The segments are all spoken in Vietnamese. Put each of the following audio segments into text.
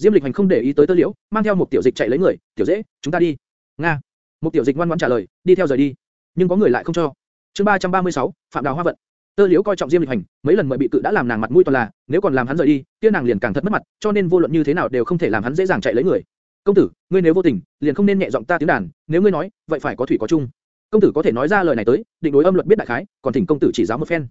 Diêm Lịch Hành không để ý tới Tơ Liễu, mang theo một tiểu dịch chạy lấy người, "Tiểu dễ, chúng ta đi." "Nga." Một tiểu dịch ngoan ngoãn trả lời, đi theo rời đi. Nhưng có người lại không cho. Chương 336, Phạm Đào Hoa vận. Tơ Liễu coi trọng Diêm Lịch Hành, mấy lần mời bị cự đã làm nàng mặt mũi toàn là, nếu còn làm hắn rời đi, kia nàng liền càng thật mất mặt, cho nên vô luận như thế nào đều không thể làm hắn dễ dàng chạy lấy người. "Công tử, ngươi nếu vô tình, liền không nên nhẹ giọng ta tiếng đàn, nếu ngươi nói, vậy phải có thủy có chung." Công tử có thể nói ra lời này tới, định đối âm luật biết đại khái, còn thỉnh công tử chỉ giáo một phen.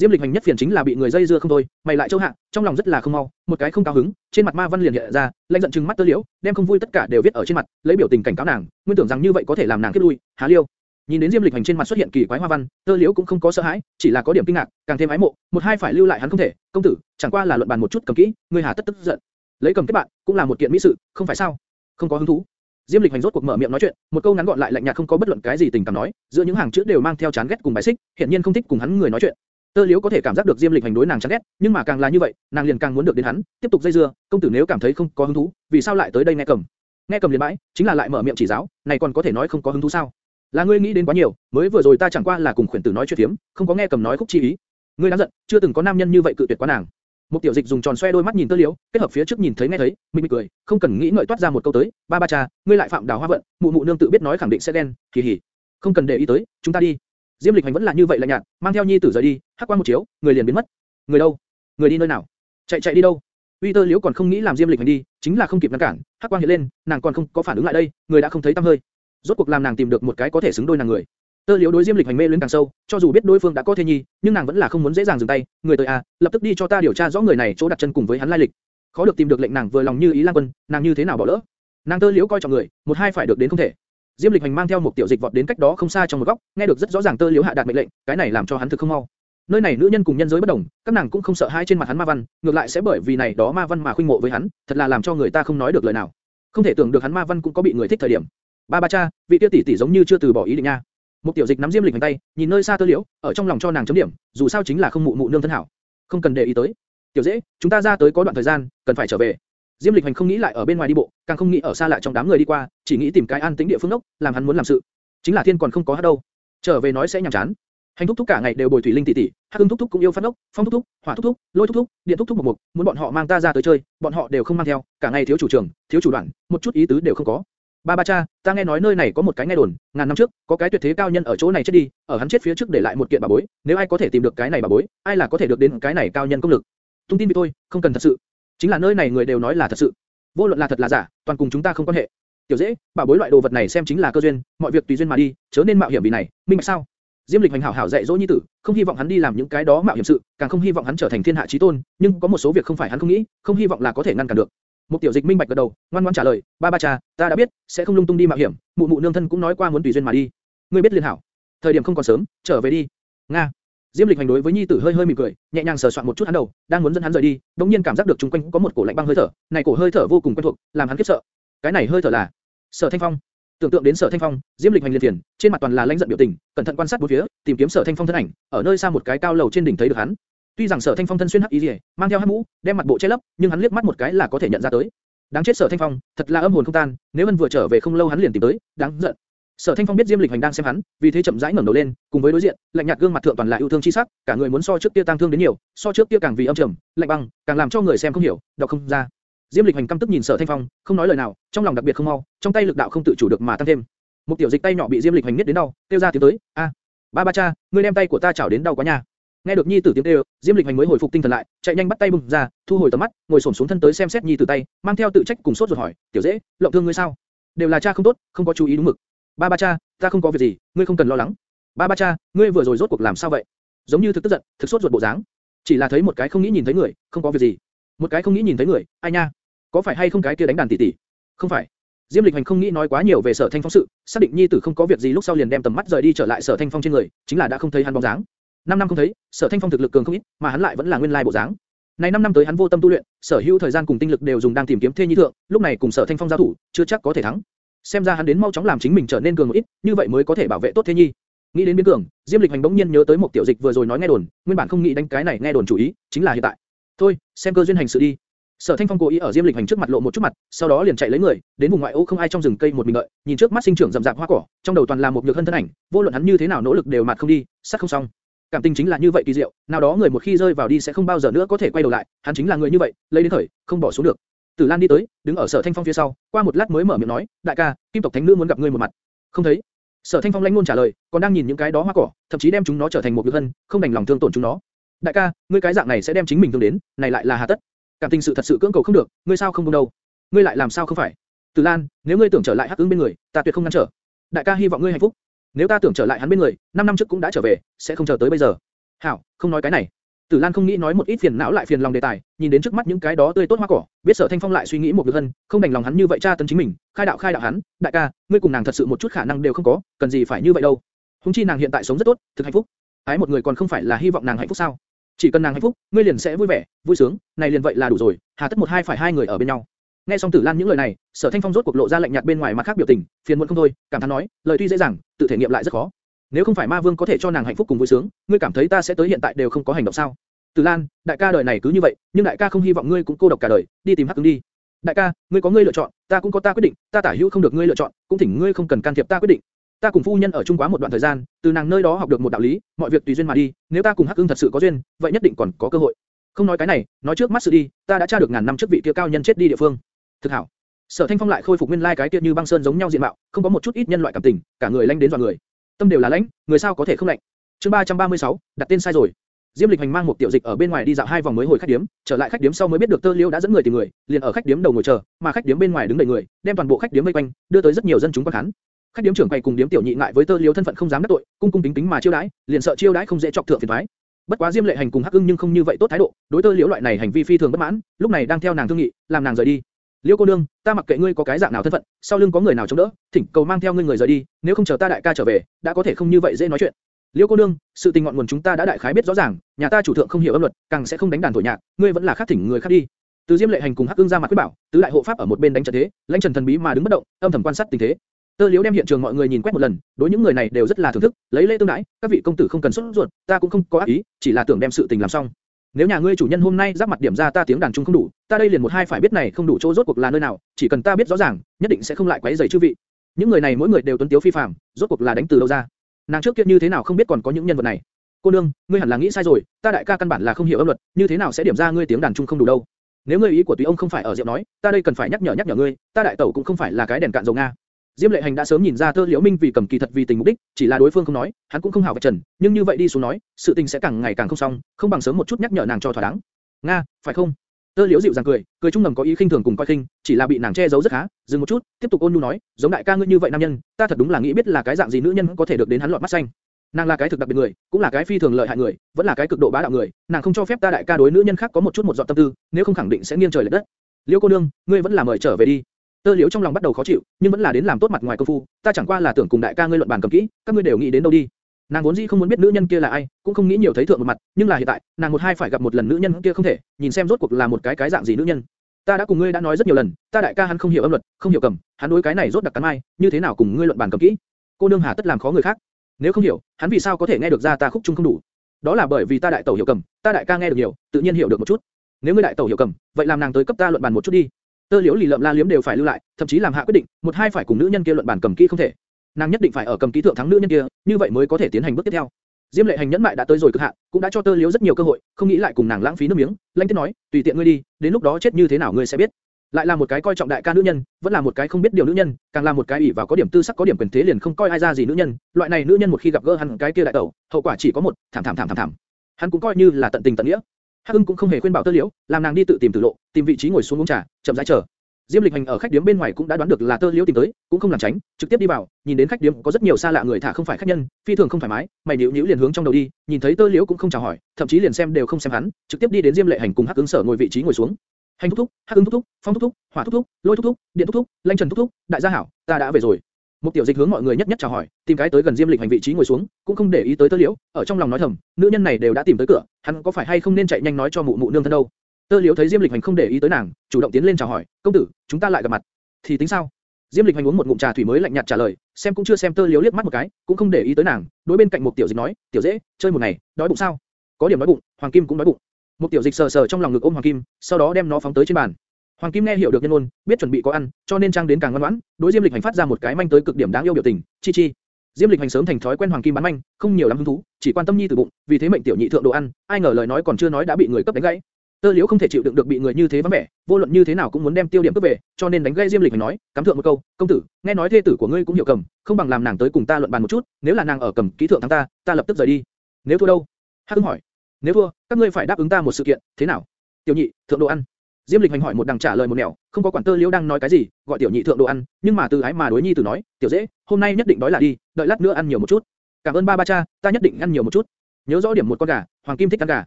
Diêm Lịch Hành nhất phiền chính là bị người dây dưa không thôi, mày lại châu hạ, trong lòng rất là không mau, một cái không cao hứng, trên mặt ma văn liền hiện ra, lạnh giận trừng mắt tơ liễu, đem không vui tất cả đều viết ở trên mặt, lấy biểu tình cảnh cáo nàng, nguyên tưởng rằng như vậy có thể làm nàng kết lui, há liêu. Nhìn đến Diêm Lịch Hành trên mặt xuất hiện kỳ quái hoa văn, tơ liễu cũng không có sợ hãi, chỉ là có điểm kinh ngạc, càng thêm ái mộ, một hai phải lưu lại hắn không thể, công tử, chẳng qua là luận bàn một chút cầm kỹ, ngươi hà tất tức giận, lấy cầm kết bạn, cũng là một kiện mỹ sự, không phải sao? Không có hứng thú. Diêm Lịch Hành rốt cuộc mở miệng nói chuyện, một câu ngắn gọn lại lạnh nhạt không có bất luận cái gì tình cảm nói, giữa những hàng chữ đều mang theo chán ghét cùng bài xích, hiện nhiên không thích cùng hắn người nói chuyện. Tơ Liễu có thể cảm giác được Diêm Lịch hành đối nàng chán ghét, nhưng mà càng là như vậy, nàng liền càng muốn được đến hắn, tiếp tục dây dưa. Công tử nếu cảm thấy không có hứng thú, vì sao lại tới đây nghe cầm? Nghe cầm liền bãi, chính là lại mở miệng chỉ giáo, này còn có thể nói không có hứng thú sao? Là ngươi nghĩ đến quá nhiều, mới vừa rồi ta chẳng qua là cùng khuyển tử nói chuyện thiếm, không có nghe cầm nói khúc chi ý. Ngươi đáng giận, chưa từng có nam nhân như vậy cự tuyệt quá nàng. Một tiểu dịch dùng tròn xoe đôi mắt nhìn Tơ Liễu, kết hợp phía trước nhìn thấy nghe thấy, mình mỉm cười, không cần nghĩ ngợi toát ra một câu tới, ba ba cha, ngươi lại phạm đào hoa vận, mụ mụ nương tự biết nói khẳng định sẽ ghen, kỳ hỉ. Không cần để ý tới, chúng ta đi. Diêm Lịch Hành vẫn là như vậy lạnh nhạt, mang theo nhi tử rời đi, hắc quang một chiếu, người liền biến mất. Người đâu? Người đi nơi nào? Chạy chạy đi đâu? Uy Tơ Liễu còn không nghĩ làm Diêm Lịch Hành đi, chính là không kịp ngăn cản, hắc quang hiện lên, nàng còn không có phản ứng lại đây, người đã không thấy tăm hơi. Rốt cuộc làm nàng tìm được một cái có thể xứng đôi nàng người. Tơ Liễu đối Diêm Lịch Hành mê luyến càng sâu, cho dù biết đối phương đã có thê nhi, nhưng nàng vẫn là không muốn dễ dàng dừng tay. Người tới à, lập tức đi cho ta điều tra rõ người này chỗ đặt chân cùng với hắn lai lịch. Khó được tìm được lệnh nàng vừa lòng như ý Lang Quân, nàng như thế nào bỏ lỡ? Nàng Tơ Liễu coi trọng người, một hai phải được đến không thể. Diêm Lịch Hành mang theo một tiểu dịch vọt đến cách đó không xa trong một góc, nghe được rất rõ ràng Tơ Liễu hạ đạt mệnh lệnh, cái này làm cho hắn thực không mau. Nơi này nữ nhân cùng nhân giới bất đồng, các nàng cũng không sợ hai trên mặt hắn ma văn, ngược lại sẽ bởi vì này đó ma văn mà khuynh mộ với hắn, thật là làm cho người ta không nói được lời nào. Không thể tưởng được hắn ma văn cũng có bị người thích thời điểm. Ba ba cha, vị tiêu tỷ tỷ giống như chưa từ bỏ ý định nha. Một tiểu dịch nắm Diêm Lịch Hành tay, nhìn nơi xa Tơ Liễu, ở trong lòng cho nàng chấm điểm, dù sao chính là không mụ mụ nương thân hảo. Không cần để ý tới. Tiểu dễ, chúng ta ra tới có đoạn thời gian, cần phải trở về. Diêm Lịch Hành không nghĩ lại ở bên ngoài đi bộ, càng không nghĩ ở xa lại trong đám người đi qua, chỉ nghĩ tìm cái an tĩnh địa phương đốc, làm hắn muốn làm sự. Chính là thiên còn không có hát đâu. Trở về nói sẽ nhàm chán. Hành thúc thúc cả ngày đều bồi thủy linh tỷ tỷ, Hắc Ưng thúc thúc cũng yêu phát đốc, Phong thúc thúc, Hỏa thúc thúc, Lôi thúc thúc, Điện thúc thúc một mục, muốn bọn họ mang ta ra tới chơi, bọn họ đều không mang theo, cả ngày thiếu chủ trưởng, thiếu chủ đoàn, một chút ý tứ đều không có. Ba ba cha, ta nghe nói nơi này có một cái nghe đồn, ngàn năm trước, có cái tuyệt thế cao nhân ở chỗ này chết đi, ở hắn chết phía trước để lại một kiện bảo bối, nếu ai có thể tìm được cái này bảo bối, ai là có thể được đến cái này cao nhân công lực. Thông tin vì tôi, không cần thật sự. Chính là nơi này người đều nói là thật sự. Vô luận là thật là giả, toàn cùng chúng ta không quan hệ. Tiểu dễ, bảo bối loại đồ vật này xem chính là cơ duyên, mọi việc tùy duyên mà đi, chớ nên mạo hiểm vì này, minh bạch sao? Diêm Lịch hành hảo hảo dạy dỗ nhi tử, không hy vọng hắn đi làm những cái đó mạo hiểm sự, càng không hy vọng hắn trở thành thiên hạ chí tôn, nhưng có một số việc không phải hắn không nghĩ, không hy vọng là có thể ngăn cản được. Một tiểu dịch minh bạch gật đầu, ngoan ngoãn trả lời, ba ba cha, ta đã biết, sẽ không lung tung đi mạo hiểm, mụ mụ nương thân cũng nói qua muốn tùy duyên mà đi. Ngươi biết liên hảo. Thời điểm không còn sớm, trở về đi. Nga. Diêm Lịch hành đối với nhi tử hơi hơi mỉm cười, nhẹ nhàng sờ soạn một chút hắn đầu, đang muốn dẫn hắn rời đi, đột nhiên cảm giác được chung quanh có một cổ lạnh băng hơi thở, này cổ hơi thở vô cùng quen thuộc, làm hắn khiếp sợ. Cái này hơi thở là Sở Thanh Phong. Tưởng tượng đến Sở Thanh Phong, Diêm Lịch hành liền tiền, trên mặt toàn là lãnh giận biểu tình, cẩn thận quan sát bốn phía, tìm kiếm Sở Thanh Phong thân ảnh, ở nơi xa một cái cao lầu trên đỉnh thấy được hắn. Tuy rằng Sở Thanh Phong thân xuyên hắc y liễu, mang theo hắc mũ, đem mặt bộ che lấp, nhưng hắn liếc mắt một cái là có thể nhận ra tới. Đáng chết Sở Thanh Phong, thật là âm hồn không tan, nếu Vân vừa trở về không lâu hắn liền tìm tới, đáng giận. Sở Thanh Phong biết Diêm Lịch Hành đang xem hắn, vì thế chậm rãi ngẩng đầu lên, cùng với đối diện, lạnh nhạt gương mặt thượng toàn là yêu thương chi sắc, cả người muốn so trước kia tăng thương đến nhiều, so trước kia càng vì âm trầm, lạnh băng, càng làm cho người xem không hiểu, đọc không ra. Diêm Lịch Hành căm tức nhìn Sở Thanh Phong, không nói lời nào, trong lòng đặc biệt không mau, trong tay lực đạo không tự chủ được mà tăng thêm. Một tiểu dịch tay nhỏ bị Diêm Lịch Hành niết đến đau, kêu ra tiếng tới, a, ba ba cha, ngươi đem tay của ta chảo đến đau quá nha. Nghe được nhi tử tiếng kêu, Diêm Lịch Hành mới hồi phục tinh thần lại, chạy nhanh bắt tay bung ra, thu hồi tầm mắt, ngồi xổm xuống thân tới xem xét nhi tử tay, mang theo tự trách cùng sốt ruột hỏi, tiểu dễ, lộng thương ngươi sao? Đều là cha không tốt, không có chú ý đúng mực. Ba ba cha, ta không có việc gì, ngươi không cần lo lắng. Ba ba cha, ngươi vừa rồi rốt cuộc làm sao vậy? Giống như thực tức giận, thực sốt ruột bộ dáng. Chỉ là thấy một cái không nghĩ nhìn thấy người, không có việc gì. Một cái không nghĩ nhìn thấy người, ai nha? Có phải hay không cái kia đánh đàn tỷ tỷ? Không phải. Diêm Lịch Hành không nghĩ nói quá nhiều về Sở Thanh Phong sự, xác định nhi tử không có việc gì lúc sau liền đem tầm mắt rời đi trở lại Sở Thanh Phong trên người, chính là đã không thấy hắn bóng dáng. Năm năm không thấy, Sở Thanh Phong thực lực cường không ít, mà hắn lại vẫn là nguyên lai bộ dáng. Này năm năm tới hắn vô tâm tu luyện, sở hữu thời gian cùng tinh lực đều dùng đang tìm kiếm thê nhi thượng, lúc này cùng Sở Thanh Phong giao thủ, chưa chắc có thể thắng. Xem ra hắn đến mau chóng làm chính mình trở nên cường một ít, như vậy mới có thể bảo vệ tốt thế nhi. Nghĩ đến biến cường, Diêm Lịch Hành bỗng nhiên nhớ tới một tiểu dịch vừa rồi nói nghe đồn, nguyên bản không nghĩ đánh cái này nghe đồn chủ ý, chính là hiện tại. Thôi, xem cơ duyên hành sự đi. Sở Thanh Phong cố ý ở Diêm Lịch Hành trước mặt lộ một chút mặt, sau đó liền chạy lấy người, đến vùng ngoại ô không ai trong rừng cây một mình đợi, nhìn trước mắt sinh trưởng rậm rạp hoa cỏ, trong đầu toàn là một nhược thân thân ảnh, vô luận hắn như thế nào nỗ lực đều mặt không đi, sát không xong. Cảm tình chính là như vậy kỳ diệu, nào đó người một khi rơi vào đi sẽ không bao giờ nữa có thể quay đầu lại, hắn chính là người như vậy, lấy đến khởi, không bỏ xuống được. Tử Lan đi tới, đứng ở Sở Thanh Phong phía sau, qua một lát mới mở miệng nói, đại ca, Kim tộc thánh nữ muốn gặp ngươi một mặt. Không thấy. Sở Thanh Phong lãnh luôn trả lời, còn đang nhìn những cái đó hoa cỏ, thậm chí đem chúng nó trở thành một nhược hân, không đành lòng thương tổn chúng nó. Đại ca, ngươi cái dạng này sẽ đem chính mình thương đến, này lại là hà tất. Cảm tình sự thật sự cưỡng cầu không được, ngươi sao không buông đầu? Ngươi lại làm sao không phải? Tử Lan, nếu ngươi tưởng trở lại Hắc Ứng bên người, ta tuyệt không ngăn trở. Đại ca hy vọng ngươi hạnh phúc. Nếu ta tưởng trở lại hắn bên người, 5 năm trước cũng đã trở về, sẽ không chờ tới bây giờ. Hảo, không nói cái này. Tử Lan không nghĩ nói một ít phiền não lại phiền lòng đề tài, nhìn đến trước mắt những cái đó tươi tốt hoa cỏ, biết Sở Thanh Phong lại suy nghĩ một việc hơn, không đành lòng hắn như vậy tra tấn chính mình, khai đạo khai đạo hắn, đại ca, ngươi cùng nàng thật sự một chút khả năng đều không có, cần gì phải như vậy đâu. Hùng chi nàng hiện tại sống rất tốt, thực hạnh phúc. Ái một người còn không phải là hy vọng nàng hạnh phúc sao? Chỉ cần nàng hạnh phúc, ngươi liền sẽ vui vẻ, vui sướng, này liền vậy là đủ rồi, hà tất một hai phải hai người ở bên nhau. Nghe xong Tử Lan những lời này, Sở Thanh Phong rốt cuộc lộ ra lạnh nhạt bên ngoài mặt khác biểu tình, phiền muộn không thôi, cảm thán nói, lời tuy dễ dàng, tự thể nghiệm lại rất khó. Nếu không phải Ma Vương có thể cho nàng hạnh phúc cùng vui sướng, ngươi cảm thấy ta sẽ tới hiện tại đều không có hành động sao? Từ Lan, đại ca đời này cứ như vậy, nhưng đại ca không hy vọng ngươi cũng cô độc cả đời, đi tìm Hắc tướng đi. Đại ca, ngươi có ngươi lựa chọn, ta cũng có ta quyết định, ta tả hữu không được ngươi lựa chọn, cũng thỉnh ngươi không cần can thiệp ta quyết định. Ta cùng phu nhân ở chung quá một đoạn thời gian, từ nàng nơi đó học được một đạo lý, mọi việc tùy duyên mà đi, nếu ta cùng Hắc Ưng thật sự có duyên, vậy nhất định còn có cơ hội. Không nói cái này, nói trước mắt sự đi, ta đã tra được ngàn năm trước vị kia cao nhân chết đi địa phương. Thực hảo. Sở Thanh Phong lại khôi phục nguyên lai cái kia như băng sơn giống nhau diện mạo, không có một chút ít nhân loại cảm tình, cả người lanh đến dọa người. Tâm đều là lãnh, người sao có thể không lạnh. Chương 336, đặt tên sai rồi. Diêm Lịch Hành mang một tiểu dịch ở bên ngoài đi dạo hai vòng mới hồi khách điếm, trở lại khách điếm sau mới biết được Tơ Liễu đã dẫn người tìm người, liền ở khách điếm đầu ngồi chờ, mà khách điếm bên ngoài đứng đầy người, đem toàn bộ khách điếm vây quanh, đưa tới rất nhiều dân chúng quan khán. Khách điếm trưởng quầy cùng điếm tiểu nhị ngại với Tơ Liễu thân phận không dám đắc tội, cung cung kính kính mà chiêu đãi, liền sợ chiêu đãi không dễ chọc thượng phiền toái. Bất quá Diêm Lệ Hành cùng Hắc Ưng nhưng không như vậy tốt thái độ, đối Tơ Liễu loại này hành vi phi thường bất mãn, lúc này đang theo nàng thương nghị, làm nàng rời đi. Liễu cô nương, ta mặc kệ ngươi có cái dạng nào thân phận, sau lưng có người nào chống đỡ, thỉnh cầu mang theo ngươi người rời đi, nếu không chờ ta đại ca trở về, đã có thể không như vậy dễ nói chuyện. Liễu cô nương, sự tình ngọn nguồn chúng ta đã đại khái biết rõ ràng, nhà ta chủ thượng không hiểu âm luật, càng sẽ không đánh đàn thổi nhạc, ngươi vẫn là khác thỉnh người khác đi. Từ Diêm Lệ Hành cùng Hắc Ưng ra mặt quyết bảo, tứ đại hộ pháp ở một bên đánh trận thế, lãnh Trần thần bí mà đứng bất động, âm thầm quan sát tình thế. Tơ Liễu đem hiện trường mọi người nhìn quét một lần, đối những người này đều rất là thưởng thức, lấy lễ tương đãi, các vị công tử không cần sốt ruột, ta cũng không có ác ý, chỉ là tưởng đem sự tình làm xong. Nếu nhà ngươi chủ nhân hôm nay giáp mặt điểm ra ta tiếng đàn trung không đủ, ta đây liền một hai phải biết này không đủ chỗ rốt cuộc là nơi nào, chỉ cần ta biết rõ ràng, nhất định sẽ không lại quấy rầy chư vị. Những người này mỗi người đều tuấn tiếu phi phàm, rốt cuộc là đánh từ đâu ra? Nàng trước kia như thế nào không biết còn có những nhân vật này. Cô nương, ngươi hẳn là nghĩ sai rồi, ta đại ca căn bản là không hiểu âm luật, như thế nào sẽ điểm ra ngươi tiếng đàn trung không đủ đâu? Nếu ngươi ý của tùy ông không phải ở rượu nói, ta đây cần phải nhắc nhở nhắc nhở ngươi, ta đại tẩu cũng không phải là cái đèn cạn dầu nga. Diêm Lệ Hành đã sớm nhìn ra Tơ Liễu Minh vì cầm kỳ thật vì tình mục đích, chỉ là đối phương không nói, hắn cũng không hảo vạch trần, nhưng như vậy đi xuống nói, sự tình sẽ càng ngày càng không xong, không bằng sớm một chút nhắc nhở nàng cho thỏa đáng. Nga, phải không? Tơ Liễu dịu dàng cười, cười trung ngầm có ý khinh thường cùng coi khinh, chỉ là bị nàng che giấu rất khá, dừng một chút, tiếp tục ôn nhu nói, giống đại ca ngươi như vậy nam nhân, ta thật đúng là nghĩ biết là cái dạng gì nữ nhân có thể được đến hắn lọt mắt xanh. Nàng là cái thực đặc biệt người, cũng là cái phi thường lợi hại người, vẫn là cái cực độ bá đạo người, nàng không cho phép ta đại ca đối nữ nhân khác có một chút một dọn tâm tư, nếu không khẳng định sẽ nghiêng trời lệch đất. Liễu cô nương, ngươi vẫn là mời trở về đi. Tơ Liễu trong lòng bắt đầu khó chịu, nhưng vẫn là đến làm tốt mặt ngoài công phu, ta chẳng qua là tưởng cùng đại ca ngươi luận bàn cầm kỹ, các ngươi đều nghĩ đến đâu đi. Nàng vốn dĩ không muốn biết nữ nhân kia là ai, cũng không nghĩ nhiều thấy thượng một mặt, nhưng là hiện tại, nàng một hai phải gặp một lần nữ nhân kia không thể, nhìn xem rốt cuộc là một cái cái dạng gì nữ nhân. Ta đã cùng ngươi đã nói rất nhiều lần, ta đại ca hắn không hiểu âm luật, không hiểu cầm, hắn đối cái này rốt đặc cắn mai, như thế nào cùng ngươi luận bàn cầm kỹ? Cô nương hà tất làm khó người khác. Nếu không hiểu, hắn vì sao có thể nghe được ra ta khúc trung không đủ? Đó là bởi vì ta đại tẩu hiểu cầm, ta đại ca nghe được nhiều, tự nhiên hiểu được một chút. Nếu ngươi đại tẩu hiểu cầm, vậy làm nàng tới cấp ta luận bàn một chút đi. Tơ liễu lì lợm la liếm đều phải lưu lại, thậm chí làm hạ quyết định, một hai phải cùng nữ nhân kia luận bản cầm kỹ không thể. Nàng nhất định phải ở cầm kỹ thượng thắng nữ nhân kia, như vậy mới có thể tiến hành bước tiếp theo. Diêm Lệ Hành nhẫn mại đã tới rồi cực hạn, cũng đã cho Tơ Liễu rất nhiều cơ hội, không nghĩ lại cùng nàng lãng phí nước miếng, lãnh tiết nói, tùy tiện ngươi đi, đến lúc đó chết như thế nào ngươi sẽ biết. Lại là một cái coi trọng đại ca nữ nhân, vẫn là một cái không biết điều nữ nhân, càng là một cái ủy vào có điểm tư sắc có điểm quyền thế liền không coi ai ra gì nữ nhân, loại này nữ nhân một khi gặp gỡ hắn cái kia đại tẩu, hậu quả chỉ có một, thảm thảm thảm thảm thảm. Hắn cũng coi như là tận tình tận nghĩa. Hắc Ưng cũng không hề khuyên bảo Tơ Liễu, làm nàng đi tự tìm tử lộ, tìm vị trí ngồi xuống uống trà, chậm rãi chờ. Diêm Lịch Hành ở khách điếm bên ngoài cũng đã đoán được là Tơ Liễu tìm tới, cũng không làm tránh, trực tiếp đi vào, nhìn đến khách điếm có rất nhiều xa lạ người thả không phải khách nhân, phi thường không thoải mái, mày nhíu nhíu liền hướng trong đầu đi, nhìn thấy Tơ Liễu cũng không chào hỏi, thậm chí liền xem đều không xem hắn, trực tiếp đi đến Diêm Lệ Hành cùng Hắc Ứng Sở ngồi vị trí ngồi xuống. Hành thúc thúc, Hắc Ứng thúc thúc, Phong thúc thúc, Hỏa thúc thúc, Lôi thúc thúc, Điện thúc thúc, Lanh Trần thúc thúc, Đại gia hảo, ta đã về rồi. Một tiểu dịch hướng mọi người nhất nhất chào hỏi, tìm cái tới gần Diêm Lịch Hành vị trí ngồi xuống, cũng không để ý tới Tơ Liễu, ở trong lòng nói thầm, nữ nhân này đều đã tìm tới cửa, hắn có phải hay không nên chạy nhanh nói cho mụ mụ nương thân đâu? Tơ Liễu thấy Diêm Lịch Hành không để ý tới nàng, chủ động tiến lên chào hỏi, công tử, chúng ta lại gặp mặt. Thì tính sao? Diêm Lịch Hành uống một ngụm trà thủy mới lạnh nhạt trả lời, xem cũng chưa xem Tơ Liễu liếc mắt một cái, cũng không để ý tới nàng, đối bên cạnh một tiểu dịch nói, tiểu dễ, chơi một ngày, đói bụng sao? Có điểm đói bụng, Hoàng Kim cũng đói bụng. Một tiểu dịch sờ sờ trong lòng ngực ôm Hoàng Kim, sau đó đem nó phóng tới trên bàn. Hoàng Kim nghe hiểu được nhân ôn, biết chuẩn bị có ăn, cho nên trang đến càng ngoan ngoãn, đối Diêm Lịch Hành phát ra một cái manh tới cực điểm đáng yêu biểu tình, chi chi. Diêm Lịch Hành sớm thành thói quen Hoàng Kim bán manh, không nhiều lắm hứng thú, chỉ quan tâm nhi tử bụng, vì thế mệnh tiểu nhị thượng đồ ăn, ai ngờ lời nói còn chưa nói đã bị người cấp đánh gãy. Tơ Liễu không thể chịu đựng được bị người như thế vắng vẻ, vô luận như thế nào cũng muốn đem tiêu điểm cướp về, cho nên đánh gãy Diêm Lịch Hành nói, cắm thượng một câu, công tử, nghe nói thê tử của ngươi cũng hiểu cầm, không bằng làm nàng tới cùng ta luận bàn một chút, nếu là nàng ở cầm kỹ thượng thắng ta, ta lập tức rời đi. Nếu thua đâu? Hắc hỏi. Nếu thua, các ngươi phải đáp ứng ta một sự kiện, thế nào? Tiểu nhị, thượng đồ ăn. Diêm Lịch Hành hỏi một đằng trả lời một nẻo, không có quản Tơ Liễu đang nói cái gì, gọi tiểu nhị thượng đồ ăn, nhưng mà từ ái mà đối nhi tử nói, tiểu dễ, hôm nay nhất định đói là đi, đợi lát nữa ăn nhiều một chút. Cảm ơn ba ba cha, ta nhất định ăn nhiều một chút. Nhớ rõ điểm một con gà, Hoàng Kim thích ăn gà.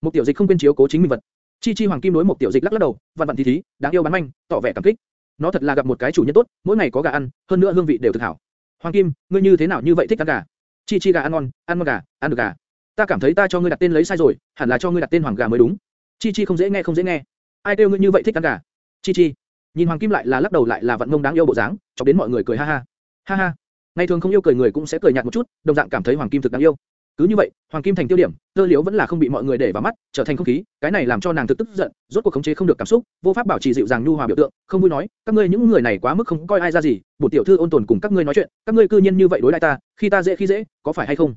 Một tiểu dịch không quên chiếu cố chính mình vật. Chi Chi Hoàng Kim đối một tiểu dịch lắc lắc đầu, vặn vặn thì thí, đáng yêu bán manh, tỏ vẻ cảm kích. Nó thật là gặp một cái chủ nhân tốt, mỗi ngày có gà ăn, hơn nữa hương vị đều thực hảo. Hoàng Kim, ngươi như thế nào như vậy thích ăn gà? Chi Chi gà ăn ngon, ăn ngon gà, ăn được gà. Ta cảm thấy ta cho ngươi đặt tên lấy sai rồi, hẳn là cho ngươi đặt tên Hoàng gà mới đúng. Chi Chi không dễ nghe không dễ nghe. Ai kêu ngươi như vậy thích ăn gà? Chi Chi. Nhìn Hoàng Kim lại là lắc đầu lại là vận mông đáng yêu bộ dáng, chọc đến mọi người cười ha ha. Ha ha. Ngày thường không yêu cười người cũng sẽ cười nhạt một chút, đồng dạng cảm thấy Hoàng Kim thực đáng yêu. Cứ như vậy, Hoàng Kim thành tiêu điểm, Tơ Liễu vẫn là không bị mọi người để vào mắt, trở thành không khí, cái này làm cho nàng thực tức giận, rốt cuộc khống chế không được cảm xúc, vô pháp bảo trì dịu dàng nhu hòa biểu tượng, không vui nói, các ngươi những người này quá mức không coi ai ra gì, bổn tiểu thư ôn tồn cùng các ngươi nói chuyện, các ngươi cư nhiên như vậy đối đãi ta, khi ta dễ khi dễ, có phải hay không?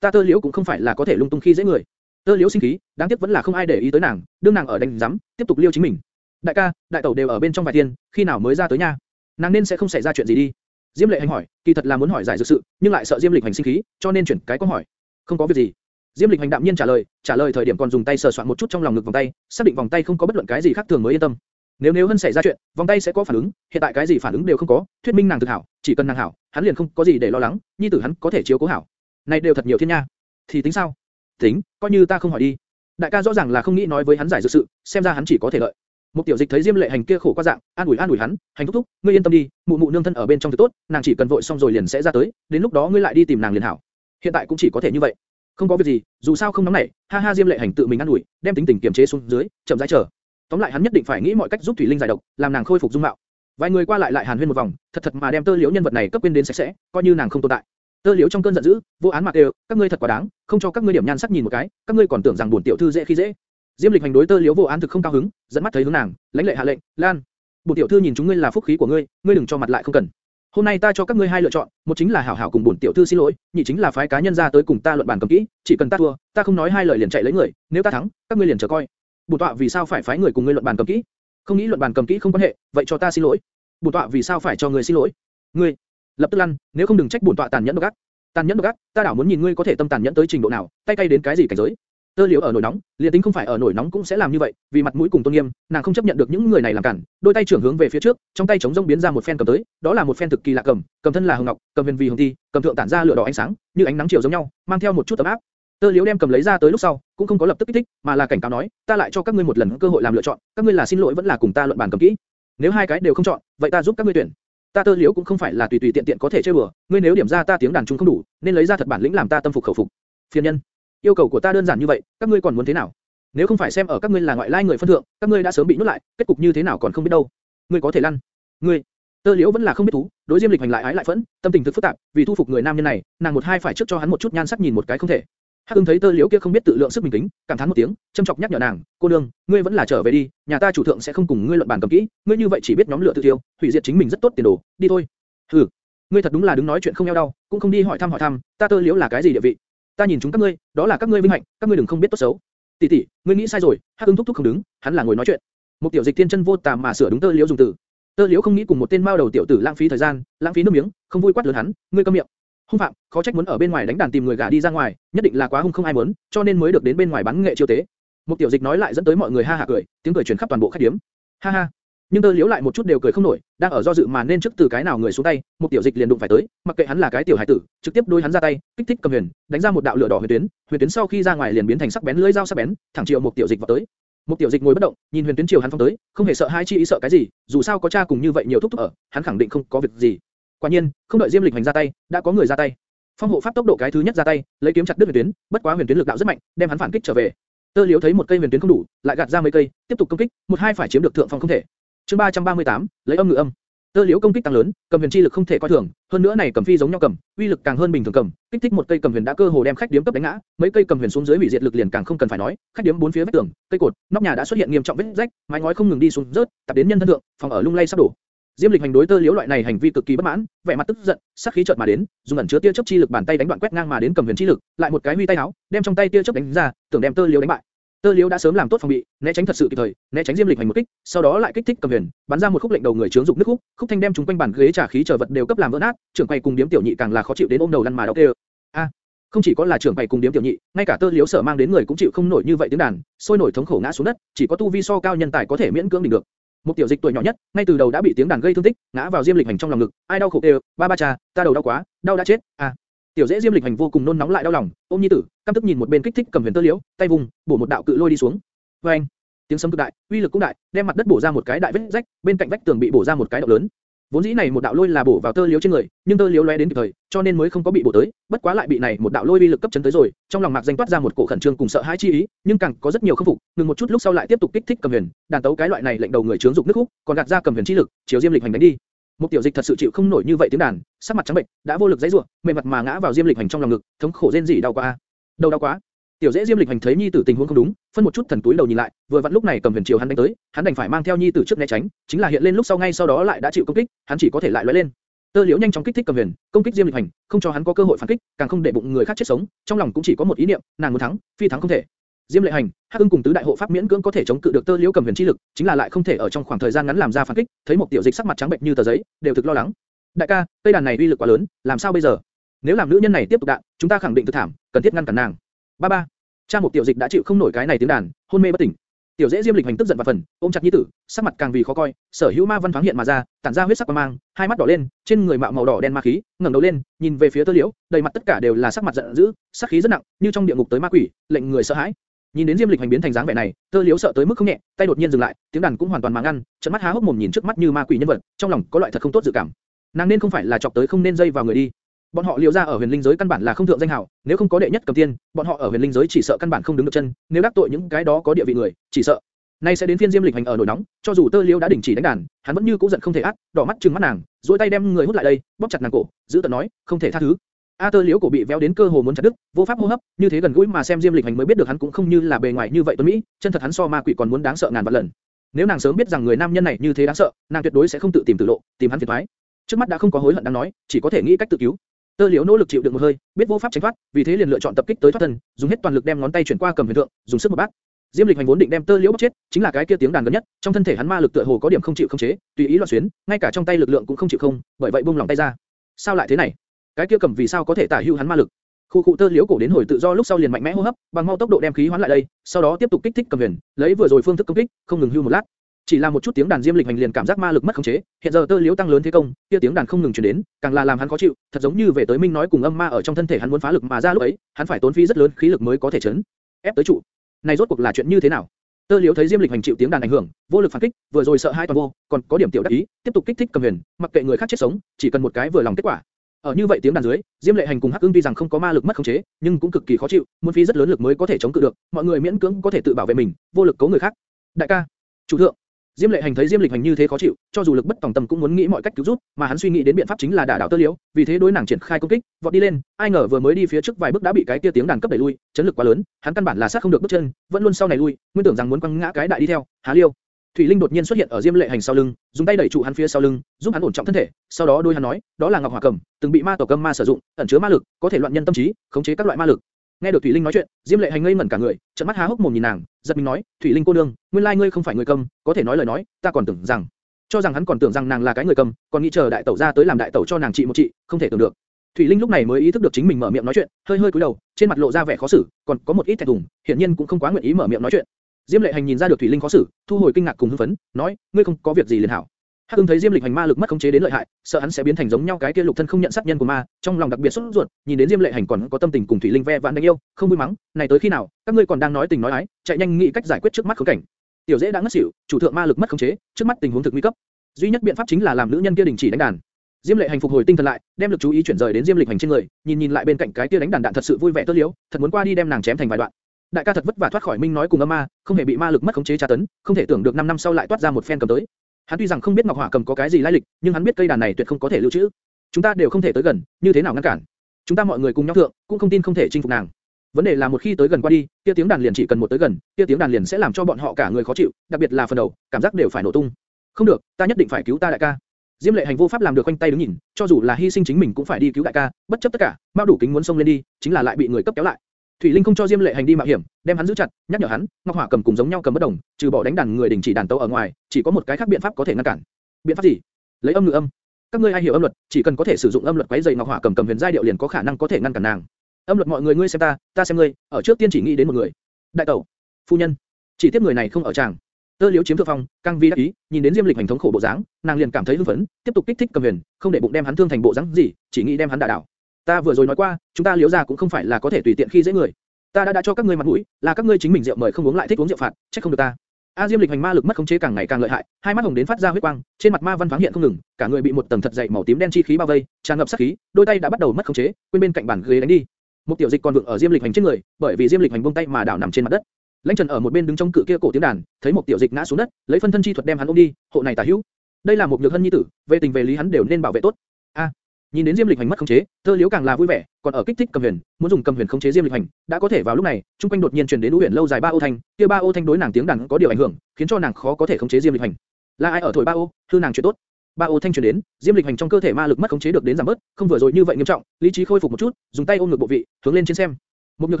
Ta Tơ Liễu cũng không phải là có thể lung tung khi dễ người. Tơ Liễu sinh khí, đáng tiếc vẫn là không ai để ý tới nàng, đương nàng ở đánh rắm, tiếp tục liêu chính mình. Đại ca, đại tẩu đều ở bên trong vài tiền, khi nào mới ra tới nha? Nàng nên sẽ không xảy ra chuyện gì đi. Diêm Lệ Hành hỏi, kỳ thật là muốn hỏi giải dược sự, nhưng lại sợ Diêm Lịch Hành sinh khí, cho nên chuyển cái câu hỏi. Không có việc gì. Diêm Lịch Hành đạm nhiên trả lời, trả lời thời điểm còn dùng tay sờ soạn một chút trong lòng ngực vòng tay, xác định vòng tay không có bất luận cái gì khác thường mới yên tâm. Nếu nếu hơn xảy ra chuyện, vòng tay sẽ có phản ứng, hiện tại cái gì phản ứng đều không có, thuyết minh nàng thực hảo, chỉ cần nàng hảo, hắn liền không có gì để lo lắng, nhi tử hắn có thể chiếu cố hảo. Này đều thật nhiều thiên nha. Thì tính sao? Tính, coi như ta không hỏi đi. Đại ca rõ ràng là không nghĩ nói với hắn giải dự sự, xem ra hắn chỉ có thể lợi. Một tiểu dịch thấy Diêm Lệ Hành kia khổ qua dạng, an ủi an ủi hắn, hành thúc thúc, ngươi yên tâm đi, mụ mụ nương thân ở bên trong thì tốt, nàng chỉ cần vội xong rồi liền sẽ ra tới, đến lúc đó ngươi lại đi tìm nàng liền hảo. Hiện tại cũng chỉ có thể như vậy. Không có việc gì, dù sao không nóng nảy, ha ha Diêm Lệ Hành tự mình ăn ủi, đem tính tình kiềm chế xuống dưới, chậm rãi chờ. Tóm lại hắn nhất định phải nghĩ mọi cách giúp Thủy Linh giải độc, làm nàng khôi phục dung mạo. Vài người qua lại lại hàn huyên một vòng, thật thật mà đem Tơ Liễu nhân vật này cấp quên đến sạch sẽ, coi như nàng không tồn tại. Tơ Liễu trong cơn giận dữ, vô án mặc đều, các ngươi thật quá đáng, không cho các ngươi điểm nhan sắc nhìn một cái, các ngươi còn tưởng rằng bổn tiểu thư dễ khi dễ. Diêm Lịch hành đối Tơ Liễu vô án thực không cao hứng, dẫn mắt thấy hướng nàng, lãnh lệ hạ lệnh, Lan, bổn tiểu thư nhìn chúng ngươi là phúc khí của ngươi, ngươi đừng cho mặt lại không cần. Hôm nay ta cho các ngươi hai lựa chọn, một chính là hảo hảo cùng bổn tiểu thư xin lỗi, nhị chính là phái cá nhân ra tới cùng ta luận bàn cầm kỹ, chỉ cần ta thua, ta không nói hai lời liền chạy lấy người, nếu ta thắng, các ngươi liền chờ coi. Bổn tọa vì sao phải phái người cùng ngươi luận bàn cầm kỹ? Không nghĩ luận bàn cầm kỹ không quan hệ, vậy cho ta xin lỗi. Bổn tọa vì sao phải cho ngươi xin lỗi? Ngươi, lập tức lăn, nếu không đừng trách bổn tọa tàn nhẫn độc ác. Tàn nhẫn độc ác, ta đảo muốn nhìn ngươi có thể tâm tàn nhẫn tới trình độ nào, tay cay đến cái gì cảnh giới. Tơ liễu ở nổi nóng, liền tính không phải ở nổi nóng cũng sẽ làm như vậy, vì mặt mũi cùng tôn nghiêm, nàng không chấp nhận được những người này làm cản, đôi tay trưởng hướng về phía trước, trong tay chống rông biến ra một phen cầm tới, đó là một phen thực kỳ lạ cầm, cầm thân là hồng ngọc, cầm viên vì hồng ti, cầm thượng tản ra lửa đỏ ánh sáng, như ánh nắng chiều giống nhau, mang theo một chút ấm áp. Tơ liễu đem cầm lấy ra tới lúc sau, cũng không có lập tức kích thích, mà là cảnh cáo nói, ta lại cho các ngươi một lần cơ hội làm lựa chọn, các ngươi là xin lỗi vẫn là cùng ta luận bàn cầm kỹ. Nếu hai cái đều không chọn, vậy ta giúp các ngươi tuyển. Ta tơ liễu cũng không phải là tùy tùy tiện tiện có thể chơi bừa, ngươi nếu điểm ra ta tiếng đàn trung không đủ, nên lấy ra thật bản lĩnh làm ta tâm phục khẩu phục. Phiền nhân, yêu cầu của ta đơn giản như vậy, các ngươi còn muốn thế nào? Nếu không phải xem ở các ngươi là ngoại lai người phân thượng, các ngươi đã sớm bị nuốt lại, kết cục như thế nào còn không biết đâu. Ngươi có thể lăn. Ngươi, Tơ Liễu vẫn là không biết thú, đối Diêm Lịch hành lại ái lại phẫn, tâm tình thực phức tạp, vì thu phục người nam nhân này, nàng một hai phải trước cho hắn một chút nhan sắc nhìn một cái không thể. Hắc Ưng thấy Tơ Liễu kia không biết tự lượng sức mình tính, cảm thán một tiếng, châm chọc nhắc nhở nàng, cô nương, ngươi vẫn là trở về đi, nhà ta chủ thượng sẽ không cùng ngươi luận bàn cầm kỹ, ngươi như vậy chỉ biết nhóm lửa tự tiêu, hủy diệt chính mình rất tốt tiền đồ, đi thôi. Hừ, ngươi thật đúng là đứng nói chuyện không eo đau, cũng không đi hỏi thăm hỏi thăm, ta Tơ Liễu là cái gì địa vị? Ta nhìn chúng các ngươi, đó là các ngươi vinh hạnh, các ngươi đừng không biết tốt xấu. Tỷ tỷ, ngươi nghĩ sai rồi, Hắc Ưng thúc thúc không đứng, hắn là ngồi nói chuyện. Một tiểu dịch tiên chân vô tàm mà sửa đúng Tơ Liễu dùng từ. Tơ Liễu không nghĩ cùng một tên mao đầu tiểu tử lãng phí thời gian, lãng phí nước miếng, không vui quát lớn hắn, ngươi câm miệng. Hung phạm, khó trách muốn ở bên ngoài đánh đàn tìm người gả đi ra ngoài, nhất định là quá hung không ai muốn, cho nên mới được đến bên ngoài bán nghệ chiêu tế. Một tiểu dịch nói lại dẫn tới mọi người ha ha cười, tiếng cười truyền khắp toàn bộ khách điếm. Ha ha. Nhưng Tơ Liễu lại một chút đều cười không nổi, đang ở do dự mà nên trước từ cái nào người xuống tay, một tiểu dịch liền đụng phải tới, mặc kệ hắn là cái tiểu hải tử, trực tiếp đôi hắn ra tay, kích thích cầm huyền, đánh ra một đạo lửa đỏ huyền tuyến, huyền tuyến sau khi ra ngoài liền biến thành sắc bén lưỡi dao sắc bén, thẳng chiều một tiểu dịch vào tới. Một tiểu dịch ngồi bất động, nhìn huyền tuyến chiều hắn phong tới, không hề sợ hai chi ý sợ cái gì, dù sao có cha cùng như vậy nhiều thúc thúc ở, hắn khẳng định không có việc gì. Quả nhiên, không đợi Diêm Lịch hành ra tay, đã có người ra tay. Phong hộ pháp tốc độ cái thứ nhất ra tay, lấy kiếm chặt đứt huyền tuyến, bất quá huyền tuyến lực đạo rất mạnh, đem hắn phản kích trở về. Tơ Liễu thấy một cây huyền tuyến không đủ, lại gạt ra mấy cây, tiếp tục công kích, một hai phải chiếm được thượng phong không thể. Chương 338, lấy âm ngự âm. Tơ Liễu công kích tăng lớn, cầm huyền chi lực không thể coi thường, hơn nữa này cầm phi giống nhau cầm, uy lực càng hơn bình thường cầm, kích thích một cây cầm huyền đã cơ hồ đem khách điếm cấp đánh ngã, mấy cây cầm huyền xuống dưới hủy diệt lực liền càng không cần phải nói, khách điếm bốn phía vách tường, cây cột, nóc nhà đã xuất hiện nghiêm trọng vết rách, mái ngói không ngừng đi xuống rớt, tập đến nhân thân thượng, phòng ở lung lay sắp đổ. Diêm Lịch hành đối Tơ Liễu loại này hành vi cực kỳ bất mãn, vẻ mặt tức giận, sát khí chợt mà đến, dùng ẩn chứa tia chớp chi lực bàn tay đánh đoạn quét ngang mà đến cầm huyền chi lực, lại một cái huy tay áo, đem trong tay tia chớp đánh ra, tưởng đem Tơ Liễu đánh bại. Tơ Liễu đã sớm làm tốt phòng bị, né tránh thật sự kịp thời, né tránh Diêm Lịch hành một kích, sau đó lại kích thích cầm huyền, bắn ra một khúc lệnh đầu người chướng dục nước khúc, khúc thanh đem chúng quanh bàn ghế trà khí chờ vật đều cấp làm vỡ nát, trưởng quầy cùng điếm tiểu nhị càng là khó chịu đến ôm đầu lăn mà đau tê. A, không chỉ có là trưởng quầy cùng điếm tiểu nhị, ngay cả Tơ Liễu sở mang đến người cũng chịu không nổi như vậy tiếng đàn, sôi nổi thống khổ ngã xuống đất, chỉ có tu vi so cao nhân tài có thể miễn cưỡng đỉnh được. Một tiểu dịch tuổi nhỏ nhất, ngay từ đầu đã bị tiếng đàn gây thương tích, ngã vào Diêm Lịch hành trong lòng ngực, ai đau khổ kêu, ba ba cha, ta đầu đau quá, đau đã chết, à Tiểu dễ Diêm Lịch hành vô cùng nôn nóng lại đau lòng, ôm nhi tử, căm tức nhìn một bên kích thích cầm huyền tơ liễu, tay vùng, bổ một đạo cự lôi đi xuống. Oeng! Tiếng sấm cực đại, uy lực cũng đại, đem mặt đất bổ ra một cái đại vết rách, bên cạnh vách tường bị bổ ra một cái động lớn. Vốn dĩ này một đạo lôi là bổ vào tơ liếu trên người, nhưng tơ liếu lóe đến kịp thời, cho nên mới không có bị bổ tới, bất quá lại bị này một đạo lôi uy lực cấp chấn tới rồi, trong lòng Mạc Danh toát ra một cổ khẩn trương cùng sợ hãi chi ý, nhưng càng có rất nhiều khắc phục, ngừng một chút lúc sau lại tiếp tục kích thích cầm huyền, đàn tấu cái loại này lệnh đầu người chướng dục nước khúc, còn gạt ra cầm huyền chi lực, chiếu diêm lịch hành đánh đi. Một tiểu dịch thật sự chịu không nổi như vậy tiếng đàn, sắc mặt trắng bệnh, đã vô lực dãy rủa, mềm mặt mà ngã vào diêm lịch hành trong lòng ngực, thống khổ rên rỉ đau quá, đầu đau quá. Tiểu dễ diêm lịch hành thấy nhi tử tình huống không đúng, phân một chút thần túi đầu nhìn lại, vừa vặn lúc này cầm huyền chiều hắn đánh tới, hắn đành phải mang theo nhi tử trước né tránh, chính là hiện lên lúc sau ngay sau đó lại đã chịu công kích, hắn chỉ có thể lại lóe lên. Tơ liễu nhanh chóng kích thích cầm huyền, công kích diêm lịch hành, không cho hắn có cơ hội phản kích, càng không để bụng người khác chết sống, trong lòng cũng chỉ có một ý niệm, nàng muốn thắng, phi thắng không thể. Diêm Lệ Hành, Hắc Ưng cùng tứ đại hộ pháp miễn cưỡng có thể chống cự được Tơ Liễu cầm huyền chi lực, chính là lại không thể ở trong khoảng thời gian ngắn làm ra phản kích, thấy một tiểu dịch sắc mặt trắng bệnh như tờ giấy, đều thực lo lắng. Đại ca, cây đàn này uy lực quá lớn, làm sao bây giờ? Nếu làm nữ nhân này tiếp tục đạn, chúng ta khẳng định thực thảm, cần thiết ngăn cản nàng. Ba ba, cha một tiểu dịch đã chịu không nổi cái này tiếng đàn, hôn mê bất tỉnh. Tiểu dễ Diêm Lịch Hành tức giận và phần, ôm chặt nhi tử, sắc mặt càng vì khó coi, sở hữu ma văn thoáng hiện mà ra, tản ra huyết sắc quang mang, hai mắt đỏ lên, trên người mạo màu đỏ đen ma khí, ngẩng đầu lên, nhìn về phía Tơ Liễu, đầy mặt tất cả đều là sắc mặt giận dữ, sắc khí rất nặng, như trong địa ngục tới ma quỷ, lệnh người sợ hãi. Nhìn đến Diêm Lịch hành biến thành dáng vẻ này, Tơ Liễu sợ tới mức không nhẹ, tay đột nhiên dừng lại, tiếng đàn cũng hoàn toàn mang ngăn, trợn mắt há hốc mồm nhìn trước mắt như ma quỷ nhân vật, trong lòng có loại thật không tốt dự cảm. Nàng nên không phải là chọc tới không nên dây vào người đi. Bọn họ liều ra ở huyền linh giới căn bản là không thượng danh hảo, nếu không có đệ nhất cầm tiên, bọn họ ở huyền linh giới chỉ sợ căn bản không đứng được chân, nếu đắc tội những cái đó có địa vị người, chỉ sợ Nay sẽ đến phiên Diêm Lịch hành ở nổi nóng, cho dù Tơ Liễu đã đình chỉ đánh đàn, hắn vẫn như cũ giận không thể át, đỏ mắt trừng mắt nàng, duỗi tay đem người hút lại đây, bóp chặt nàng cổ, giữ tận nói, không thể tha thứ. A Tơ Liễu cổ bị véo đến cơ hồ muốn chặt đứt, vô pháp hô hấp, như thế gần gũi mà xem Diêm Lịch hành mới biết được hắn cũng không như là bề ngoài như vậy tuấn mỹ, chân thật hắn so ma quỷ còn muốn đáng sợ ngàn vạn lần. Nếu nàng sớm biết rằng người nam nhân này như thế đáng sợ, nàng tuyệt đối sẽ không tự tìm tử lộ, tìm hắn phiền toái. Trước mắt đã không có hối hận đang nói, chỉ có thể nghĩ cách tự cứu. Tơ Liễu nỗ lực chịu đựng một hơi, biết vô pháp tránh thoát, vì thế liền lựa chọn tập kích tới thoát thân, dùng hết toàn lực đem ngón tay chuyển qua cầm huyền thượng, dùng sức một bát. Diêm Lịch Hành vốn định đem Tơ Liễu bóp chết, chính là cái kia tiếng đàn gần nhất, trong thân thể hắn ma lực tựa hồ có điểm không chịu không chế, tùy ý loạn xuyến, ngay cả trong tay lực lượng cũng không chịu không, bởi vậy buông lòng tay ra. Sao lại thế này? Cái kia cầm vì sao có thể tả hữu hắn ma lực? Khu cụ Tơ Liễu cổ đến hồi tự do lúc sau liền mạnh mẽ hô hấp, bằng mau tốc độ đem khí hoán lại đây, sau đó tiếp tục kích thích cầm huyền, lấy vừa rồi phương thức công kích, không ngừng hưu một lát. Chỉ là một chút tiếng đàn Diêm Lịch Hành liền cảm giác ma lực mất khống chế, hiện giờ Tơ Liễu tăng lớn thế công, kia tiếng đàn không ngừng truyền đến, càng là làm hắn khó chịu, thật giống như về tới minh nói cùng âm ma ở trong thân thể hắn muốn phá lực mà ra lúc ấy, hắn phải tốn phí rất lớn khí lực mới có thể chấn ép tới trụ. Này rốt cuộc là chuyện như thế nào? Tơ Liễu thấy Diêm Lịch hành chịu tiếng đàn ảnh hưởng, vô lực phản kích, vừa rồi sợ hai toàn vô, còn có điểm tiểu đắc ý, tiếp tục kích thích cầm huyền, mặc kệ người khác chết sống, chỉ cần một cái vừa lòng kết quả. Ở như vậy tiếng đàn dưới, Diêm Lệ Hành cùng Hắc Ưng tuy rằng không có ma lực mất khống chế, nhưng cũng cực kỳ khó chịu, muốn phí rất lớn lực mới có thể chống cự được, mọi người miễn cưỡng có thể tự bảo vệ mình, vô lực cấu người khác. Đại ca, chủ thượng, Diêm Lệ Hành thấy Diêm Lịch Hành như thế khó chịu, cho dù lực bất tòng tâm cũng muốn nghĩ mọi cách cứu giúp, mà hắn suy nghĩ đến biện pháp chính là đả đảo Tơ Liễu, vì thế đối nàng triển khai công kích, vọt đi lên, ai ngờ vừa mới đi phía trước vài bước đã bị cái kia tiếng đàn cấp đẩy lui, chấn lực quá lớn, hắn căn bản là sát không được bước chân, vẫn luôn sau này lui, nguyên tưởng rằng muốn quăng ngã cái đại đi theo, há liêu. Thủy Linh đột nhiên xuất hiện ở Diêm Lệ Hành sau lưng, dùng tay đẩy trụ hắn phía sau lưng, giúp hắn ổn trọng thân thể, sau đó đôi hắn nói, đó là Ngọc Hỏa Cầm, từng bị ma tổ cầm ma sử dụng, ẩn chứa ma lực, có thể loạn nhân tâm trí, khống chế các loại ma lực. Nghe được Thủy Linh nói chuyện, Diêm Lệ Hành ngây ngẩn cả người, trợn mắt há hốc mồm nhìn nàng, giật mình nói, "Thủy Linh cô nương, nguyên lai ngươi không phải người cầm, có thể nói lời nói, ta còn tưởng rằng." Cho rằng hắn còn tưởng rằng nàng là cái người cầm, còn nghĩ chờ đại tẩu ra tới làm đại tẩu cho nàng trị một trị, không thể tưởng được. Thủy Linh lúc này mới ý thức được chính mình mở miệng nói chuyện, hơi hơi cúi đầu, trên mặt lộ ra vẻ khó xử, còn có một ít thẹn thùng, hiển nhiên cũng không quá nguyện ý mở miệng nói chuyện. Diêm Lệ Hành nhìn ra được Thủy Linh khó xử, thu hồi kinh ngạc cùng hưng phấn, nói, ngươi không có việc gì liền hảo. Hắc Ưng thấy Diêm Lịch Hành ma lực mất khống chế đến lợi hại, sợ hắn sẽ biến thành giống nhau cái kia lục thân không nhận sát nhân của ma, trong lòng đặc biệt sốt ruột, nhìn đến Diêm Lệ Hành còn có tâm tình cùng Thủy Linh ve vãn đánh yêu, không vui mắng, này tới khi nào, các ngươi còn đang nói tình nói ái, chạy nhanh nghĩ cách giải quyết trước mắt khốn cảnh. Tiểu Dễ đã ngất xỉu, chủ thượng ma lực mất khống chế, trước mắt tình huống thực nguy cấp. Duy nhất biện pháp chính là làm nữ nhân kia đình chỉ đánh đàn. Diêm Lệ Hành phục hồi tinh thần lại, đem lực chú ý chuyển rời đến Diêm Lịch Hành trên người, nhìn nhìn lại bên cạnh cái kia đánh đàn đạn thật sự vui vẻ tơ liếu, thật muốn qua đi đem nàng chém thành vài đoạn. Đại ca thật vất vả thoát khỏi minh nói cùng âm ma, không hề bị ma lực mất khống chế tra tấn, không thể tưởng được 5 năm sau lại toát ra một phen cầm tới. Hắn tuy rằng không biết Ngọc Hỏa cầm có cái gì lai lịch, nhưng hắn biết cây đàn này tuyệt không có thể lưu trữ. Chúng ta đều không thể tới gần, như thế nào ngăn cản? Chúng ta mọi người cùng nhau thượng, cũng không tin không thể chinh phục nàng. Vấn đề là một khi tới gần qua đi, kia tiếng đàn liền chỉ cần một tới gần, kia tiếng đàn liền sẽ làm cho bọn họ cả người khó chịu, đặc biệt là phần đầu, cảm giác đều phải nổ tung. Không được, ta nhất định phải cứu ta đại ca. Diêm Lệ Hành vô pháp làm được quanh tay đứng nhìn, cho dù là hy sinh chính mình cũng phải đi cứu đại ca, bất chấp tất cả, Mao đủ kính muốn xông lên đi, chính là lại bị người cấp kéo lại. Thủy Linh không cho Diêm Lệ Hành đi mạo hiểm, đem hắn giữ chặt, nhắc nhở hắn, Ngọc Hỏa cầm cùng giống nhau cầm bất đồng, trừ bỏ đánh đàn người đình chỉ đàn tấu ở ngoài, chỉ có một cái khác biện pháp có thể ngăn cản. Biện pháp gì? Lấy âm ngữ âm. Các ngươi ai hiểu âm luật, chỉ cần có thể sử dụng âm luật quấy rầy Ngọc Hỏa cầm cầm huyền giai điệu liền có khả năng có thể ngăn cản nàng. Âm luật mọi người ngươi xem ta, ta xem ngươi, ở trước tiên chỉ nghĩ đến một người. Đại tẩu, phu nhân. Chỉ tiếp người này không ở tràng. Tơ Liễu chiếm thượng phong, căng vi đắc ý, nhìn đến Diêm Lịch hành thống khổ bộ dáng, nàng liền cảm thấy hưng phấn, tiếp tục kích thích Cầm Huyền, không để bụng đem hắn thương thành bộ dáng gì, chỉ nghĩ đem hắn đả đảo. Ta vừa rồi nói qua, chúng ta Liễu gia cũng không phải là có thể tùy tiện khi dễ người. Ta đã đã cho các ngươi mặt mũi, là các ngươi chính mình rượu mời không uống lại thích uống rượu phạt, chắc không được ta. A Diêm Lịch hành ma lực mất khống chế càng ngày càng lợi hại, hai mắt hồng đến phát ra huyết quang, trên mặt ma văn thoáng hiện không ngừng, cả người bị một tầng thật dày màu tím đen chi khí bao vây, tràn ngập sát khí, đôi tay đã bắt đầu mất khống chế, quên bên cạnh bàn ghế đánh đi. Một tiểu dịch còn vượng ở Diêm Lịch hành trên người, bởi vì Diêm Lịch hành buông tay mà đảo nằm trên mặt đất. Lãnh Trần ở một bên đứng trong cự kia cổ tiếng đàn, thấy một tiểu dịch ngã xuống đất, lấy phân thân chi thuật đem hắn ôm đi, hộ này tà hữu. Đây là một nhược hân nhi tử, về tình về lý hắn đều nên bảo vệ tốt. A, nhìn đến Diêm Lịch hành mất khống chế, Tơ Liễu càng là vui vẻ, còn ở kích thích Cầm Huyền, muốn dùng Cầm Huyền khống chế Diêm Lịch hành, đã có thể vào lúc này, trung quanh đột nhiên truyền đến Ú Huyền lâu dài ba ô thanh, kia ba ô thanh đối nàng tiếng đàn có điều ảnh hưởng, khiến cho nàng khó có thể khống chế Diêm Lịch hành. Là ai ở thổi ba ô, hư nàng chuyện tốt. Ba ô thanh truyền đến, Diêm Lịch hành trong cơ thể ma lực mất khống chế được đến giảm bớt, không vừa rồi như vậy nghiêm trọng, lý trí khôi phục một chút, dùng tay ôm ngược bộ vị, hướng lên trên xem. Một nhược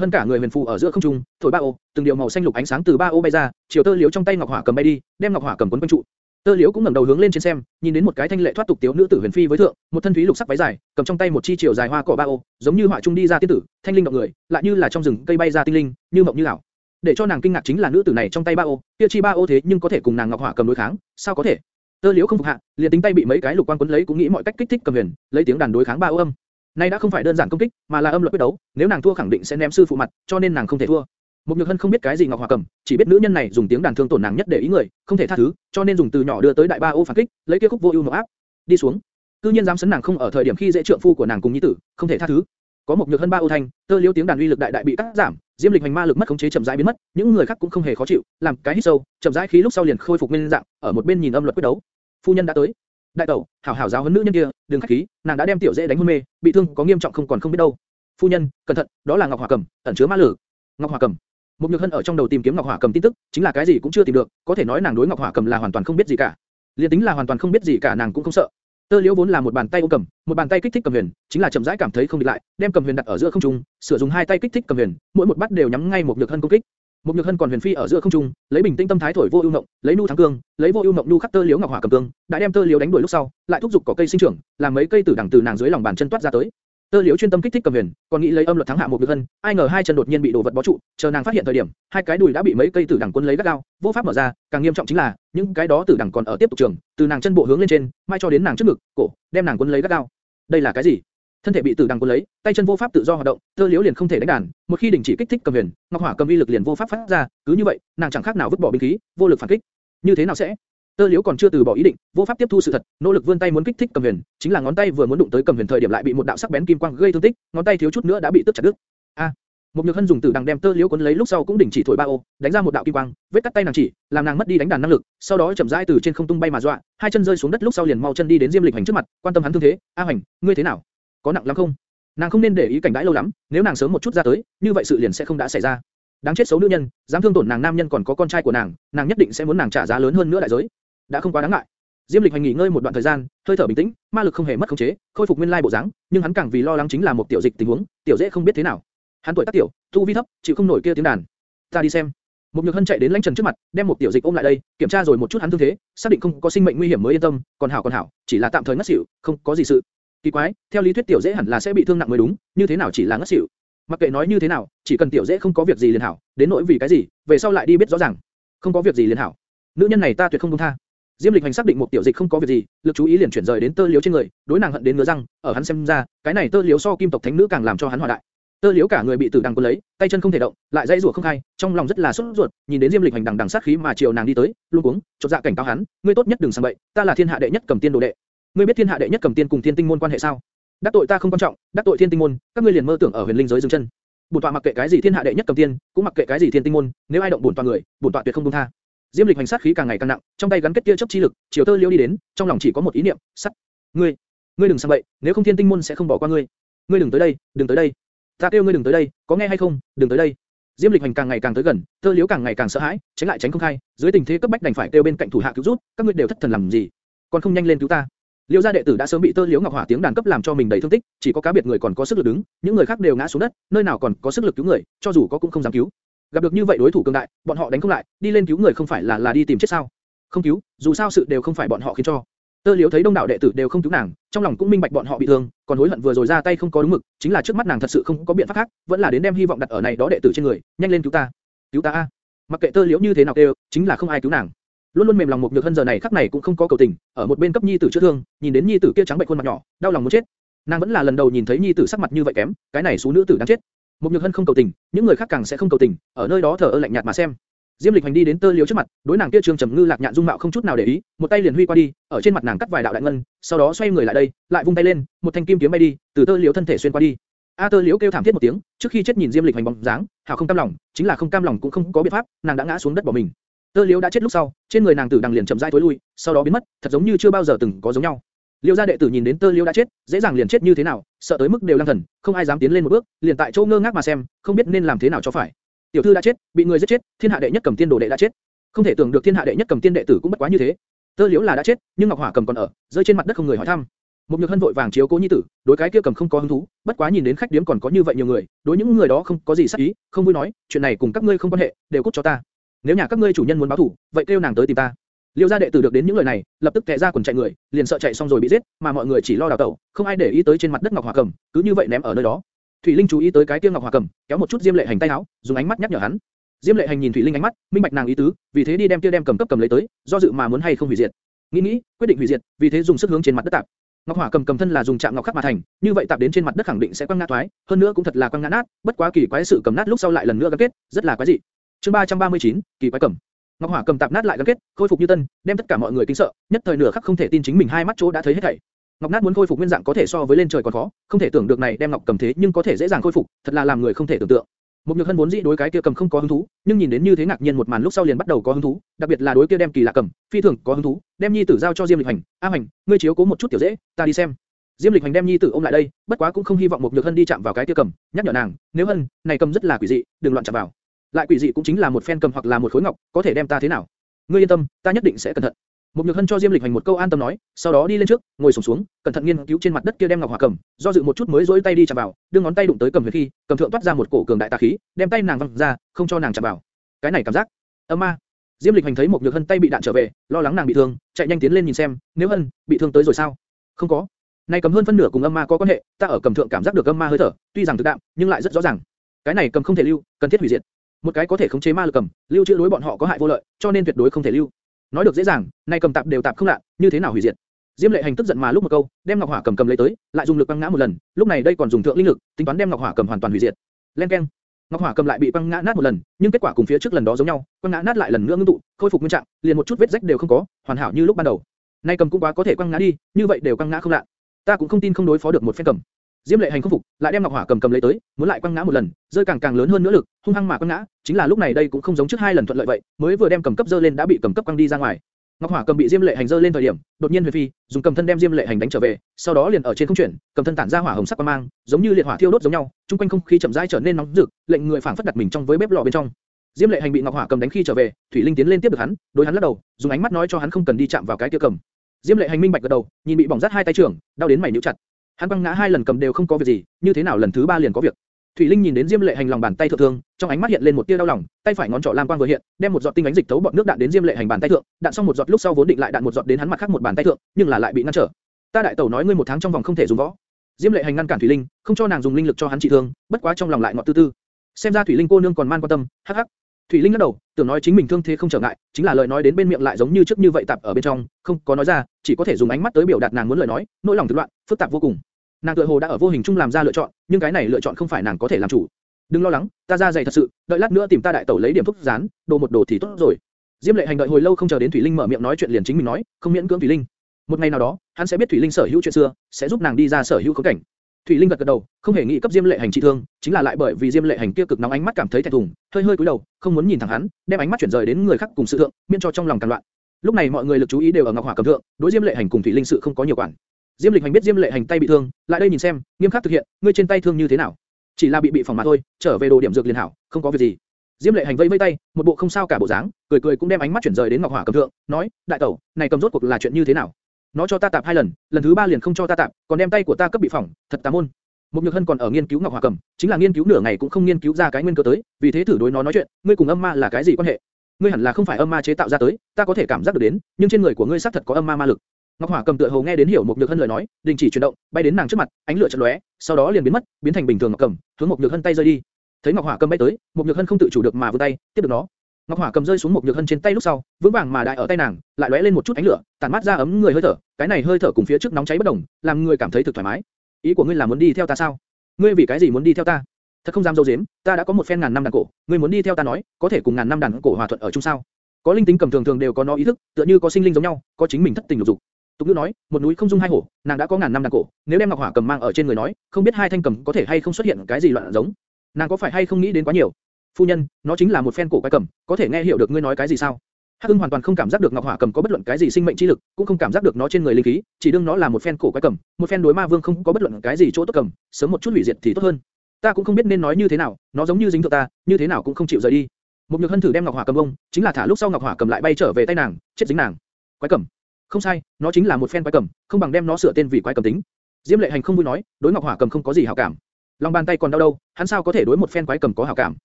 hân cả người huyền phù ở giữa không trung, thổi ba ô, từng điều màu xanh lục ánh sáng từ ba ô bay ra, chiều tơ liễu trong tay ngọc hỏa cầm bay đi, đem ngọc hỏa cầm cuốn quanh trụ. Tơ liễu cũng ngẩng đầu hướng lên trên xem, nhìn đến một cái thanh lệ thoát tục tiểu nữ tử huyền phi với thượng, một thân thúy lục sắc váy dài, cầm trong tay một chi chiều dài hoa cỏ ba ô, giống như họa trung đi ra tiên tử, thanh linh động người, lại như là trong rừng cây bay ra tinh linh, như mộng như ảo. Để cho nàng kinh ngạc chính là nữ tử này trong tay ba ô, kia chi ba ô thế nhưng có thể cùng nàng ngọc hỏa cầm đối kháng, sao có thể? Tơ liễu không phục hạ, liền tính tay bị mấy cái lục quang quấn lấy cũng nghĩ mọi cách kích thích cầm huyền, lấy tiếng đàn đối kháng ba ô âm. Nay đã không phải đơn giản công kích, mà là âm luật quyết đấu, nếu nàng thua khẳng định sẽ ném sư phụ mặt, cho nên nàng không thể thua. Một Nhược Hân không biết cái gì Ngọc Hòa Cầm, chỉ biết nữ nhân này dùng tiếng đàn thương tổn nàng nhất để ý người, không thể tha thứ, cho nên dùng từ nhỏ đưa tới đại ba ô phản kích, lấy kia khúc vô ưu nộ áp, đi xuống. Cư nhiên dám sấn nàng không ở thời điểm khi dễ trượng phu của nàng cùng nhi tử, không thể tha thứ. Có một Nhược Hân ba ô thanh, tơ liếu tiếng đàn uy lực đại đại bị cắt giảm, diêm lịch hành ma lực mất khống chế chậm rãi biến mất, những người khác cũng không hề khó chịu, làm cái hít sâu, chậm rãi khí lúc sau liền khôi phục nguyên dạng, ở một bên nhìn âm luật quyết đấu. Phu nhân đã tới. Đại tẩu, hảo hảo giáo huấn nữ nhân kia, đừng khách khí, nàng đã đem tiểu dễ đánh hôn mê, bị thương có nghiêm trọng không còn không biết đâu. Phu nhân, cẩn thận, đó là Ngọc Hỏa Cầm, ẩn chứa ma lực. Ngọc Hỏa Cầm. Một Nhược Hân ở trong đầu tìm kiếm Ngọc Hỏa Cầm tin tức, chính là cái gì cũng chưa tìm được, có thể nói nàng đối Ngọc Hỏa Cầm là hoàn toàn không biết gì cả. Liên tính là hoàn toàn không biết gì cả nàng cũng không sợ. Tơ Liễu vốn là một bàn tay ôm cầm, một bàn tay kích thích cầm huyền, chính là chậm rãi cảm thấy không địch lại, đem cầm huyền đặt ở giữa không trung, sử dụng hai tay kích thích cầm huyền, mỗi một bắt đều nhắm ngay một Nhược Hân công kích. Một Nhược Hân còn huyền phi ở giữa không trung, lấy bình tĩnh tâm thái thổi vô ưu ngộng, lấy nu thắng cương, lấy vô ưu ngộng nu khắc tơ liễu ngọc hỏa cầm cương, đã đem tơ liễu đánh đuổi lúc sau, lại thúc giục cỏ cây sinh trưởng, làm mấy cây tử đằng từ nàng dưới lòng bàn chân toát ra tới. Tơ liễu chuyên tâm kích thích cầm huyền, còn nghĩ lấy âm luật thắng hạ một được Hân, ai ngờ hai chân đột nhiên bị đồ vật bó trụ, chờ nàng phát hiện thời điểm, hai cái đùi đã bị mấy cây tử đằng quân lấy gắt gao, vô pháp mở ra, càng nghiêm trọng chính là, những cái đó tử đằng còn ở tiếp tục trường, từ nàng chân bộ hướng lên trên, mai cho đến nàng trước ngực, cổ, đem nàng quân lấy gắt gao. Đây là cái gì? thân thể bị tử đằng quân lấy, tay chân vô pháp tự do hoạt động, tơ liễu liền không thể đánh đàn, một khi đình chỉ kích thích cầm huyền, ngọc hỏa cầm uy lực liền vô pháp phát ra, cứ như vậy, nàng chẳng khác nào vứt bỏ binh khí, vô lực phản kích. như thế nào sẽ? Tơ liễu còn chưa từ bỏ ý định, vô pháp tiếp thu sự thật, nỗ lực vươn tay muốn kích thích cầm huyền, chính là ngón tay vừa muốn đụng tới cầm huyền thời điểm lại bị một đạo sắc bén kim quang gây thương tích, ngón tay thiếu chút nữa đã bị tức chặt đứt. A, một nhược hân dùng tử đằng đem tơ liễu cuốn lấy lúc sau cũng đình chỉ thổi ba ô, đánh ra một đạo kim quang, vết cắt tay nàng chỉ, làm nàng mất đi đánh đàn năng lực, sau đó chậm rãi từ trên không tung bay mà dọa, hai chân rơi xuống đất lúc sau liền mau chân đi đến diêm lịch hành trước mặt, quan tâm hắn thương thế, a hành, ngươi thế nào? Có nặng lắm không? Nàng không nên để ý cảnh đãi lâu lắm, nếu nàng sớm một chút ra tới, như vậy sự liền sẽ không đã xảy ra. Đáng chết xấu nữ nhân, dám thương tổn nàng nam nhân còn có con trai của nàng, nàng nhất định sẽ muốn nàng trả giá lớn hơn nữa đại giới. Đã không quá đáng ngại. Diêm Lịch hành nghỉ ngơi một đoạn thời gian, hơi thở bình tĩnh, ma lực không hề mất khống chế, khôi phục nguyên lai bộ dáng, nhưng hắn càng vì lo lắng chính là một tiểu dịch tình huống, tiểu dễ không biết thế nào. Hắn tuổi tác tiểu, tu vi thấp, chịu không nổi kia tiếng đàn. Ta đi xem. Một nhược hân chạy đến lãnh trần trước mặt, đem một tiểu dịch ôm lại đây, kiểm tra rồi một chút hắn thương thế, xác định không có sinh mệnh nguy hiểm mới yên tâm, còn hảo còn hảo, chỉ là tạm thời ngất xỉu, không có gì sự. Kỳ quái, theo lý thuyết tiểu dễ hẳn là sẽ bị thương nặng mới đúng, như thế nào chỉ là ngất xỉu? Mặc kệ nói như thế nào, chỉ cần tiểu dễ không có việc gì liền hảo, đến nỗi vì cái gì, về sau lại đi biết rõ ràng. Không có việc gì liền hảo. Nữ nhân này ta tuyệt không buông tha. Diêm Lịch Hành xác định một tiểu dịch không có việc gì, lực chú ý liền chuyển rời đến tơ liếu trên người, đối nàng hận đến ngứa răng, ở hắn xem ra, cái này tơ liếu so kim tộc thánh nữ càng làm cho hắn hòa đại. Tơ liếu cả người bị tử đằng cuốn lấy, tay chân không thể động, lại dây rủa không khai, trong lòng rất là sốt ruột, nhìn đến Diêm Lịch Hành đằng đằng sát khí mà chiều nàng đi tới, luôn cuống, chột dạ cảnh cáo hắn, ngươi tốt nhất đừng sang bậy, ta là thiên hạ đệ nhất cầm tiên đồ đệ. Ngươi biết thiên hạ đệ nhất cầm tiên cùng thiên tinh môn quan hệ sao? đắc tội ta không quan trọng, đắc tội thiên tinh môn, các ngươi liền mơ tưởng ở huyền linh giới dừng chân. Bổn tọa mặc kệ cái gì thiên hạ đệ nhất cầm tiên, cũng mặc kệ cái gì thiên tinh môn, nếu ai động bổn tọa người, bổn tọa tuyệt không buông tha. Diêm Lịch hành sát khí càng ngày càng nặng, trong tay gắn kết kia chớp chi lực, chiều tơ liêu đi đến, trong lòng chỉ có một ý niệm, sắt. Ngươi, ngươi đừng sang bậy, nếu không thiên tinh môn sẽ không bỏ qua ngươi. Ngươi đừng tới đây, đừng tới đây. Ta kêu ngươi đừng tới đây, có nghe hay không? Đừng tới đây. Diêm Lịch hành càng ngày càng tới gần, tơ Liễu càng ngày càng sợ hãi, tránh lại tránh không khai, dưới tình thế cấp bách đành phải kêu bên cạnh thủ hạ cứu giúp, các ngươi đều thất thần làm gì? còn không nhanh lên cứu ta. Liêu gia đệ tử đã sớm bị tơ liễu ngọc hỏa tiếng đàn cấp làm cho mình đầy thương tích, chỉ có cá biệt người còn có sức lực đứng, những người khác đều ngã xuống đất, nơi nào còn có sức lực cứu người, cho dù có cũng không dám cứu. Gặp được như vậy đối thủ cường đại, bọn họ đánh không lại, đi lên cứu người không phải là là đi tìm chết sao? Không cứu, dù sao sự đều không phải bọn họ khiến cho. Tơ Liễu thấy đông đảo đệ tử đều không cứu nàng, trong lòng cũng minh bạch bọn họ bị thương, còn hối hận vừa rồi ra tay không có đúng mực, chính là trước mắt nàng thật sự không có biện pháp khác, vẫn là đến đem hy vọng đặt ở này đó đệ tử trên người, nhanh lên cứu ta, cứu ta a! Mặc kệ Tơ Liễu như thế nào đều, chính là không ai cứu nàng. Luôn luôn mềm lòng một nhược hân giờ này khắc này cũng không có cầu tình, ở một bên cấp nhi tử chữa thương, nhìn đến nhi tử kia trắng bệnh khuôn mặt nhỏ, đau lòng muốn chết. Nàng vẫn là lần đầu nhìn thấy nhi tử sắc mặt như vậy kém, cái này số nữ tử đáng chết. Một nhược hân không cầu tình, những người khác càng sẽ không cầu tình, ở nơi đó thở ơ lạnh nhạt mà xem. Diêm Lịch hành đi đến Tơ Liễu trước mặt, đối nàng kia trường trầm ngư lạc nhạn dung mạo không chút nào để ý, một tay liền huy qua đi, ở trên mặt nàng cắt vài đạo đại ngân, sau đó xoay người lại đây, lại vung tay lên, một thanh kim kiếm bay đi, từ Tơ Liễu thân thể xuyên qua đi. A Tơ Liễu kêu thảm thiết một tiếng, trước khi chết nhìn Diêm Lịch hành bóng dáng, hảo không cam lòng, chính là không cam lòng cũng không có biện pháp, nàng đã ngã xuống đất bỏ mình. Tơ Liễu đã chết lúc sau, trên người nàng tử đằng liền chậm rãi tối lui, sau đó biến mất, thật giống như chưa bao giờ từng có giống nhau. Liêu gia đệ tử nhìn đến Tơ Liêu đã chết, dễ dàng liền chết như thế nào, sợ tới mức đều lăng thần, không ai dám tiến lên một bước, liền tại chỗ ngơ ngác mà xem, không biết nên làm thế nào cho phải. Tiểu thư đã chết, bị người giết chết, thiên hạ đệ nhất cầm tiên đồ đệ đã chết. Không thể tưởng được thiên hạ đệ nhất cầm tiên đệ tử cũng bất quá như thế. Tơ Liễu là đã chết, nhưng Ngọc Hỏa cầm còn ở, rơi trên mặt đất không người hỏi thăm. Một nhược hân vội vàng chiếu cố nhi tử, đối cái kia cầm không có hứng thú, bất quá nhìn đến khách điếm còn có như vậy nhiều người, đối những người đó không có gì sát ý, không vui nói, chuyện này cùng các ngươi không quan hệ, đều cút cho ta. Nếu nhà các ngươi chủ nhân muốn báo thù, vậy kêu nàng tới tìm ta. Liêu gia đệ tử được đến những lời này, lập tức tè ra quần chạy người, liền sợ chạy xong rồi bị giết, mà mọi người chỉ lo đào tẩu, không ai để ý tới trên mặt đất ngọc hỏa cầm, cứ như vậy ném ở nơi đó. Thủy Linh chú ý tới cái kia ngọc hỏa cầm, kéo một chút Diêm Lệ Hành tay áo, dùng ánh mắt nhắc nhở hắn. Diêm Lệ Hành nhìn Thủy Linh ánh mắt, minh bạch nàng ý tứ, vì thế đi đem kia đem cầm cấp cầm lấy tới, do dự mà muốn hay không hủy diệt. Nghĩ nghĩ, quyết định hủy diệt, vì thế dùng sức hướng trên mặt đất tạp. Ngọc Hỏa cầm cầm thân là dùng chạm ngọc khắc mà thành, như vậy tạp đến trên mặt đất khẳng định sẽ quăng ngã toái, hơn nữa cũng thật là quăng ngã nát, bất quá kỳ quái sự cầm nát lúc sau lại lần nữa gắn kết, rất là quái dị. Chương 339, kỳ quái cầm. Ngọc Hỏa cầm tạp nát lại gắn kết, khôi phục như tân, đem tất cả mọi người kinh sợ, nhất thời nửa khắc không thể tin chính mình hai mắt chỗ đã thấy hết thảy. Ngọc nát muốn khôi phục nguyên dạng có thể so với lên trời còn khó, không thể tưởng được này đem ngọc cầm thế nhưng có thể dễ dàng khôi phục, thật là làm người không thể tưởng tượng. Một nhược hân vốn dĩ đối cái kia cầm không có hứng thú, nhưng nhìn đến như thế ngạc nhiên một màn lúc sau liền bắt đầu có hứng thú, đặc biệt là đối kia đem kỳ lạ cầm, phi thường có hứng thú, đem nhi tử giao cho Diêm Lịch Hành, A Hành, ngươi chiếu cố một chút tiểu dễ, ta đi xem. Diêm Lịch Hành đem nhi tử ôm lại đây, bất quá cũng không hy vọng một nhược hân đi chạm vào cái kia cầm, nhắc nhở nàng, nếu hân, này cầm rất là quỷ dị, đừng loạn chạm vào. Lại quỷ dị cũng chính là một phen cầm hoặc là một khối ngọc, có thể đem ta thế nào? Ngươi yên tâm, ta nhất định sẽ cẩn thận. Một nhược hân cho Diêm Lịch Hành một câu an tâm nói, sau đó đi lên trước, ngồi xuống xuống, cẩn thận nghiên cứu trên mặt đất kia đem ngọc hỏa cầm, do dự một chút mới duỗi tay đi chạm vào, đưa ngón tay đụng tới cầm huyệt khi, cầm thượng toát ra một cổ cường đại tà khí, đem tay nàng văng ra, không cho nàng chạm vào. Cái này cảm giác, âm ma. Diêm Lịch Hành thấy một nhược hân tay bị đạn trở về, lo lắng nàng bị thương, chạy nhanh tiến lên nhìn xem, nếu hân bị thương tới rồi sao? Không có. Này cầm hơn phân nửa cùng âm ma có quan hệ, ta ở cầm thượng cảm giác được âm ma hơi thở, tuy rằng thực đạm, nhưng lại rất rõ ràng. Cái này cầm không thể lưu, cần thiết hủy diệt. Một cái có thể khống chế ma lực cầm, lưu trữ đối bọn họ có hại vô lợi, cho nên tuyệt đối không thể lưu. Nói được dễ dàng, nay cầm tạp đều tạp không lạ, như thế nào hủy diệt? Diêm Lệ Hành tức giận mà lúc một câu, đem Ngọc Hỏa cầm cầm lấy tới, lại dùng lực băng ngã một lần, lúc này đây còn dùng thượng linh lực, tính toán đem Ngọc Hỏa cầm hoàn toàn hủy diệt. Len keng. Ngọc Hỏa cầm lại bị băng ngã nát một lần, nhưng kết quả cùng phía trước lần đó giống nhau, quăng ngã nát lại lần nữa ngưng tụ, khôi phục nguyên trạng, liền một chút vết rách đều không có, hoàn hảo như lúc ban đầu. Nay cầm cũng quá có thể quăng ngã đi, như vậy đều quăng ngã không lạ. Ta cũng không tin không đối phó được một phen cầm. Diêm Lệ Hành không phục, lại đem Ngọc Hỏa cầm cầm lấy tới, muốn lại quăng ngã một lần, rơi càng càng lớn hơn nữa lực, hung hăng mà quăng ngã, chính là lúc này đây cũng không giống trước hai lần thuận lợi vậy, mới vừa đem cầm cấp dơ lên đã bị cầm cấp quăng đi ra ngoài. Ngọc Hỏa cầm bị Diêm Lệ Hành dơ lên thời điểm, đột nhiên huyền phi, dùng cầm thân đem Diêm Lệ Hành đánh trở về, sau đó liền ở trên không chuyển, cầm thân tản ra hỏa hồng sắc quang mang, giống như liệt hỏa thiêu đốt giống nhau, trung quanh không khí chậm rãi trở nên nóng rực, lệnh người phảng phất đặt mình trong với bếp lò bên trong. Diêm Lệ Hành bị Ngọc Hỏa cầm đánh khi trở về, Thủy Linh tiến lên tiếp được hắn, đối hắn lắc đầu, dùng ánh mắt nói cho hắn không cần đi chạm vào cái kia cầm. Diêm Lệ Hành minh bạch gật đầu, nhìn bị bỏng rát hai tay trưởng, đau đến mày nhíu chặt. Hắn băng ngã hai lần cầm đều không có việc gì, như thế nào lần thứ ba liền có việc? Thủy Linh nhìn đến Diêm Lệ Hành lòng bàn tay thượng thương, trong ánh mắt hiện lên một tia đau lòng, tay phải ngón trỏ lam quang vừa hiện, đem một giọt tinh ánh dịch thấu bọt nước đạn đến Diêm Lệ Hành bàn tay thượng, đạn xong một giọt lúc sau vốn định lại đạn một giọt đến hắn mặt khác một bàn tay thượng, nhưng là lại bị ngăn trở. Ta đại tẩu nói ngươi một tháng trong vòng không thể dùng võ. Diêm Lệ Hành ngăn cản Thủy Linh, không cho nàng dùng linh lực cho hắn trị thương, bất quá trong lòng lại ngọt tư tư. Xem ra Thủy Linh cô nương còn man quan tâm, hắc hắc. Thủy Linh lắc đầu, tưởng nói chính mình thương thế không trở ngại, chính là lời nói đến bên miệng lại giống như trước như vậy tạp ở bên trong, không có nói ra, chỉ có thể dùng ánh mắt tới biểu đạt nàng muốn lời nói, nỗi lòng thực loạn, phức tạp vô cùng. Nàng tựa hồ đã ở vô hình chung làm ra lựa chọn, nhưng cái này lựa chọn không phải nàng có thể làm chủ. Đừng lo lắng, ta ra dày thật sự, đợi lát nữa tìm ta đại tẩu lấy điểm thuốc dán, đồ một đồ thì tốt rồi. Diêm Lệ Hành đợi hồi lâu không chờ đến Thủy Linh mở miệng nói chuyện liền chính mình nói, không miễn cưỡng Thủy Linh. Một ngày nào đó, hắn sẽ biết Thủy Linh sở hữu chuyện xưa, sẽ giúp nàng đi ra sở hữu khốn cảnh. Thủy Linh gật gật đầu, không hề nghĩ cấp Diêm Lệ Hành trị thương, chính là lại bởi vì Diêm Lệ Hành kia cực nóng ánh mắt cảm thấy thẹn thùng, hơi hơi cúi đầu, không muốn nhìn thẳng hắn, đem ánh mắt chuyển rời đến người khác cùng sự thượng, miễn cho trong lòng càng loạn. Lúc này mọi người lực chú ý đều ở Ngọc Hỏa cầm thượng, đối Diêm Lệ Hành cùng Thủy Linh sự không có nhiều quản. Diêm Lịch Hành biết Diêm Lệ Hành tay bị thương, lại đây nhìn xem, nghiêm khắc thực hiện, ngươi trên tay thương như thế nào? Chỉ là bị bị phòng mà thôi, trở về đồ điểm dược liền hảo, không có việc gì. Diêm Lệ Hành vẫy vẫy tay, một bộ không sao cả bộ dáng, cười cười cũng đem ánh mắt chuyển rời đến Ngọc Hỏa cầm thượng, nói, đại tẩu, này cầm rốt cuộc là chuyện như thế nào? Nó cho ta tạp hai lần, lần thứ ba liền không cho ta tạp, còn đem tay của ta cấp bị phỏng, thật tà môn. Mục Nhược Hân còn ở nghiên cứu Ngọc Hỏa Cầm, chính là nghiên cứu nửa ngày cũng không nghiên cứu ra cái nguyên cơ tới, vì thế thử đối nó nói chuyện, ngươi cùng âm ma là cái gì quan hệ? Ngươi hẳn là không phải âm ma chế tạo ra tới, ta có thể cảm giác được đến, nhưng trên người của ngươi xác thật có âm ma ma lực. Ngọc Hỏa Cầm tựa hồ nghe đến hiểu Mục Nhược Hân lời nói, đình chỉ chuyển động, bay đến nàng trước mặt, ánh lửa chợt lóe, sau đó liền biến mất, biến thành bình thường Ngọc Cầm, hướng Mục Nhược Hân tay rơi đi. Thấy Ngọc Hỏa Cầm bay tới, Mục Nhược Hân không tự chủ được mà vươn tay, tiếp được nó. Ngọc Hỏa Cầm rơi xuống một Nhược Hân trên tay lúc sau, vững vàng mà đại ở tay nàng, lại lóe lên một chút ánh lửa, tản mát ra ấm người hơi thở, cái này hơi thở cùng phía trước nóng cháy bất đồng, làm người cảm thấy thực thoải mái. Ý của ngươi là muốn đi theo ta sao? Ngươi vì cái gì muốn đi theo ta? Thật không dám dâu dếm, ta đã có một phen ngàn năm đàn cổ, ngươi muốn đi theo ta nói, có thể cùng ngàn năm đàn cổ hòa thuận ở chung sao? Có linh tính cầm thường thường đều có nó ý thức, tựa như có sinh linh giống nhau, có chính mình thất tình lục dục. Tục nữ nói, một núi không dung hai hổ, nàng đã có ngàn năm đàn cổ, nếu đem ngọc hỏa cầm mang ở trên người nói, không biết hai thanh cầm có thể hay không xuất hiện cái gì loạn giống. Nàng có phải hay không nghĩ đến quá nhiều? Phu nhân, nó chính là một phen cổ quái cầm, có thể nghe hiểu được ngươi nói cái gì sao? Hắc Ưng hoàn toàn không cảm giác được Ngọc Hỏa Cầm có bất luận cái gì sinh mệnh chi lực, cũng không cảm giác được nó trên người linh khí, chỉ đương nó là một phen cổ quái cầm, một phen đối ma vương không có bất luận cái gì chỗ tốt cầm, sớm một chút hủy diệt thì tốt hơn. Ta cũng không biết nên nói như thế nào, nó giống như dính thượng ta, như thế nào cũng không chịu rời đi. Một Nhược Hân thử đem Ngọc Hỏa Cầm bông, chính là thả lúc sau Ngọc Hỏa Cầm lại bay trở về tay nàng, chết dính nàng. Quái cầm. Không sai, nó chính là một phen quái cầm, không bằng đem nó sửa tên vì quái cầm tính. Diêm Lệ Hành không vui nói, đối Ngọc Hỏa Cầm không có gì hảo cảm. Lòng bàn tay còn đau đâu, hắn sao có thể đối một phen quái cầm có hảo cảm?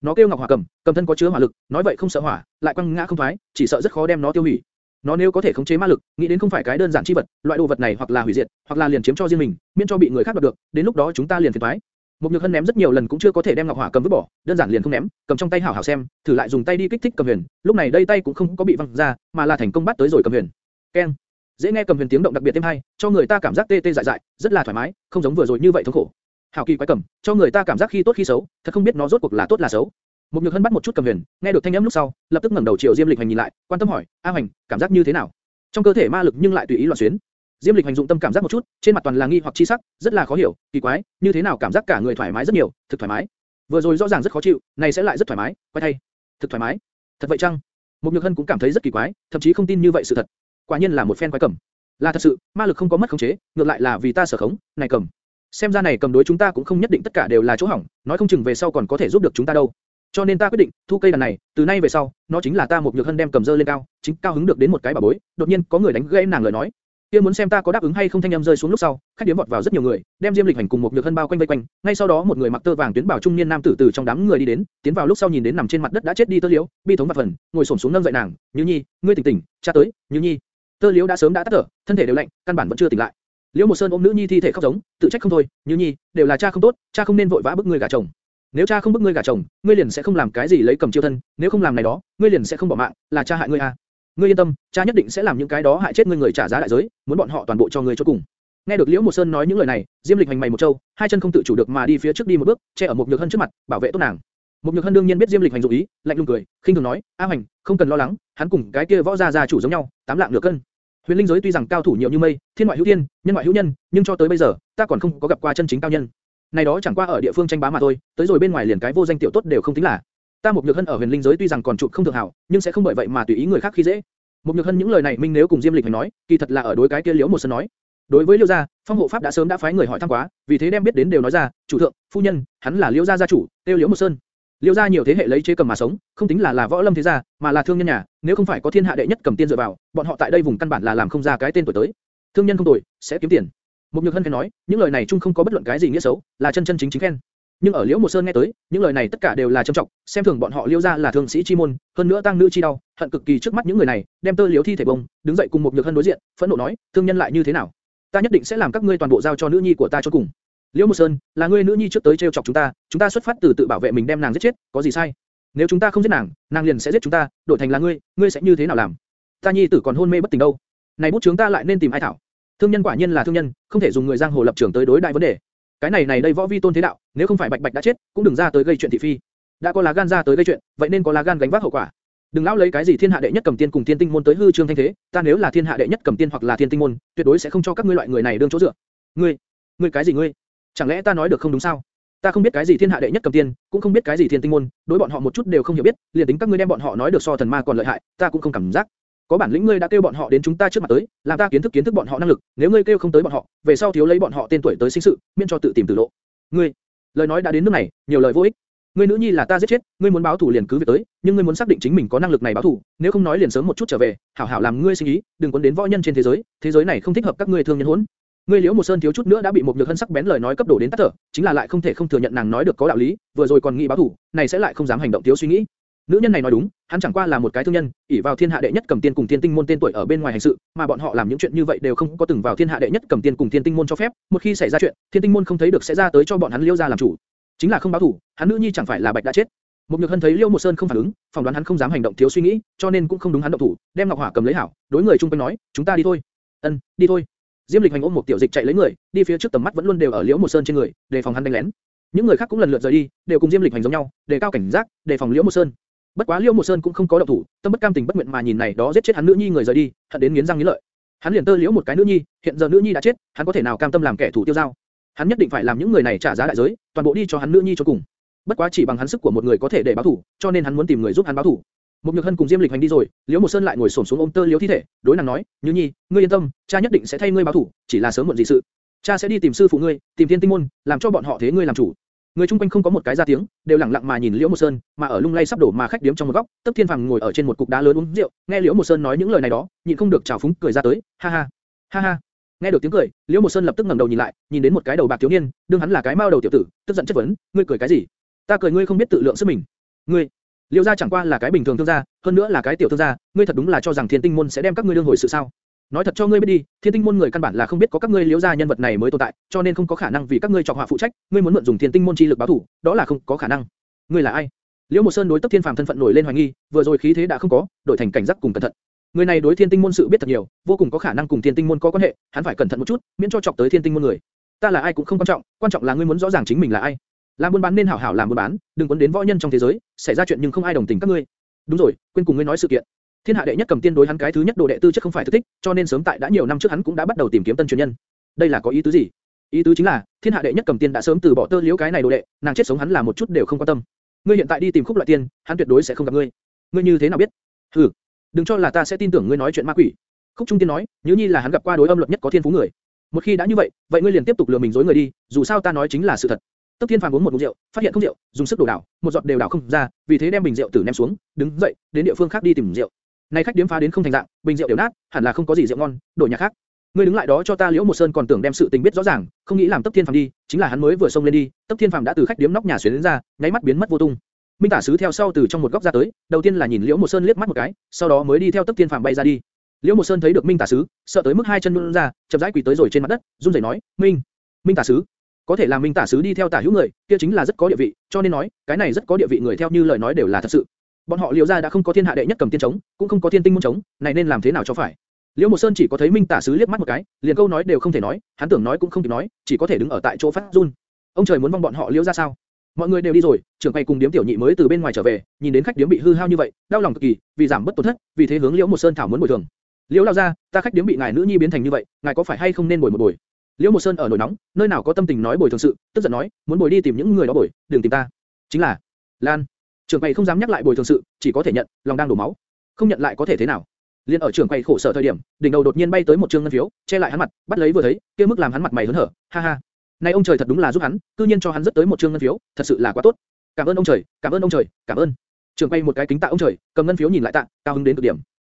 Nó kêu Ngọc Hỏa Cầm, cầm thân có chứa hỏa lực, nói vậy không sợ hỏa, lại quăng ngã không thoái, chỉ sợ rất khó đem nó tiêu hủy. Nó nếu có thể khống chế ma lực, nghĩ đến không phải cái đơn giản chi vật, loại đồ vật này hoặc là hủy diệt, hoặc là liền chiếm cho riêng mình, miễn cho bị người khác đoạt được, đến lúc đó chúng ta liền phiền toái. Một nhược hân ném rất nhiều lần cũng chưa có thể đem ngọc hỏa cầm vứt bỏ, đơn giản liền không ném, cầm trong tay hảo hảo xem, thử lại dùng tay đi kích thích cầm huyền, lúc này đây tay cũng không có bị văng ra, mà là thành công bắt tới rồi cầm huyền. Keng, dễ nghe cầm huyền tiếng động đặc biệt thêm hay, cho người ta cảm giác tê tê dại dại, rất là thoải mái, không giống vừa rồi như vậy thống khổ. Hảo kỳ quái cầm, cho người ta cảm giác khi tốt khi xấu, thật không biết nó rốt cuộc là tốt là xấu. Mục nhược hân bắt một chút cầm huyền, nghe được thanh âm lúc sau, lập tức ngẩng đầu chiều Diêm Lịch Hành nhìn lại, quan tâm hỏi, A Hành, cảm giác như thế nào? Trong cơ thể ma lực nhưng lại tùy ý loạn xuyến. Diêm Lịch hành dụng tâm cảm giác một chút, trên mặt toàn là nghi hoặc chi sắc, rất là khó hiểu, kỳ quái, như thế nào cảm giác cả người thoải mái rất nhiều, thực thoải mái. Vừa rồi rõ ràng rất khó chịu, này sẽ lại rất thoải mái, quay thay, thực thoải mái. Thật vậy chăng? Mục Nhược Hân cũng cảm thấy rất kỳ quái, thậm chí không tin như vậy sự thật. Quả nhiên là một phen quái cầm. Là thật sự, ma lực không có mất khống chế, ngược lại là vì ta sở khống, này cầm. Xem ra này cầm đối chúng ta cũng không nhất định tất cả đều là chỗ hỏng, nói không chừng về sau còn có thể giúp được chúng ta đâu. Cho nên ta quyết định thu cây đàn này, từ nay về sau, nó chính là ta một nhược hân đem cầm dơ lên cao, chính cao hứng được đến một cái bà bối. Đột nhiên có người đánh gãy nàng lời nói, kia muốn xem ta có đáp ứng hay không thanh âm rơi xuống lúc sau, khách điếm vọt vào rất nhiều người, đem Diêm Lịch Hành cùng một nhược hân bao quanh vây quanh. Ngay sau đó một người mặc tơ vàng tuyến bảo trung niên nam tử từ trong đám người đi đến, tiến vào lúc sau nhìn đến nằm trên mặt đất đã chết đi tơ liễu, bi thống và phần, ngồi xổm xuống nâng dậy nàng, Như Nhi, ngươi tỉnh tỉnh, cha tới, Như Nhi. Tơ liễu đã sớm đã tắt thở, thân thể đều lạnh, căn bản vẫn chưa tỉnh lại. Liễu Một Sơn ôm nữ nhi thi thể khóc giống, tự trách không thôi, Như Nhi, đều là cha không tốt, cha không nên vội vã bức ngươi gả chồng. Nếu cha không bức ngươi gả chồng, ngươi liền sẽ không làm cái gì lấy cầm chiêu thân, nếu không làm này đó, ngươi liền sẽ không bỏ mạng, là cha hại ngươi à. Ngươi yên tâm, cha nhất định sẽ làm những cái đó hại chết ngươi người trả giá đại giới, muốn bọn họ toàn bộ cho ngươi cho cùng. Nghe được Liễu Một Sơn nói những lời này, Diêm Lịch hành mày một châu, hai chân không tự chủ được mà đi phía trước đi một bước, che ở một nhược hân trước mặt, bảo vệ tốt nàng. Một nhược hân đương nhiên biết Diêm Lịch hành dụng ý, lạnh lùng cười, khinh thường nói, A Hành, không cần lo lắng, hắn cùng cái kia võ gia gia chủ giống nhau, tám lạng nửa cân. Huyền linh giới tuy rằng cao thủ nhiều như mây, thiên ngoại hữu thiên, nhân ngoại hữu nhân, nhưng cho tới bây giờ, ta còn không có gặp qua chân chính cao nhân. Này đó chẳng qua ở địa phương tranh bá mà thôi, tới rồi bên ngoài liền cái vô danh tiểu tốt đều không tính là. Ta một nhược hân ở huyền linh giới tuy rằng còn trụ không thượng hảo, nhưng sẽ không bởi vậy mà tùy ý người khác khi dễ. Một nhược hân những lời này minh nếu cùng Diêm Lịch hành nói, kỳ thật là ở đối cái kia liễu một sơn nói. Đối với Liễu gia, Phong hộ pháp đã sớm đã phái người hỏi thăm quá, vì thế đem biết đến đều nói ra, chủ thượng, phu nhân, hắn là Liễu gia gia chủ, tiêu Liễu một sơn. Liêu gia nhiều thế hệ lấy chế cầm mà sống, không tính là là võ lâm thế gia, mà là thương nhân nhà, nếu không phải có thiên hạ đệ nhất cầm tiên dựa vào, bọn họ tại đây vùng căn bản là làm không ra cái tên tuổi tới. Thương nhân không tuổi, sẽ kiếm tiền. Mục nhược hân khen nói, những lời này chung không có bất luận cái gì nghĩa xấu, là chân chân chính chính khen. Nhưng ở Liễu Một Sơn nghe tới, những lời này tất cả đều là trầm trọng, xem thường bọn họ Liêu gia là thương sĩ chi môn, hơn nữa tăng nữ chi đau, hận cực kỳ trước mắt những người này, đem tơ Liễu thi thể bông, đứng dậy cùng Mục nhược hân đối diện, phẫn nộ nói, thương nhân lại như thế nào? Ta nhất định sẽ làm các ngươi toàn bộ giao cho nữ nhi của ta cho cùng. Liễu Một Sơn, là ngươi nữ nhi trước tới trêu chọc chúng ta, chúng ta xuất phát từ tự bảo vệ mình đem nàng giết chết, có gì sai? Nếu chúng ta không giết nàng, nàng liền sẽ giết chúng ta, đổi thành là ngươi, ngươi sẽ như thế nào làm? Ta nhi tử còn hôn mê bất tỉnh đâu. Này bút chúng ta lại nên tìm ai thảo? Thương nhân quả nhiên là thương nhân, không thể dùng người giang hồ lập trường tới đối đại vấn đề. Cái này này đây võ vi tôn thế đạo, nếu không phải bạch bạch đã chết, cũng đừng ra tới gây chuyện thị phi. Đã có lá gan ra tới gây chuyện, vậy nên có lá gan gánh vác hậu quả. Đừng lão lấy cái gì thiên hạ đệ nhất cầm tiên cùng tiên tinh môn tới hư trương thanh thế, ta nếu là thiên hạ đệ nhất cầm tiên hoặc là thiên tinh môn, tuyệt đối sẽ không cho các ngươi loại người này đương chỗ dựa. Ngươi, ngươi cái gì ngươi? Chẳng lẽ ta nói được không đúng sao? Ta không biết cái gì thiên hạ đệ nhất cầm tiên, cũng không biết cái gì thiên tinh môn, đối bọn họ một chút đều không hiểu biết, liền tính các ngươi đem bọn họ nói được so thần ma còn lợi hại, ta cũng không cảm giác. Có bản lĩnh ngươi đã kêu bọn họ đến chúng ta trước mặt tới, làm ta kiến thức kiến thức bọn họ năng lực, nếu ngươi kêu không tới bọn họ, về sau thiếu lấy bọn họ tên tuổi tới sinh sự, miễn cho tự tìm tử lộ. Ngươi, lời nói đã đến nước này, nhiều lời vô ích. ngươi nữ nhi là ta giết chết, ngươi muốn báo thù liền cứ việc tới, nhưng ngươi muốn xác định chính mình có năng lực này báo thù, nếu không nói liền sớm một chút trở về, hảo hảo làm ngươi suy nghĩ, đừng quấn đến võ nhân trên thế giới, thế giới này không thích hợp các ngươi thương nhân hỗn. Ngươi Liễu Một Sơn thiếu chút nữa đã bị một nhược hân sắc bén lời nói cấp đổ đến tắt thở, chính là lại không thể không thừa nhận nàng nói được có đạo lý, vừa rồi còn nghĩ báo thủ, này sẽ lại không dám hành động thiếu suy nghĩ. Nữ nhân này nói đúng, hắn chẳng qua là một cái thương nhân, ỷ vào thiên hạ đệ nhất cầm tiên cùng thiên tinh môn tên tuổi ở bên ngoài hành sự, mà bọn họ làm những chuyện như vậy đều không có từng vào thiên hạ đệ nhất cầm tiên cùng thiên tinh môn cho phép, một khi xảy ra chuyện, thiên tinh môn không thấy được sẽ ra tới cho bọn hắn liêu ra làm chủ. Chính là không báo thủ, hắn nữ nhi chẳng phải là bạch đã chết. Một nhược hân thấy liêu một sơn không phản ứng, phỏng đoán hắn không dám hành động thiếu suy nghĩ, cho nên cũng không đúng hắn động thủ, đem ngọc hỏa cầm lấy hảo, đối người trung quanh nói, chúng ta đi thôi. Ân, đi thôi. Diêm Lịch Hành ôm một tiểu dịch chạy lấy người, đi phía trước tầm mắt vẫn luôn đều ở Liễu Một Sơn trên người, đề phòng hắn đánh lén. Những người khác cũng lần lượt rời đi, đều cùng Diêm Lịch Hành giống nhau, đề cao cảnh giác, đề phòng Liễu Một Sơn. Bất quá Liễu Một Sơn cũng không có động thủ, tâm bất cam tình bất nguyện mà nhìn này đó giết chết hắn nữ nhi người rời đi, hận đến nghiến răng nghiến lợi. Hắn liền tơ liễu một cái nữ nhi, hiện giờ nữ nhi đã chết, hắn có thể nào cam tâm làm kẻ thủ tiêu giao? Hắn nhất định phải làm những người này trả giá đại giới, toàn bộ đi cho hắn nữ nhi cho cùng. Bất quá chỉ bằng hắn sức của một người có thể để báo thù, cho nên hắn muốn tìm người giúp hắn báo thù. Một Nhược Hân cùng Diêm Lịch Hành đi rồi, Liễu Một Sơn lại ngồi xổm xuống ôm tơ liễu thi thể, đối nàng nói, "Như Nhi, ngươi yên tâm, cha nhất định sẽ thay ngươi báo thù, chỉ là sớm muộn gì sự. Cha sẽ đi tìm sư phụ ngươi, tìm Thiên Tinh môn, làm cho bọn họ thế ngươi làm chủ." Người chung quanh không có một cái ra tiếng, đều lặng lặng mà nhìn Liễu Một Sơn, mà ở lung lay sắp đổ mà khách điếm trong một góc, Tấp Thiên Phàm ngồi ở trên một cục đá lớn uống rượu, nghe Liễu Một Sơn nói những lời này đó, nhịn không được trào phúng cười ra tới, ha ha, ha ha. Nghe được tiếng cười, Liễu Một Sơn lập tức ngẩng đầu nhìn lại, nhìn đến một cái đầu bạc thiếu niên, đương hắn là cái mao đầu tiểu tử, tức giận chất vấn, ngươi cười cái gì? Ta cười ngươi không biết tự lượng sức mình. Ngươi, Liễu gia chẳng qua là cái bình thường thương gia, hơn nữa là cái tiểu thương gia, ngươi thật đúng là cho rằng Thiên Tinh môn sẽ đem các ngươi đương hồi sự sao? Nói thật cho ngươi biết đi, Thiên Tinh môn người căn bản là không biết có các ngươi Liễu gia nhân vật này mới tồn tại, cho nên không có khả năng vì các ngươi trọng họa phụ trách, ngươi muốn mượn dùng Thiên Tinh môn chi lực báo thù, đó là không có khả năng. Ngươi là ai? Liễu Một Sơn đối Tấp Thiên Phàm thân phận nổi lên hoài nghi, vừa rồi khí thế đã không có, đổi thành cảnh giác cùng cẩn thận. Người này đối Thiên Tinh môn sự biết thật nhiều, vô cùng có khả năng cùng Thiên Tinh môn có quan hệ, hắn phải cẩn thận một chút, miễn cho chọc tới Thiên Tinh môn người. Ta là ai cũng không quan trọng, quan trọng là ngươi muốn rõ ràng chính mình là ai. Làm buôn bán nên hảo hảo làm buôn bán, đừng quấn đến võ nhân trong thế giới, xảy ra chuyện nhưng không ai đồng tình các ngươi. Đúng rồi, quên cùng ngươi nói sự kiện. Thiên hạ đệ nhất cầm tiên đối hắn cái thứ nhất đồ đệ tư chất không phải thực thích, cho nên sớm tại đã nhiều năm trước hắn cũng đã bắt đầu tìm kiếm tân truyền nhân. Đây là có ý tứ gì? Ý tứ chính là, thiên hạ đệ nhất cầm tiên đã sớm từ bỏ tơ liễu cái này đồ đệ, nàng chết sống hắn là một chút đều không quan tâm. Ngươi hiện tại đi tìm khúc loại tiên, hắn tuyệt đối sẽ không gặp ngươi. Ngươi như thế nào biết? Hừ, đừng cho là ta sẽ tin tưởng ngươi nói chuyện ma quỷ. Khúc Trung Tiên nói, nhớ nhi là hắn gặp qua đối âm luật nhất có thiên phú người. Một khi đã như vậy, vậy ngươi liền tiếp tục lừa mình dối người đi, dù sao ta nói chính là sự thật. Tấp Thiên Phàm uống một ngụm rượu, phát hiện không rượu, dùng sức đổ đảo, một giọt đều đảo không ra, vì thế đem bình rượu tử ném xuống, đứng dậy, đến địa phương khác đi tìm rượu. Này khách điếm phá đến không thành dạng, bình rượu đều nát, hẳn là không có gì rượu ngon, đổi nhà khác. Ngươi đứng lại đó cho ta Liễu Một Sơn còn tưởng đem sự tình biết rõ ràng, không nghĩ làm Tấp Thiên Phàm đi, chính là hắn mới vừa xông lên đi, Tấp Thiên Phàm đã từ khách điếm nóc nhà xuyến đến ra, nháy mắt biến mất vô tung. Minh Tả Sứ theo sau từ trong một góc ra tới, đầu tiên là nhìn Liễu Một Sơn liếc mắt một cái, sau đó mới đi theo Tấp Thiên Phàm bay ra đi. Liễu Một Sơn thấy được Minh Tả Sứ, sợ tới mức hai chân run ra, chậm rãi quỳ tới rồi trên mặt đất, run rẩy nói, "Minh, Minh Tả Sứ." Có thể làm Minh Tả Sứ đi theo Tả Hữu người, kia chính là rất có địa vị, cho nên nói, cái này rất có địa vị người theo như lời nói đều là thật sự. Bọn họ Liễu gia đã không có thiên hạ đệ nhất cầm tiên chống, cũng không có thiên tinh môn chống, này nên làm thế nào cho phải? Liễu Một Sơn chỉ có thấy Minh Tả Sứ liếc mắt một cái, liền câu nói đều không thể nói, hắn tưởng nói cũng không kịp nói, chỉ có thể đứng ở tại chỗ phát run. Ông trời muốn vong bọn họ Liễu gia sao? Mọi người đều đi rồi, trưởng quầy cùng điếm tiểu nhị mới từ bên ngoài trở về, nhìn đến khách điếm bị hư hao như vậy, đau lòng cực kỳ, vì giảm bất tổn thất, vì thế hướng Liễu Một Sơn thảo muốn bồi thường. Liễu lao ra, ta khách điếm bị ngài nữ nhi biến thành như vậy, ngài có phải hay không nên bồi một bồi? Liễu Một Sơn ở nổi nóng, nơi nào có tâm tình nói bồi thường sự, tức giận nói, muốn bồi đi tìm những người đó bồi, đừng tìm ta. Chính là, Lan. Trưởng quầy không dám nhắc lại bồi thường sự, chỉ có thể nhận, lòng đang đổ máu. Không nhận lại có thể thế nào? Liên ở trưởng quầy khổ sở thời điểm, đỉnh đầu đột nhiên bay tới một trương ngân phiếu, che lại hắn mặt, bắt lấy vừa thấy, kia mức làm hắn mặt mày hớn hở, ha ha. Này ông trời thật đúng là giúp hắn, cư nhiên cho hắn rất tới một trương ngân phiếu, thật sự là quá tốt. Cảm ơn ông trời, cảm ơn ông trời, cảm ơn. Trưởng quay một cái kính tạ ông trời, cầm ngân phiếu nhìn lại tạ, cao hứng đến cực điểm.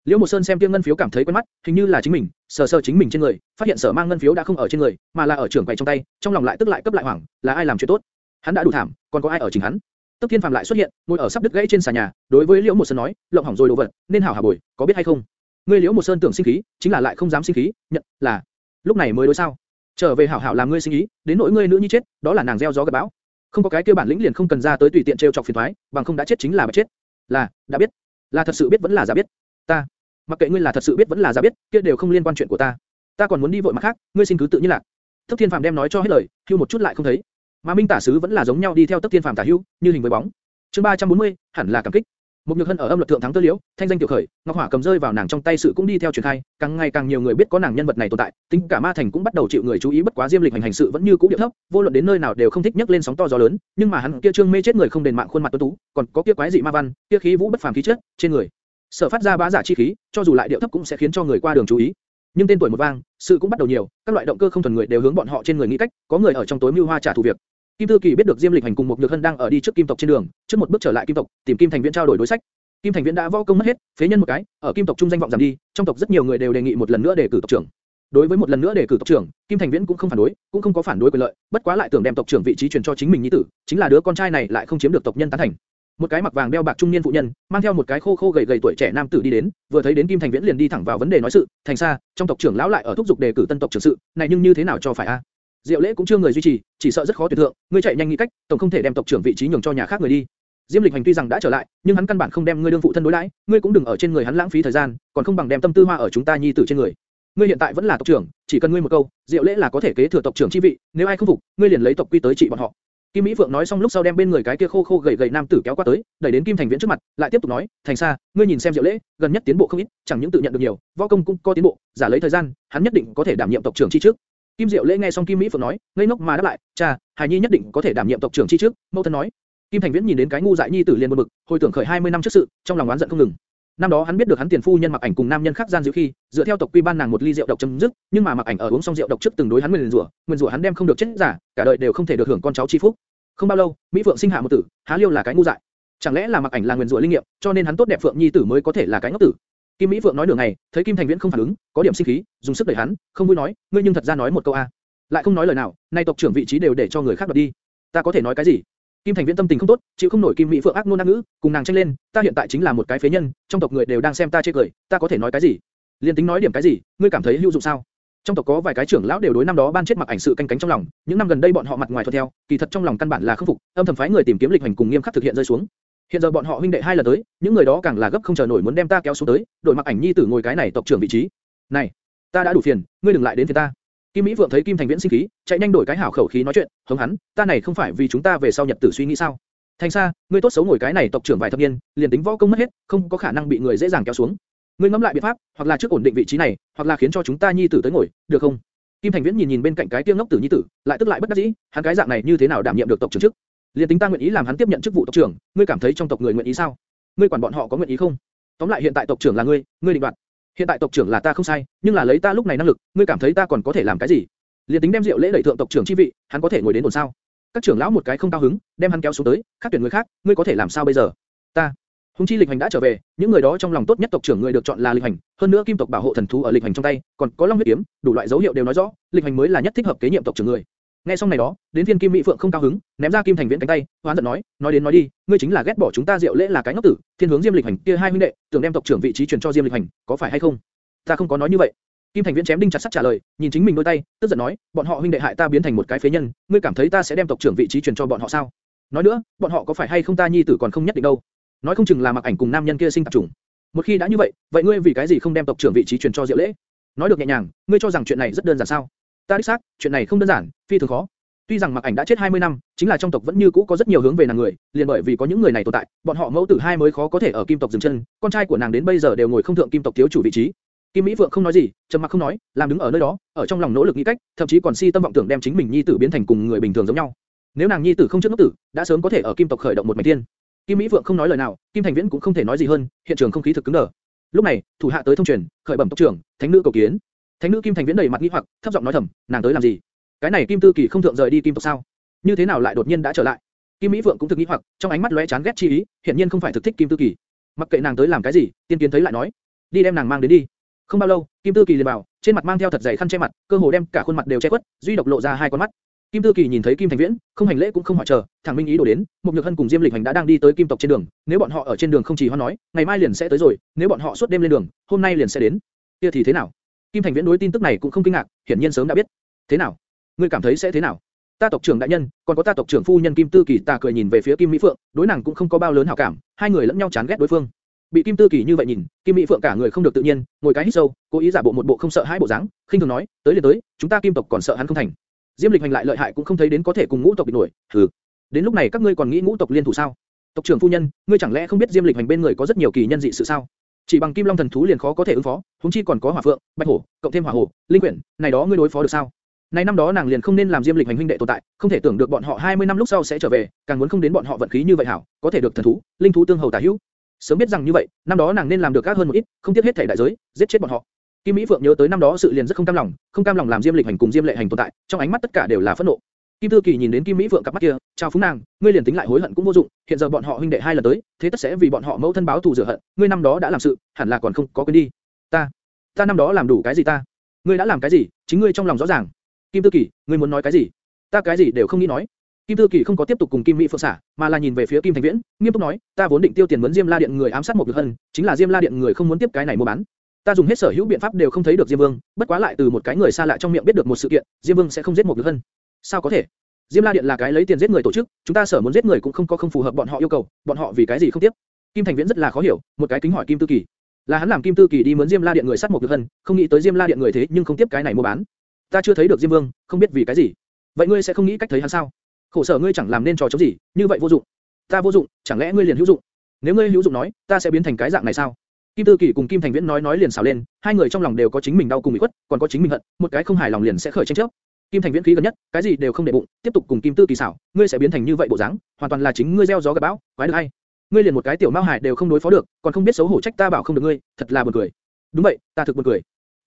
Liễu Một Sơn xem kia ngân phiếu cảm thấy quen mắt, hình như là chính mình, sờ sờ chính mình trên người, phát hiện sở mang ngân phiếu đã không ở trên người, mà là ở trưởng quầy trong tay, trong lòng lại tức lại cấp lại hoảng, là ai làm chuyện tốt? Hắn đã đủ thảm, còn có ai ở chính hắn? Tốc Thiên Phàm lại xuất hiện, ngồi ở sắp đứt gãy trên xà nhà, đối với Liễu Một Sơn nói, lộng hỏng rồi đồ vật, nên hảo hảo bồi, có biết hay không? Ngươi Liễu Một Sơn tưởng sinh khí, chính là lại không dám sinh khí, nhận là lúc này mới đối sao? Trở về hảo hảo làm ngươi sinh ý, đến nỗi ngươi nữ nhi chết, đó là nàng gieo gió gặt bão. Không có cái kia bản lĩnh liền không cần ra tới tùy tiện trêu chọc phiền toái, bằng không đã chết chính là bạch chết. Là, đã biết, là thật sự biết vẫn là giả biết. Ta, mặc kệ ngươi là thật sự biết vẫn là giả biết, kia đều không liên quan chuyện của ta. Ta còn muốn đi vội mặt khác, ngươi xin cứ tự nhiên lạc. Tốc Thiên Phàm đem nói cho hết lời, hưu một chút lại không thấy. Mà Minh Tả Sứ vẫn là giống nhau đi theo Tốc Thiên Phàm tả hưu, như hình với bóng. Chương 340, hẳn là cảm kích. Một nhược hân ở âm luật thượng thắng tơ liễu, thanh danh tiểu khởi, ngọc hỏa cầm rơi vào nàng trong tay sự cũng đi theo truyền khai, càng ngày càng nhiều người biết có nàng nhân vật này tồn tại, tính cả ma thành cũng bắt đầu chịu người chú ý bất quá diêm lịch hành hành sự vẫn như cũ địa thấp, vô luận đến nơi nào đều không thích nhắc lên sóng to gió lớn, nhưng mà hắn kia trương mê chết người không đền mạng khuôn mặt tuấn tú, còn có kia quái dị ma văn, kia khí vũ bất phàm khí chất trên người, sở phát ra bá giả chi khí, cho dù lại điệu thấp cũng sẽ khiến cho người qua đường chú ý. Nhưng tên tuổi một vang, sự cũng bắt đầu nhiều, các loại động cơ không thuần người đều hướng bọn họ trên người nghĩ cách, có người ở trong tối mưu hoa trả thù việc. Kim Thư Kỳ biết được Diêm Lịch Hành cùng một Nhược Hân đang ở đi trước Kim tộc trên đường, trước một bước trở lại Kim tộc, tìm Kim Thành Viễn trao đổi đối sách. Kim Thành Viễn đã võ công mất hết, phế nhân một cái, ở Kim tộc trung danh vọng giảm đi, trong tộc rất nhiều người đều đề nghị một lần nữa để cử tộc trưởng. Đối với một lần nữa để cử tộc trưởng, Kim Thành Viễn cũng không phản đối, cũng không có phản đối quyền lợi, bất quá lại tưởng đem tộc trưởng vị trí truyền cho chính mình nhi tử, chính là đứa con trai này lại không chiếm được tộc nhân tán thành. Một cái mặc vàng đeo bạc trung niên phụ nhân, mang theo một cái khô khô gầy gầy tuổi trẻ nam tử đi đến, vừa thấy đến Kim Thành Viễn liền đi thẳng vào vấn đề nói sự, thành xa, trong tộc trưởng lão lại ở thúc giục đề cử tân tộc trưởng sự, này nhưng như thế nào cho phải a? Diệu lễ cũng chưa người duy trì, chỉ sợ rất khó tuyệt thượng, ngươi chạy nhanh nghĩ cách, tổng không thể đem tộc trưởng vị trí nhường cho nhà khác người đi. Diêm Lịch Hành tuy rằng đã trở lại, nhưng hắn căn bản không đem ngươi đương phụ thân đối đãi, ngươi cũng đừng ở trên người hắn lãng phí thời gian, còn không bằng đem tâm tư hoa ở chúng ta nhi tử trên người. Ngươi hiện tại vẫn là tộc trưởng, chỉ cần ngươi một câu, Diệu lễ là có thể kế thừa tộc trưởng chi vị, nếu ai không phục, ngươi liền lấy tộc quy tới trị bọn họ. Kim Mỹ Phượng nói xong lúc sau đem bên người cái kia khô khô gầy gầy nam tử kéo qua tới, đẩy đến Kim Thành Viễn trước mặt, lại tiếp tục nói, "Thành Sa, ngươi nhìn xem Diệu Lễ, gần nhất tiến bộ không ít, chẳng những tự nhận được nhiều, võ công cũng có tiến bộ, giả lấy thời gian, hắn nhất định có thể đảm nhiệm tộc trưởng chi trước." Kim Diệu Lễ nghe xong Kim Mỹ Phượng nói, ngây ngốc mà đáp lại, "Cha, Hải Nhi nhất định có thể đảm nhiệm tộc trưởng chi trước." Mâu thân nói. Kim Thành Viễn nhìn đến cái ngu dại nhi tử liền buồn bực, hồi tưởng khởi 20 năm trước sự, trong lòng oán giận không ngừng. Năm đó hắn biết được hắn tiền phu nhân mặc ảnh cùng nam nhân khác gian dữ khi, dựa theo tộc quy ban nàng một ly rượu độc chấm dứt, nhưng mà mặc ảnh ở uống xong rượu độc trước từng đối hắn nguyền rủa, nguyền rủa hắn đem không được chết giả, cả đời đều không thể được hưởng con cháu chi phúc. Không bao lâu, Mỹ Phượng sinh hạ một tử, Há Liêu là cái ngu dại. Chẳng lẽ là mặc ảnh là nguyền rủa linh nghiệm, cho nên hắn tốt đẹp Phượng Nhi tử mới có thể là cái ngốc tử? Kim Mỹ Phượng nói nửa ngày, thấy Kim Thành Viễn không phản ứng, có điểm sinh khí, dùng sức đẩy hắn, không vui nói, ngươi nhưng thật ra nói một câu a, lại không nói lời nào, nay tộc trưởng vị trí đều để cho người khác đoạt đi, ta có thể nói cái gì? Kim Thành Viễn tâm tình không tốt, chịu không nổi Kim Mỹ Phượng ác ngôn ác ngữ, cùng nàng tranh lên, ta hiện tại chính là một cái phế nhân, trong tộc người đều đang xem ta chê cười, ta có thể nói cái gì? Liên tính nói điểm cái gì, ngươi cảm thấy hữu dụng sao? Trong tộc có vài cái trưởng lão đều đối năm đó ban chết mặc ảnh sự canh cánh trong lòng, những năm gần đây bọn họ mặt ngoài thuận theo, kỳ thật trong lòng căn bản là không phục, âm thầm phái người tìm kiếm lịch hành cùng nghiêm khắc thực hiện rơi xuống. Hiện giờ bọn họ huynh đệ hai lần tới, những người đó càng là gấp không chờ nổi muốn đem ta kéo xuống tới, đổi mặc ảnh nhi tử ngồi cái này tộc trưởng vị trí. Này, ta đã đủ phiền, ngươi đừng lại đến phiền ta. Kim Mỹ Vượng thấy Kim Thành Viễn sinh khí, chạy nhanh đổi cái hảo khẩu khí nói chuyện, hống hắn, ta này không phải vì chúng ta về sau nhật tử suy nghĩ sao? Thành Sa, ngươi tốt xấu ngồi cái này tộc trưởng vài thập niên, liền tính võ công mất hết, không có khả năng bị người dễ dàng kéo xuống. Ngươi ngẫm lại biện pháp, hoặc là trước ổn định vị trí này, hoặc là khiến cho chúng ta nhi tử tới ngồi, được không? Kim Thành Viễn nhìn nhìn bên cạnh cái tiêm ngốc tử nhi tử, lại tức lại bất đắc dĩ, hắn cái dạng này như thế nào đảm nhiệm được tộc trưởng chức? Liên tính ta nguyện ý làm hắn tiếp nhận chức vụ tộc trưởng, ngươi cảm thấy trong tộc người nguyện ý sao? Ngươi quản bọn họ có nguyện ý không? Tóm lại hiện tại tộc trưởng là ngươi, ngươi định đoạt. Hiện tại tộc trưởng là ta không sai, nhưng là lấy ta lúc này năng lực, ngươi cảm thấy ta còn có thể làm cái gì? Liên tính đem rượu lễ đẩy thượng tộc trưởng chi vị, hắn có thể ngồi đến ổn sao? Các trưởng lão một cái không cao hứng, đem hắn kéo xuống tới, khác tuyển người khác, ngươi có thể làm sao bây giờ? Ta, Hùng chi lịch hành đã trở về, những người đó trong lòng tốt nhất tộc trưởng người được chọn là lịch hành, hơn nữa kim tộc bảo hộ thần thú ở lịch hành trong tay, còn có long huyết kiếm, đủ loại dấu hiệu đều nói rõ, lịch hành mới là nhất thích hợp kế nhiệm tộc trưởng người. Nghe xong này đó, đến viên kim mỹ phượng không cao hứng, ném ra kim thành viễn cánh tay, hoán giận nói, nói đến nói đi, ngươi chính là ghét bỏ chúng ta diệu lễ là cái ngốc tử, thiên hướng diêm lịch hành kia hai huynh đệ, tưởng đem tộc trưởng vị trí truyền cho diêm lịch hành, có phải hay không? Ta không có nói như vậy. Kim Thành Viễn chém đinh chặt sắt trả lời, nhìn chính mình đôi tay, tức giận nói, bọn họ huynh đệ hại ta biến thành một cái phế nhân, ngươi cảm thấy ta sẽ đem tộc trưởng vị trí truyền cho bọn họ sao? Nói nữa, bọn họ có phải hay không ta nhi tử còn không nhất định đâu nói không chừng là mặc ảnh cùng nam nhân kia sinh tạp trùng. Một khi đã như vậy, vậy ngươi vì cái gì không đem tộc trưởng vị trí truyền cho Diệu Lễ? Nói được nhẹ nhàng, ngươi cho rằng chuyện này rất đơn giản sao? Ta đích xác, chuyện này không đơn giản, phi thường khó. Tuy rằng mặc ảnh đã chết 20 năm, chính là trong tộc vẫn như cũ có rất nhiều hướng về nàng người, liền bởi vì có những người này tồn tại, bọn họ mẫu tử hai mới khó có thể ở kim tộc dừng chân, con trai của nàng đến bây giờ đều ngồi không thượng kim tộc thiếu chủ vị trí. Kim Mỹ Vượng không nói gì, trầm mặc không nói, làm đứng ở nơi đó, ở trong lòng nỗ lực nghĩ cách, thậm chí còn si tâm vọng tưởng đem chính mình nhi tử biến thành cùng người bình thường giống nhau. Nếu nàng nhi tử không trước ngốc tử, đã sớm có thể ở kim tộc khởi động một mảnh thiên. Kim Mỹ Vượng không nói lời nào, Kim Thành Viễn cũng không thể nói gì hơn, hiện trường không khí thực cứng đờ. Lúc này, thủ hạ tới thông truyền, khởi bẩm tộc trưởng, thánh nữ cầu kiến. Thánh nữ Kim Thành Viễn đầy mặt nghi hoặc, thấp giọng nói thầm, nàng tới làm gì? Cái này Kim Tư Kỳ không thượng rời đi Kim tộc sao? Như thế nào lại đột nhiên đã trở lại? Kim Mỹ Vượng cũng thực nghi hoặc, trong ánh mắt lóe chán ghét chi ý, hiện nhiên không phải thực thích Kim Tư Kỳ. Mặc kệ nàng tới làm cái gì, tiên kiến thấy lại nói, đi đem nàng mang đến đi. Không bao lâu, Kim Tư Kỳ liền bảo, trên mặt mang theo thật dày khăn che mặt, cơ hồ đem cả khuôn mặt đều che quất, duy độc lộ ra hai con mắt. Kim Tư Kỳ nhìn thấy Kim Thành Viễn, không hành lễ cũng không hỏi chờ, thẳng minh ý đồ đến, một nhược hân cùng Diêm Lịch Hành đã đang đi tới Kim tộc trên đường, nếu bọn họ ở trên đường không chỉ hoan nói, ngày mai liền sẽ tới rồi, nếu bọn họ suốt đêm lên đường, hôm nay liền sẽ đến. Kia thì thế nào? Kim Thành Viễn đối tin tức này cũng không kinh ngạc, hiển nhiên sớm đã biết. Thế nào? Ngươi cảm thấy sẽ thế nào? Ta tộc trưởng đại nhân, còn có ta tộc trưởng phu nhân Kim Tư Kỳ ta cười nhìn về phía Kim Mỹ Phượng, đối nàng cũng không có bao lớn hảo cảm, hai người lẫn nhau chán ghét đối phương. Bị Kim Tư Kỳ như vậy nhìn, Kim Mỹ Phượng cả người không được tự nhiên, ngồi cái hít sâu, cố ý giả bộ một bộ không sợ hãi bộ dáng, khinh thường nói, tới liền tới, chúng ta Kim tộc còn sợ hắn không thành. Diêm Lịch hành lại lợi hại cũng không thấy đến có thể cùng ngũ tộc địch nổi. Hừ. Đến lúc này các ngươi còn nghĩ ngũ tộc liên thủ sao? Tộc trưởng phu nhân, ngươi chẳng lẽ không biết Diêm Lịch hành bên người có rất nhiều kỳ nhân dị sự sao? Chỉ bằng Kim Long thần thú liền khó có thể ứng phó, huống chi còn có Hỏa Phượng, Bạch Hổ, cộng thêm Hỏa Hổ, Linh Quyển, này đó ngươi đối phó được sao? Này năm đó nàng liền không nên làm Diêm Lịch hành huynh đệ tồn tại, không thể tưởng được bọn họ 20 năm lúc sau sẽ trở về, càng muốn không đến bọn họ vận khí như vậy hảo, có thể được thần thú, linh thú tương hầu tả hữu. Sớm biết rằng như vậy, năm đó nàng nên làm được các hơn một ít, không tiếc hết thể đại giới, giết chết bọn họ. Kim Mỹ Phượng nhớ tới năm đó sự liền rất không cam lòng, không cam lòng làm Diêm Lịch Hành cùng Diêm Lệ Hành tồn tại, trong ánh mắt tất cả đều là phẫn nộ. Kim Tư Kỳ nhìn đến Kim Mỹ Phượng cặp mắt kia, chào phúng nàng, ngươi liền tính lại hối hận cũng vô dụng, hiện giờ bọn họ huynh đệ hai lần tới, thế tất sẽ vì bọn họ mẫu thân báo thù rửa hận, ngươi năm đó đã làm sự, hẳn là còn không có quên đi. Ta, ta năm đó làm đủ cái gì ta? Ngươi đã làm cái gì, chính ngươi trong lòng rõ ràng. Kim Tư Kỳ, ngươi muốn nói cái gì? Ta cái gì đều không nghĩ nói. Kim Tư Kỳ không có tiếp tục cùng Kim Mỹ Phượng xả, mà là nhìn về phía Kim Thành Viễn, nghiêm túc nói, ta vốn định tiêu tiền muốn Diêm La Điện người ám sát một Nhược Hân, chính là Diêm La Điện người không muốn tiếp cái này mua bán. Ta dùng hết sở hữu biện pháp đều không thấy được Diêm Vương, bất quá lại từ một cái người xa lạ trong miệng biết được một sự kiện, Diêm Vương sẽ không giết một Nhược Hân. Sao có thể? Diêm La Điện là cái lấy tiền giết người tổ chức, chúng ta sở muốn giết người cũng không có không phù hợp bọn họ yêu cầu, bọn họ vì cái gì không tiếp? Kim Thành Viễn rất là khó hiểu, một cái kính hỏi Kim Tư Kỳ. Là hắn làm Kim Tư Kỳ đi mướn Diêm La Điện người sát một Nhược Hân, không nghĩ tới Diêm La Điện người thế nhưng không tiếp cái này mua bán. Ta chưa thấy được Diêm Vương, không biết vì cái gì. Vậy ngươi sẽ không nghĩ cách thấy hắn sao? khổ sở ngươi chẳng làm nên trò chống gì, như vậy vô dụng. Ta vô dụng, chẳng lẽ ngươi liền hữu dụng? Nếu ngươi hữu dụng nói, ta sẽ biến thành cái dạng này sao? Kim Tư Kỳ cùng Kim Thành Viễn nói nói liền xảo lên, hai người trong lòng đều có chính mình đau cùng bị khuất, còn có chính mình hận, một cái không hài lòng liền sẽ khởi tranh chấp. Kim Thành Viễn khí gần nhất, cái gì đều không để bụng, tiếp tục cùng Kim Tư Kỳ xảo, ngươi sẽ biến thành như vậy bộ dáng, hoàn toàn là chính ngươi gieo gió gặt bão, quái được hay? Ngươi liền một cái tiểu mao hải đều không đối phó được, còn không biết xấu hổ trách ta bảo không được ngươi, thật là buồn cười. Đúng vậy, ta thực buồn cười.